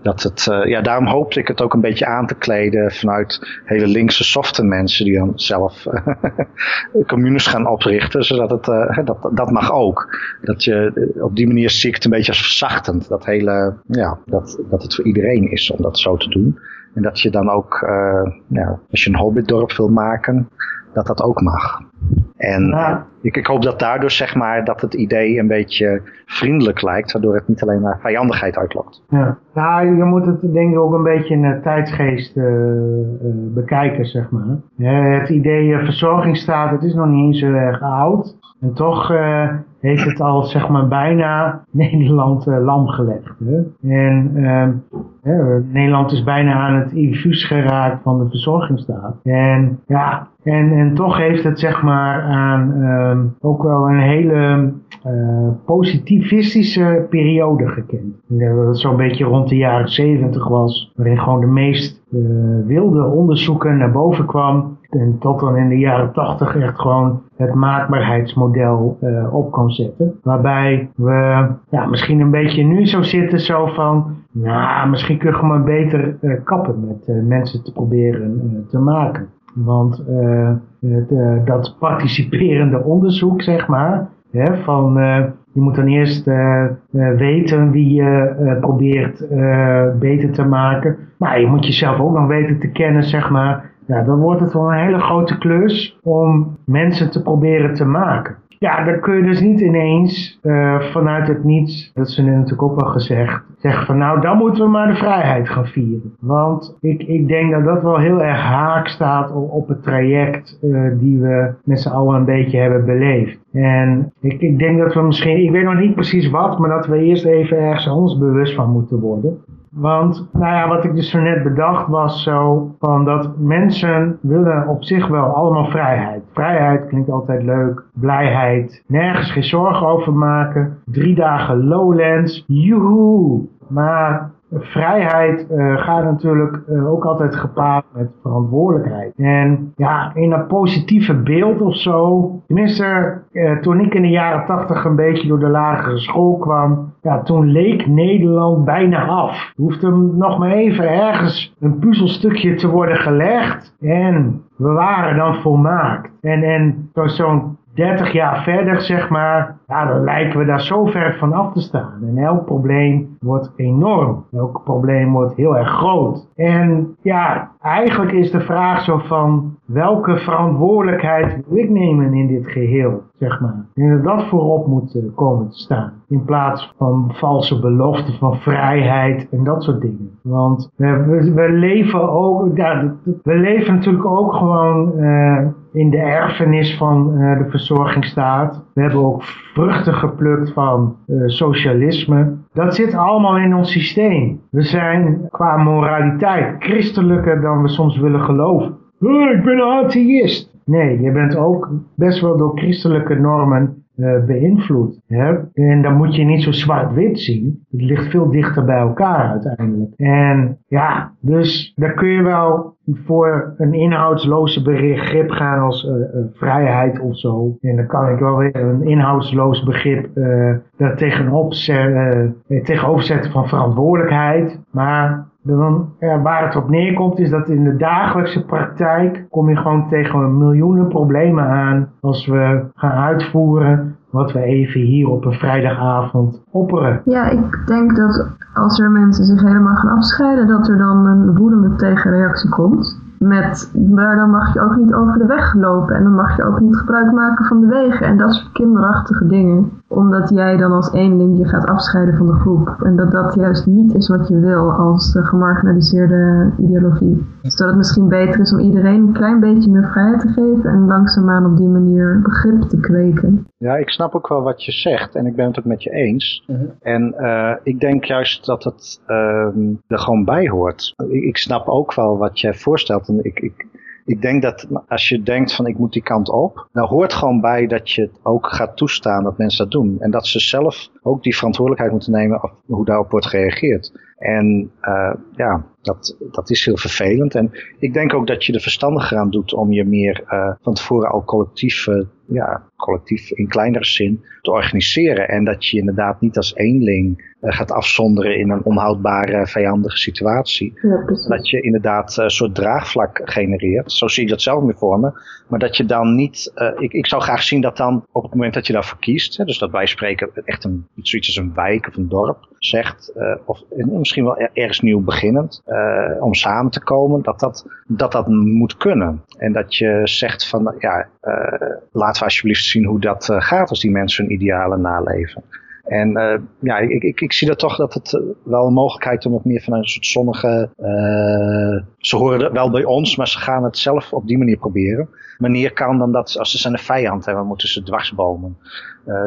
Dat het, uh, ja, daarom hoopte ik het ook een beetje aan te kleden vanuit hele linkse softe mensen die dan zelf uh, communes gaan oprichten. Zodat het, uh, dat, dat mag ook. Dat je, op die manier zie ik het een beetje als verzachtend. Dat hele, ja, dat, dat het voor iedereen is om dat zo te doen. En dat je dan ook, ja, als je een hobbitdorp wil maken, dat dat ook mag. En ja. ik, ik, hoop dat daardoor zeg maar dat het idee een beetje vriendelijk lijkt, waardoor het niet alleen maar vijandigheid uitlokt. Ja, nou, je moet het denk ik ook een beetje in de tijdsgeest uh, uh, bekijken, zeg maar. Uh, het idee verzorgingsstaat, het is nog niet eens zo erg oud. En toch heeft het al zeg maar bijna Nederland lam gelegd. Hè? En uh, Nederland is bijna aan het infuus geraakt van de verzorgingsstaat. En ja, En, en toch heeft het zeg maar aan ehm, ook wel een hele eh, positivistische periode gekend. Dat het zo'n beetje rond de jaren 70 was, waarin gewoon de meest eh, wilde onderzoeken naar boven kwam. En tot dan in de jaren 80 echt gewoon het maakbaarheidsmodel eh, op kan zetten. Waarbij we ja, misschien een beetje nu zo zitten zo van, nou misschien kunnen we maar beter eh, kappen met eh, mensen te proberen te maken. Want eh, het, eh, dat participerende onderzoek, zeg maar, hè, van eh, je moet dan eerst weten wie je probeert beter te maken. Maar je moet jezelf ook nog weten te kennen, zeg maar. Ja, dan wordt het wel een hele grote klus om mensen te proberen te maken. Ja, dan kun je dus niet ineens eh, vanuit het niets, dat er net natuurlijk ook wel gezegd, zeggen van nou, dan moeten we maar de vrijheid gaan vieren. Want ik, ik denk dat dat wel heel erg haak staat op, op het traject eh, die we met z'n allen een beetje hebben beleefd. En ik, ik denk dat we misschien, ik weet nog niet precies wat, maar dat we eerst even ergens ons bewust van moeten worden. Want, nou ja, wat ik dus zo net bedacht was zo van dat mensen willen op zich wel allemaal vrijheid. Vrijheid klinkt altijd leuk, blijheid, nergens geen zorgen over maken, drie dagen lowlands, joehoe. Maar vrijheid eh, gaat natuurlijk eh, ook altijd gepaard met verantwoordelijkheid. En ja, in dat positieve beeld of zo, tenminste eh, toen ik in de jaren tachtig een beetje door de lagere school kwam, ja, toen leek Nederland bijna af. Hoefde hem nog maar even ergens een puzzelstukje te worden gelegd en we waren dan volmaakt. En, en zo- zo'n 30 jaar verder, zeg maar, ja, dan lijken we daar zo ver van af te staan. En elk probleem wordt enorm. Elk probleem wordt heel erg groot. En ja, eigenlijk is de vraag zo van, welke verantwoordelijkheid wil ik nemen in dit geheel, zeg maar. Denk dat dat voorop moet eh, komen te staan. In plaats van valse beloften van vrijheid en dat soort dingen. Want we, we, leven ook, ja, we leven natuurlijk ook gewoon eh, in de erfenis van eh, de verzorgingsstaat. We hebben ook vruchten geplukt van eh, socialisme. Dat zit allemaal in ons systeem. We zijn qua moraliteit christelijker dan we soms willen geloven. Ik ben een atheïst. Nee, je bent ook best wel door christelijke normen eh, beïnvloed. Hè? En dan moet je niet zo zwart-wit zien. Het ligt veel dichter bij elkaar uiteindelijk. En ja, dus daar kun je wel voor een inhoudsloze begrip gaan als eh, eh, vrijheid of zo. En dan kan ik wel weer een inhoudsloos begrip eh daar tegenop eh, tegenover zetten van verantwoordelijkheid. Maar dan, waar het op neerkomt is dat in de dagelijkse praktijk kom je gewoon tegen miljoenen problemen aan als we gaan uitvoeren wat we even hier op een vrijdagavond opperen. Ja, ik denk dat als er mensen zich helemaal gaan afscheiden, dat er dan een woedende tegenreactie komt. Met, maar dan mag je ook niet over de weg lopen en dan mag je ook niet gebruik maken van de wegen en dat soort kinderachtige dingen. Omdat jij dan als eenling je gaat afscheiden van de groep. En dat dat juist niet is wat je wil als de gemarginaliseerde ideologie. Dus dat het misschien beter is om iedereen een klein beetje meer vrijheid te geven en langzaamaan op die manier begrip te kweken. Ja, ik snap ook wel wat je zegt en ik ben het ook met je eens. En eh, ik denk juist dat het ehm, er gewoon bij hoort. Ik, ik snap ook wel wat jij voorstelt. En ik, ik, ik denk dat als je denkt van ik moet die kant op, dan hoort gewoon bij dat je het ook gaat toestaan dat mensen dat doen. En dat ze zelf ook die verantwoordelijkheid moeten nemen of hoe daarop wordt gereageerd. En eh, ja, dat, dat is heel vervelend. En ik denk ook dat je er verstandiger aan doet om je meer eh, van tevoren al collectief, eh, ja, collectief in kleinere zin te organiseren. En dat je inderdaad niet als eenling gaat afzonderen in een onhoudbare, vijandige situatie. Ja. Dat je inderdaad eh, een soort draagvlak genereert. Zo zie ik dat zelf meer voor me. Maar dat je dan niet. eh, ik, ik zou graag zien dat dan op het moment dat je daarvoor kiest. Hè, dus dat wij spreken echt een, zoiets als een wijk of een dorp zegt. eh, of en misschien wel er- ergens nieuw beginnend. eh, om samen te komen. Dat dat, dat dat moet kunnen. En dat je zegt van. Ja, eh, laten we alsjeblieft zien hoe dat eh, gaat als die mensen hun idealen naleven. En eh, ja, ik, ik, ik zie dat toch dat het eh, wel een mogelijkheid om het meer van een soort zonnige. eh, ze horen er wel bij ons, maar ze gaan het zelf op die manier proberen. Manier kan dan dat als ze zijn een vijand hebben, moeten ze dwarsbomen.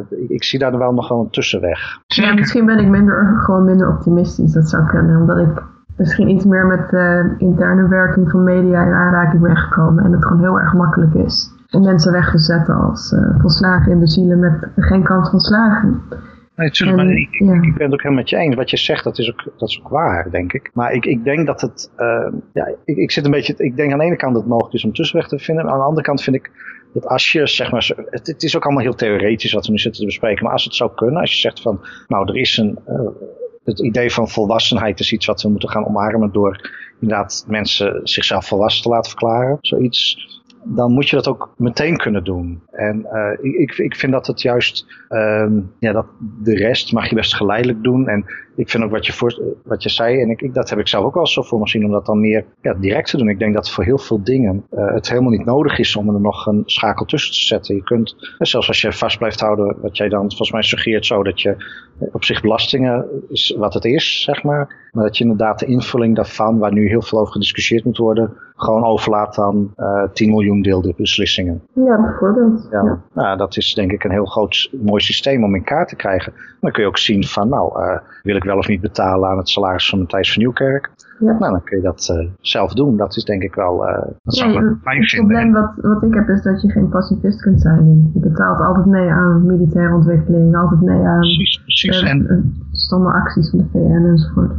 Ik, ik zie daar wel nog wel een tussenweg. Misschien ben ik minder, gewoon minder optimistisch. Dat zou kunnen, omdat ik misschien iets meer met de interne werking van media in aanraking ben gekomen. En het gewoon heel erg makkelijk is om mensen weg te zetten als uh, volslagen imbecielen met geen kans van slagen. Nee, tuurlijk, maar ik, ik, ik, ben het ook helemaal met je eens. Wat je zegt, dat is ook, dat is ook waar, denk ik. Maar ik, ik denk dat het, uh, ja, ik, ik zit een beetje, ik denk aan de ene kant dat het mogelijk is om tussenweg te vinden. Maar aan de andere kant vind ik dat als je, zeg maar, het, het, is ook allemaal heel theoretisch wat we nu zitten te bespreken. Maar als het zou kunnen, als je zegt van, nou, er is een, uh, het idee van volwassenheid is iets wat we moeten gaan omarmen door inderdaad mensen zichzelf volwassen te laten verklaren. Zoiets dan moet je dat ook meteen kunnen doen. En uh, ik, ik vind dat het juist, uh, ja, dat de rest mag je best geleidelijk doen. En ik vind ook wat je, voor, wat je zei, en ik, ik, dat heb ik zelf ook wel zo voor me gezien, om dat dan meer ja, direct te doen. Ik denk dat voor heel veel dingen uh, het helemaal niet nodig is om er nog een schakel tussen te zetten. Je kunt, zelfs als je vast blijft houden, wat jij dan volgens mij suggereert zo, dat je op zich belastingen is wat het is, zeg maar. Maar dat je inderdaad de invulling daarvan, waar nu heel veel over gediscussieerd moet worden, gewoon overlaat aan uh, 10 miljoen deelbeslissingen. Ja, bijvoorbeeld. Ja. ja. Nou, dat is denk ik een heel groot, mooi systeem om in kaart te krijgen. Dan kun je ook zien van, nou, uh, wil ik wel of niet betalen aan het salaris van Matthijs van Nieuwkerk? Ja. Nou, dan kun je dat uh, zelf doen. Dat is denk ik wel, dat zou ja, Het vinden. probleem wat, wat ik heb is dat je geen pacifist kunt zijn. Je betaalt altijd mee aan militaire ontwikkeling, altijd mee aan precies, precies. En, stomme acties van de VN enzovoort.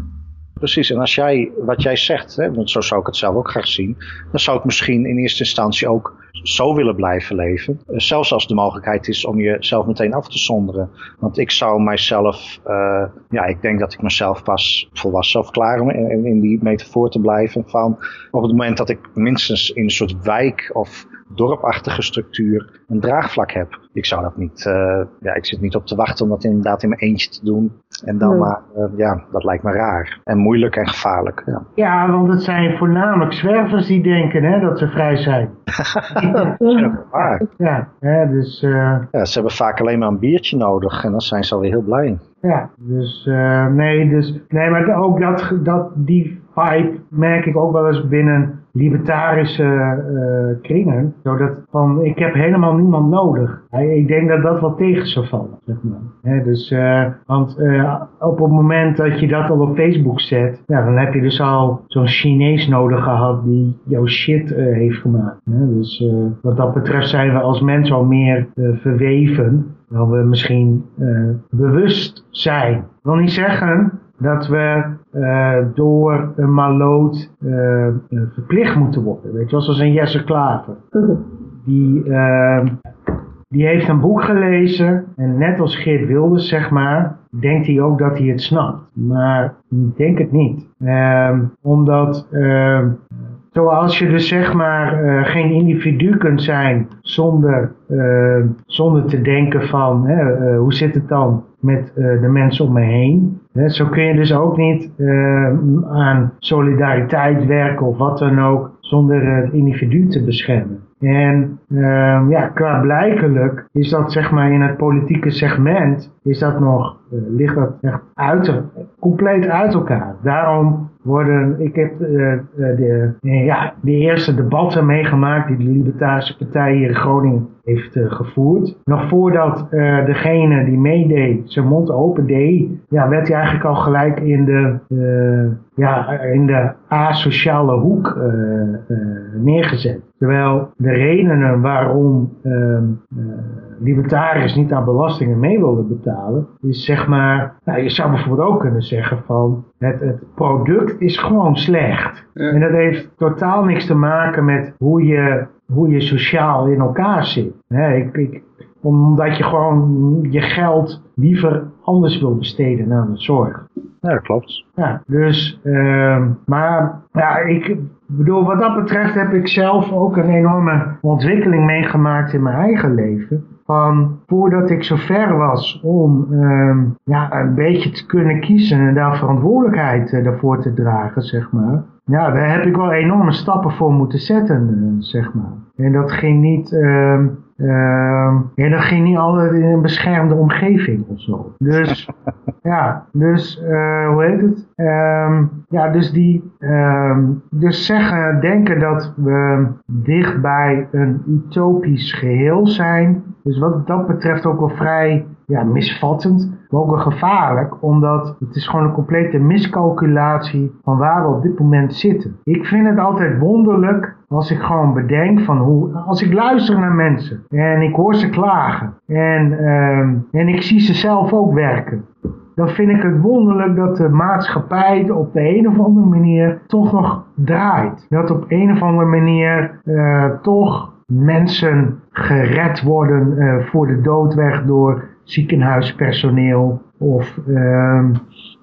Precies, en als jij, wat jij zegt, hè, want zo zou ik het zelf ook graag zien, dan zou ik misschien in eerste instantie ook zo willen blijven leven. Zelfs als de mogelijkheid is om jezelf meteen af te zonderen. Want ik zou mijzelf, uh, ja, ik denk dat ik mezelf pas volwassen zou verklaren in, in die metafoor te blijven van op het moment dat ik minstens in een soort wijk of dorpachtige structuur een draagvlak heb. Ik zou dat niet, uh, ja, ik zit niet op te wachten om dat inderdaad in mijn eentje te doen. En dan maar, uh, ja, dat lijkt me raar. En moeilijk en gevaarlijk. Ja. Ja, want het zijn voornamelijk zwervers die denken hè, dat ze vrij zijn. Waar. Ja, hè, dus, uh, Ja, ze hebben vaak alleen maar een biertje nodig en dan zijn ze alweer heel blij. ja, dus uh, nee, dus, nee, maar ook dat, dat, die vibe merk ik ook wel eens binnen libertarische uh, kringen. Zodat van, ik heb helemaal niemand nodig. Ik denk dat dat wel tegen zou vallen, zeg maar. Dus, uh, want uh, op het moment dat je dat al op Facebook zet, ja, dan heb je dus al zo'n Chinees nodig gehad die jouw shit heeft gemaakt. Dus wat dat betreft zijn we als mens al meer verweven dan we misschien bewust zijn. Ik wil niet zeggen dat we uh, door een maloot uh, verplicht moeten worden. Weet je zoals een Jesse Klaver. Die, die heeft een boek gelezen en net als Geert Wilders, zeg maar, denkt hij ook dat hij het snapt. Maar ik denk het niet. omdat zoals je dus zeg maar geen individu kunt zijn zonder, zonder te denken van hè, hoe zit het dan met de mensen om me heen. Zo kun je dus ook niet aan solidariteit werken of wat dan ook zonder het individu te beschermen. En uh, ja, klaarblijkelijk is dat zeg maar in het politieke segment, is dat nog, ligt dat echt uit, compleet uit elkaar. Daarom worden, ik heb de, ja, de eerste debatten meegemaakt die de Libertarische Partij hier in Groningen heeft uh, gevoerd. Nog voordat uh, degene die meedeed zijn mond open deed, ja, werd hij eigenlijk al gelijk in de, uh, ja, in de asociale hoek neergezet. Terwijl de redenen waarom libertariërs niet aan belastingen mee wilden betalen, is zeg maar, nou, je zou bijvoorbeeld ook kunnen zeggen van het, het product is gewoon slecht. Ja. En dat heeft totaal niks te maken met hoe je, hoe je sociaal in elkaar zit. He, ik, ik, omdat je gewoon je geld liever anders wil besteden aan de zorg. Ja, dat klopt. Ja, dus, uh, maar ja, ik bedoel, wat dat betreft heb ik zelf ook een enorme ontwikkeling meegemaakt in mijn eigen leven. Van voordat ik zo ver was om uh, ja, een beetje te kunnen kiezen en daar verantwoordelijkheid uh, daarvoor te dragen, zeg maar. Ja, daar heb ik wel enorme stappen voor moeten zetten, uh, zeg maar. En dat ging niet, uh, ja, dat ging niet altijd in een beschermde omgeving of zo. Dus, ja, dus, hoe heet het? Ja, dus die, dus zeggen, denken dat we dicht bij een utopisch geheel zijn. Dus wat dat betreft ook wel vrij ja, misvattend, maar ook wel gevaarlijk, omdat het is gewoon een complete miscalculatie van waar we op dit moment zitten. Ik vind het altijd wonderlijk als ik gewoon bedenk van hoe, als ik luister naar mensen en ik hoor ze klagen en, ehm, en ik zie ze zelf ook werken dan vind ik het wonderlijk dat de maatschappij op de een of andere manier toch nog draait. Dat op een of andere manier uh, toch mensen gered worden uh, voor de doodweg door ziekenhuispersoneel of uh,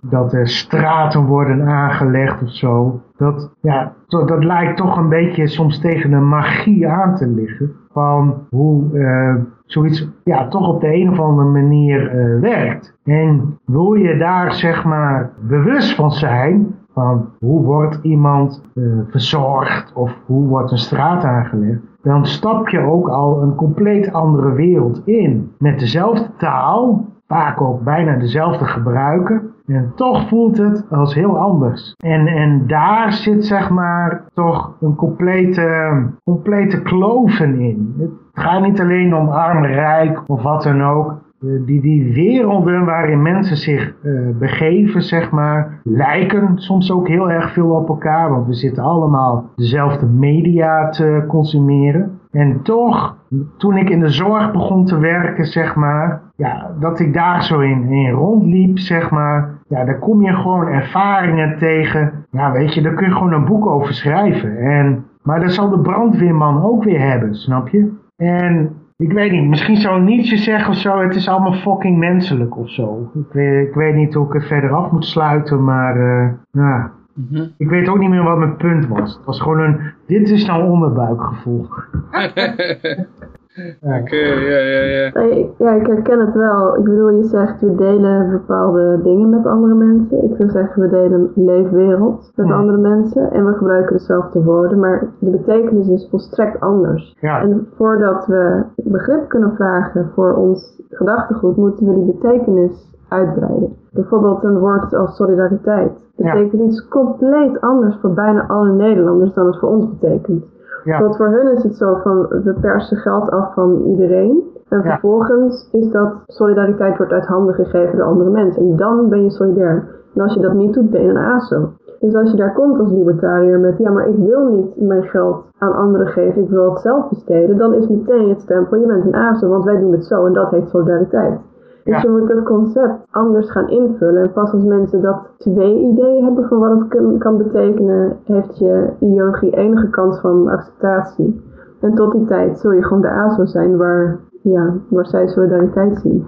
dat er straten worden aangelegd of zo. Dat, ja, dat lijkt toch een beetje soms tegen de magie aan te liggen van hoe uh, zoiets ja, toch op de een of andere manier uh, werkt. En wil je daar zeg maar bewust van zijn, van hoe wordt iemand verzorgd of hoe wordt een straat aangelegd, dan stap je ook al een compleet andere wereld in. Met dezelfde taal, vaak ook bijna dezelfde gebruiken. En toch voelt het als heel anders. En, en daar zit zeg maar toch een complete, complete kloven in. Het gaat niet alleen om arm, rijk of wat dan ook. Die, die werelden waarin mensen zich uh, begeven, zeg maar, lijken soms ook heel erg veel op elkaar. Want we zitten allemaal dezelfde media te consumeren. En toch, toen ik in de zorg begon te werken, zeg maar, ja, dat ik daar zo in, in rondliep, zeg maar, ja, daar kom je gewoon ervaringen tegen. Ja, weet je, daar kun je gewoon een boek over schrijven. En, maar dat zal de brandweerman ook weer hebben, snap je? En ik weet niet, misschien zou Nietzsche zeggen of zo, het is allemaal fucking menselijk of zo. Ik weet, ik weet niet hoe ik het verder af moet sluiten, maar uh, ja. Mm -hmm. Ik weet ook niet meer wat mijn punt was. Het was gewoon een, dit is nou onderbuikgevoel. Oké, okay, ja, ja, ja. Nee, ja, ik herken het wel. Ik bedoel, je zegt we delen bepaalde dingen met andere mensen. Ik zou zeggen we delen een leefwereld met ja. andere mensen. En we gebruiken dezelfde woorden, maar de betekenis is volstrekt anders. Ja. En voordat we begrip kunnen vragen voor ons gedachtegoed, moeten we die betekenis uitbreiden. Bijvoorbeeld een woord als solidariteit. betekent ja. iets compleet anders voor bijna alle Nederlanders dan het voor ons betekent. Ja. Want voor hun is het zo van we persen geld af van iedereen. En Ja. vervolgens is dat solidariteit wordt uit handen gegeven door andere mensen. En dan ben je solidair. En als je dat niet doet, ben je een ASO. Dus als je daar komt als libertariër met ja, maar ik wil niet mijn geld aan anderen geven, ik wil het zelf besteden, dan is meteen het stempel, je bent een ASO, want wij doen het zo en dat heet solidariteit. Dus Ja. je moet dat concept anders gaan invullen. En pas als mensen dat twee ideeën hebben van wat het kan, kan betekenen, heeft je ideologie enige kans van acceptatie. En tot die tijd zul je gewoon de ASO zijn waar, ja, waar zij solidariteit zien.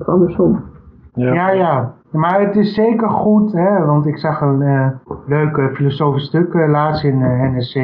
Of andersom. Ja, ja. Maar het is zeker goed, hè, want ik zag een eh leuk filosofisch stuk eh, laatst in eh, NSC.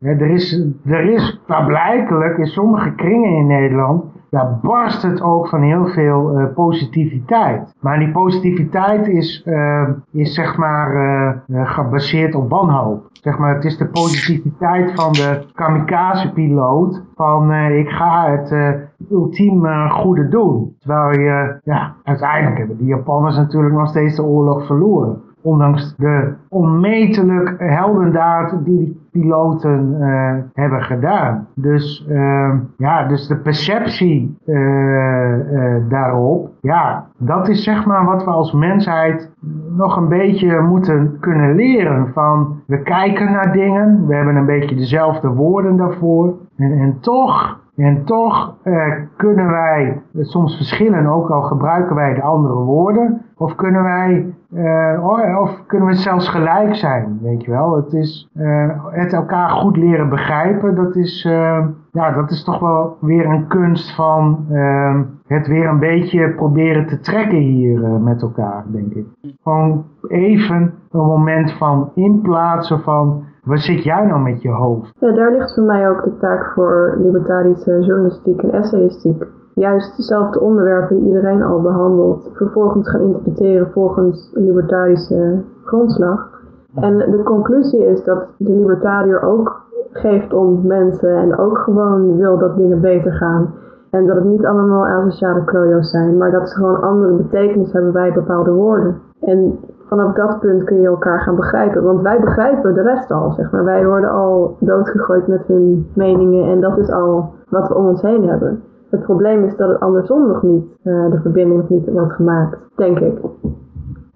Hè, er, is, er is klaarblijkelijk in sommige kringen in Nederland, ja, barst het ook van heel veel eh, positiviteit. Maar die positiviteit is, eh, is zeg maar eh, gebaseerd op wanhoop. Zeg maar, het is de positiviteit van de kamikaze-piloot. Van ik ga het ultiem goede doen. Terwijl je, ja, uiteindelijk hebben die Japanners natuurlijk nog steeds de oorlog verloren. Ondanks de onmetelijk heldendaad die die piloten eh, hebben gedaan. Dus, eh, ja, dus de perceptie eh, eh, daarop, ja, dat is zeg maar wat we als mensheid nog een beetje moeten kunnen leren. Van, we kijken naar dingen, we hebben een beetje dezelfde woorden daarvoor. En, en toch, en toch eh, kunnen wij soms verschillen, ook al gebruiken wij de andere woorden. Of kunnen wij, eh, of kunnen we zelfs gelijk zijn, weet je wel. Het is eh, het elkaar goed leren begrijpen, dat is, eh, ja, dat is toch wel weer een kunst van eh, het weer een beetje proberen te trekken hier eh, met elkaar, denk ik. Gewoon even een moment van inplaatsen van, waar zit jij nou met je hoofd? Daar ligt voor mij ook de taak voor libertarische journalistiek en essayistiek. Juist dezelfde onderwerpen die iedereen al behandelt, vervolgens gaan interpreteren volgens libertarische grondslag. En de conclusie is dat de libertariër ook geeft om mensen en ook gewoon wil dat dingen beter gaan. En dat het niet allemaal asociale klojo's zijn, maar dat ze gewoon andere betekenis hebben bij bepaalde woorden. En vanaf dat punt kun je elkaar gaan begrijpen. Want wij begrijpen de rest al, zeg maar. Wij worden al doodgegooid met hun meningen en dat is al wat we om ons heen hebben. Het probleem is dat het andersom nog niet, eh, de verbinding nog niet wordt gemaakt, denk ik.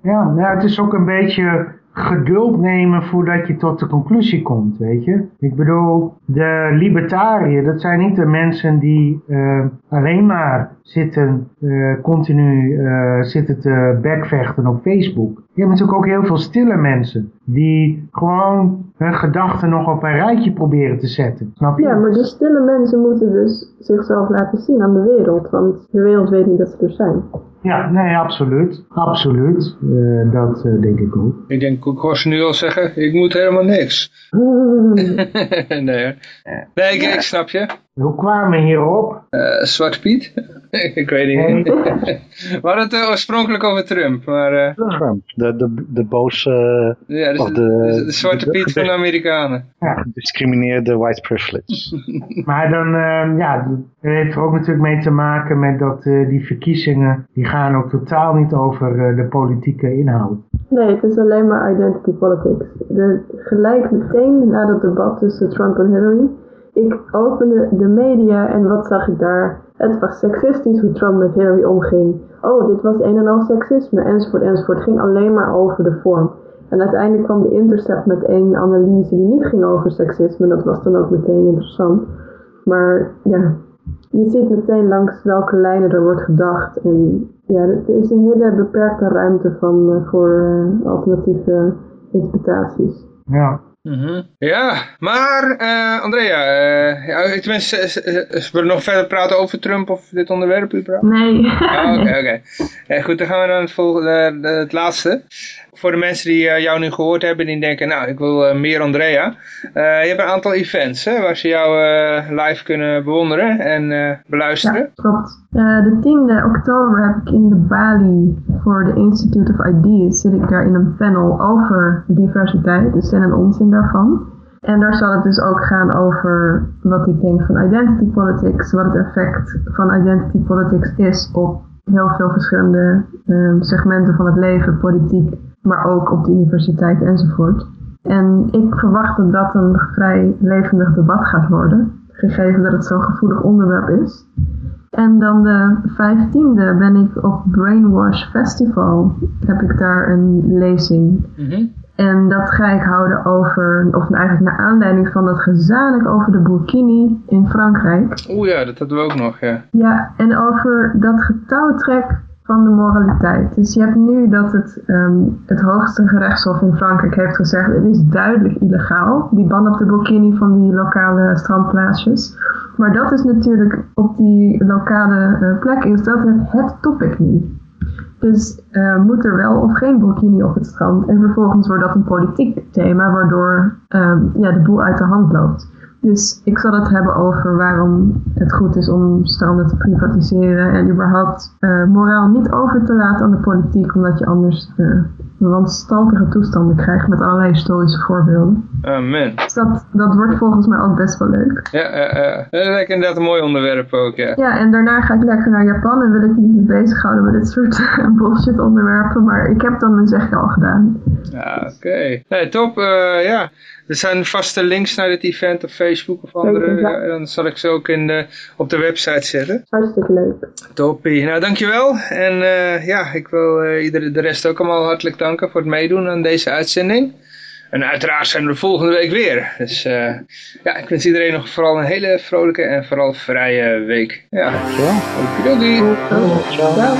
Ja, nou, het is ook een beetje geduld nemen voordat je tot de conclusie komt, weet je. Ik bedoel, de libertariërs, dat zijn niet de mensen die uh, alleen maar zitten, uh, continu zitten te backvechten op Facebook. Je hebt natuurlijk ook heel veel stille mensen die gewoon hun gedachten nog op een rijtje proberen te zetten. Snap je? Ja, maar die stille mensen moeten dus zichzelf laten zien aan de wereld, want de wereld weet niet dat ze er zijn. Ja, nee, absoluut. Absoluut. Uh, dat uh, denk ik ook. Ik denk, ik hoor ze nu al zeggen, ik moet helemaal niks. nee hoor. Nee, ik, ik snap je. Hoe kwamen we hierop? Uh, Zwart Piet? ik weet niet. we hadden het oorspronkelijk over Trump, maar... Trump, de, de, de boze... ja, dus of de, de, de, Zwarte de, Piet van de Amerikanen. Ja. Gediscrimineerde white privilege. maar dan, uh, ja, dat heeft er ook natuurlijk mee te maken met dat uh, die verkiezingen, die gaan ook totaal niet over uh, de politieke inhoud. Nee, het is alleen maar identity politics. De, gelijk meteen na dat debat tussen Trump en Hillary ik opende de media en wat zag ik daar? Het was seksistisch hoe Trump met Hillary omging. Oh, dit was een en al seksisme, enzovoort, enzovoort. Het ging alleen maar over de vorm. En uiteindelijk kwam de Intercept met een analyse die niet ging over seksisme. Dat was dan ook meteen interessant. Maar ja, je ziet meteen langs welke lijnen er wordt gedacht. En ja, er is een hele beperkte ruimte van, uh, voor uh, alternatieve interpretaties. Ja. Mm -hmm. Ja, maar uh, Andrea, uh, ja, tenminste, zullen we nog verder praten over Trump of dit onderwerp überhaupt? Nee. Oké, oh, oké. Okay, okay. goed, dan gaan we dan het, volgende, het laatste. Voor de mensen die uh, jou nu gehoord hebben en die denken, nou, ik wil meer Andrea. je hebt een aantal events hè, waar ze jou live kunnen bewonderen en beluisteren. Ja, klopt. de 10e oktober heb ik in de Bali voor de Institute of Ideas, zit ik daar in een panel over diversiteit, dus en een onzin daarvan. En daar zal het dus ook gaan over wat ik denk van identity politics, wat het effect van identity politics is op heel veel verschillende um, segmenten van het leven, politiek, maar ook op de universiteit enzovoort. En ik verwacht dat dat een vrij levendig debat gaat worden, gegeven dat het zo'n gevoelig onderwerp is. En dan de 15e ben ik op Brainwash Festival, heb ik daar een lezing. Mm -hmm. En dat ga ik houden over, of eigenlijk naar aanleiding van dat gezanik over de Burkini in Frankrijk. Oeh ja, dat hadden we ook nog, ja. Ja, en over dat getouwtrek van de moraliteit. Dus je hebt nu dat het, um, het hoogste gerechtshof in Frankrijk heeft gezegd, het is duidelijk illegaal, die ban op de Burkini van die lokale strandplaatsjes. Maar dat is natuurlijk, op die lokale uh, plek is dat het, het topic nu. Dus uh, moet er wel of geen burkini op het strand? En vervolgens wordt dat een politiek thema, waardoor um, ja, de boel uit de hand loopt. Dus ik zal het hebben over waarom het goed is om stranden te privatiseren en überhaupt uh, moraal niet over te laten aan de politiek, omdat je anders uh, wanstaltige toestanden krijgt met allerlei historische voorbeelden. Amen. Dus dat, dat wordt volgens mij ook best wel leuk. Ja, uh, dat is inderdaad een mooi onderwerp ook, ja. Ja, en daarna ga ik lekker naar Japan en wil ik me niet meer bezighouden met dit soort bullshit onderwerpen, maar ik heb dan mijn zegje al gedaan. Ja, oké. Okay. Nee, top, ja. Er zijn vaste links naar dit event op Facebook of andere. Ja. Ja, dan zal ik ze ook in de, op de website zetten. Hartstikke leuk. Toppie. Nou, dankjewel. En ja, ik wil iedereen de rest ook allemaal hartelijk danken voor het meedoen aan deze uitzending. En uiteraard zijn we de volgende week weer. Dus uh, ja, ik wens iedereen nog vooral een hele vrolijke en vooral vrije week. Ja. Dankjewel. Okidoki. Ciao.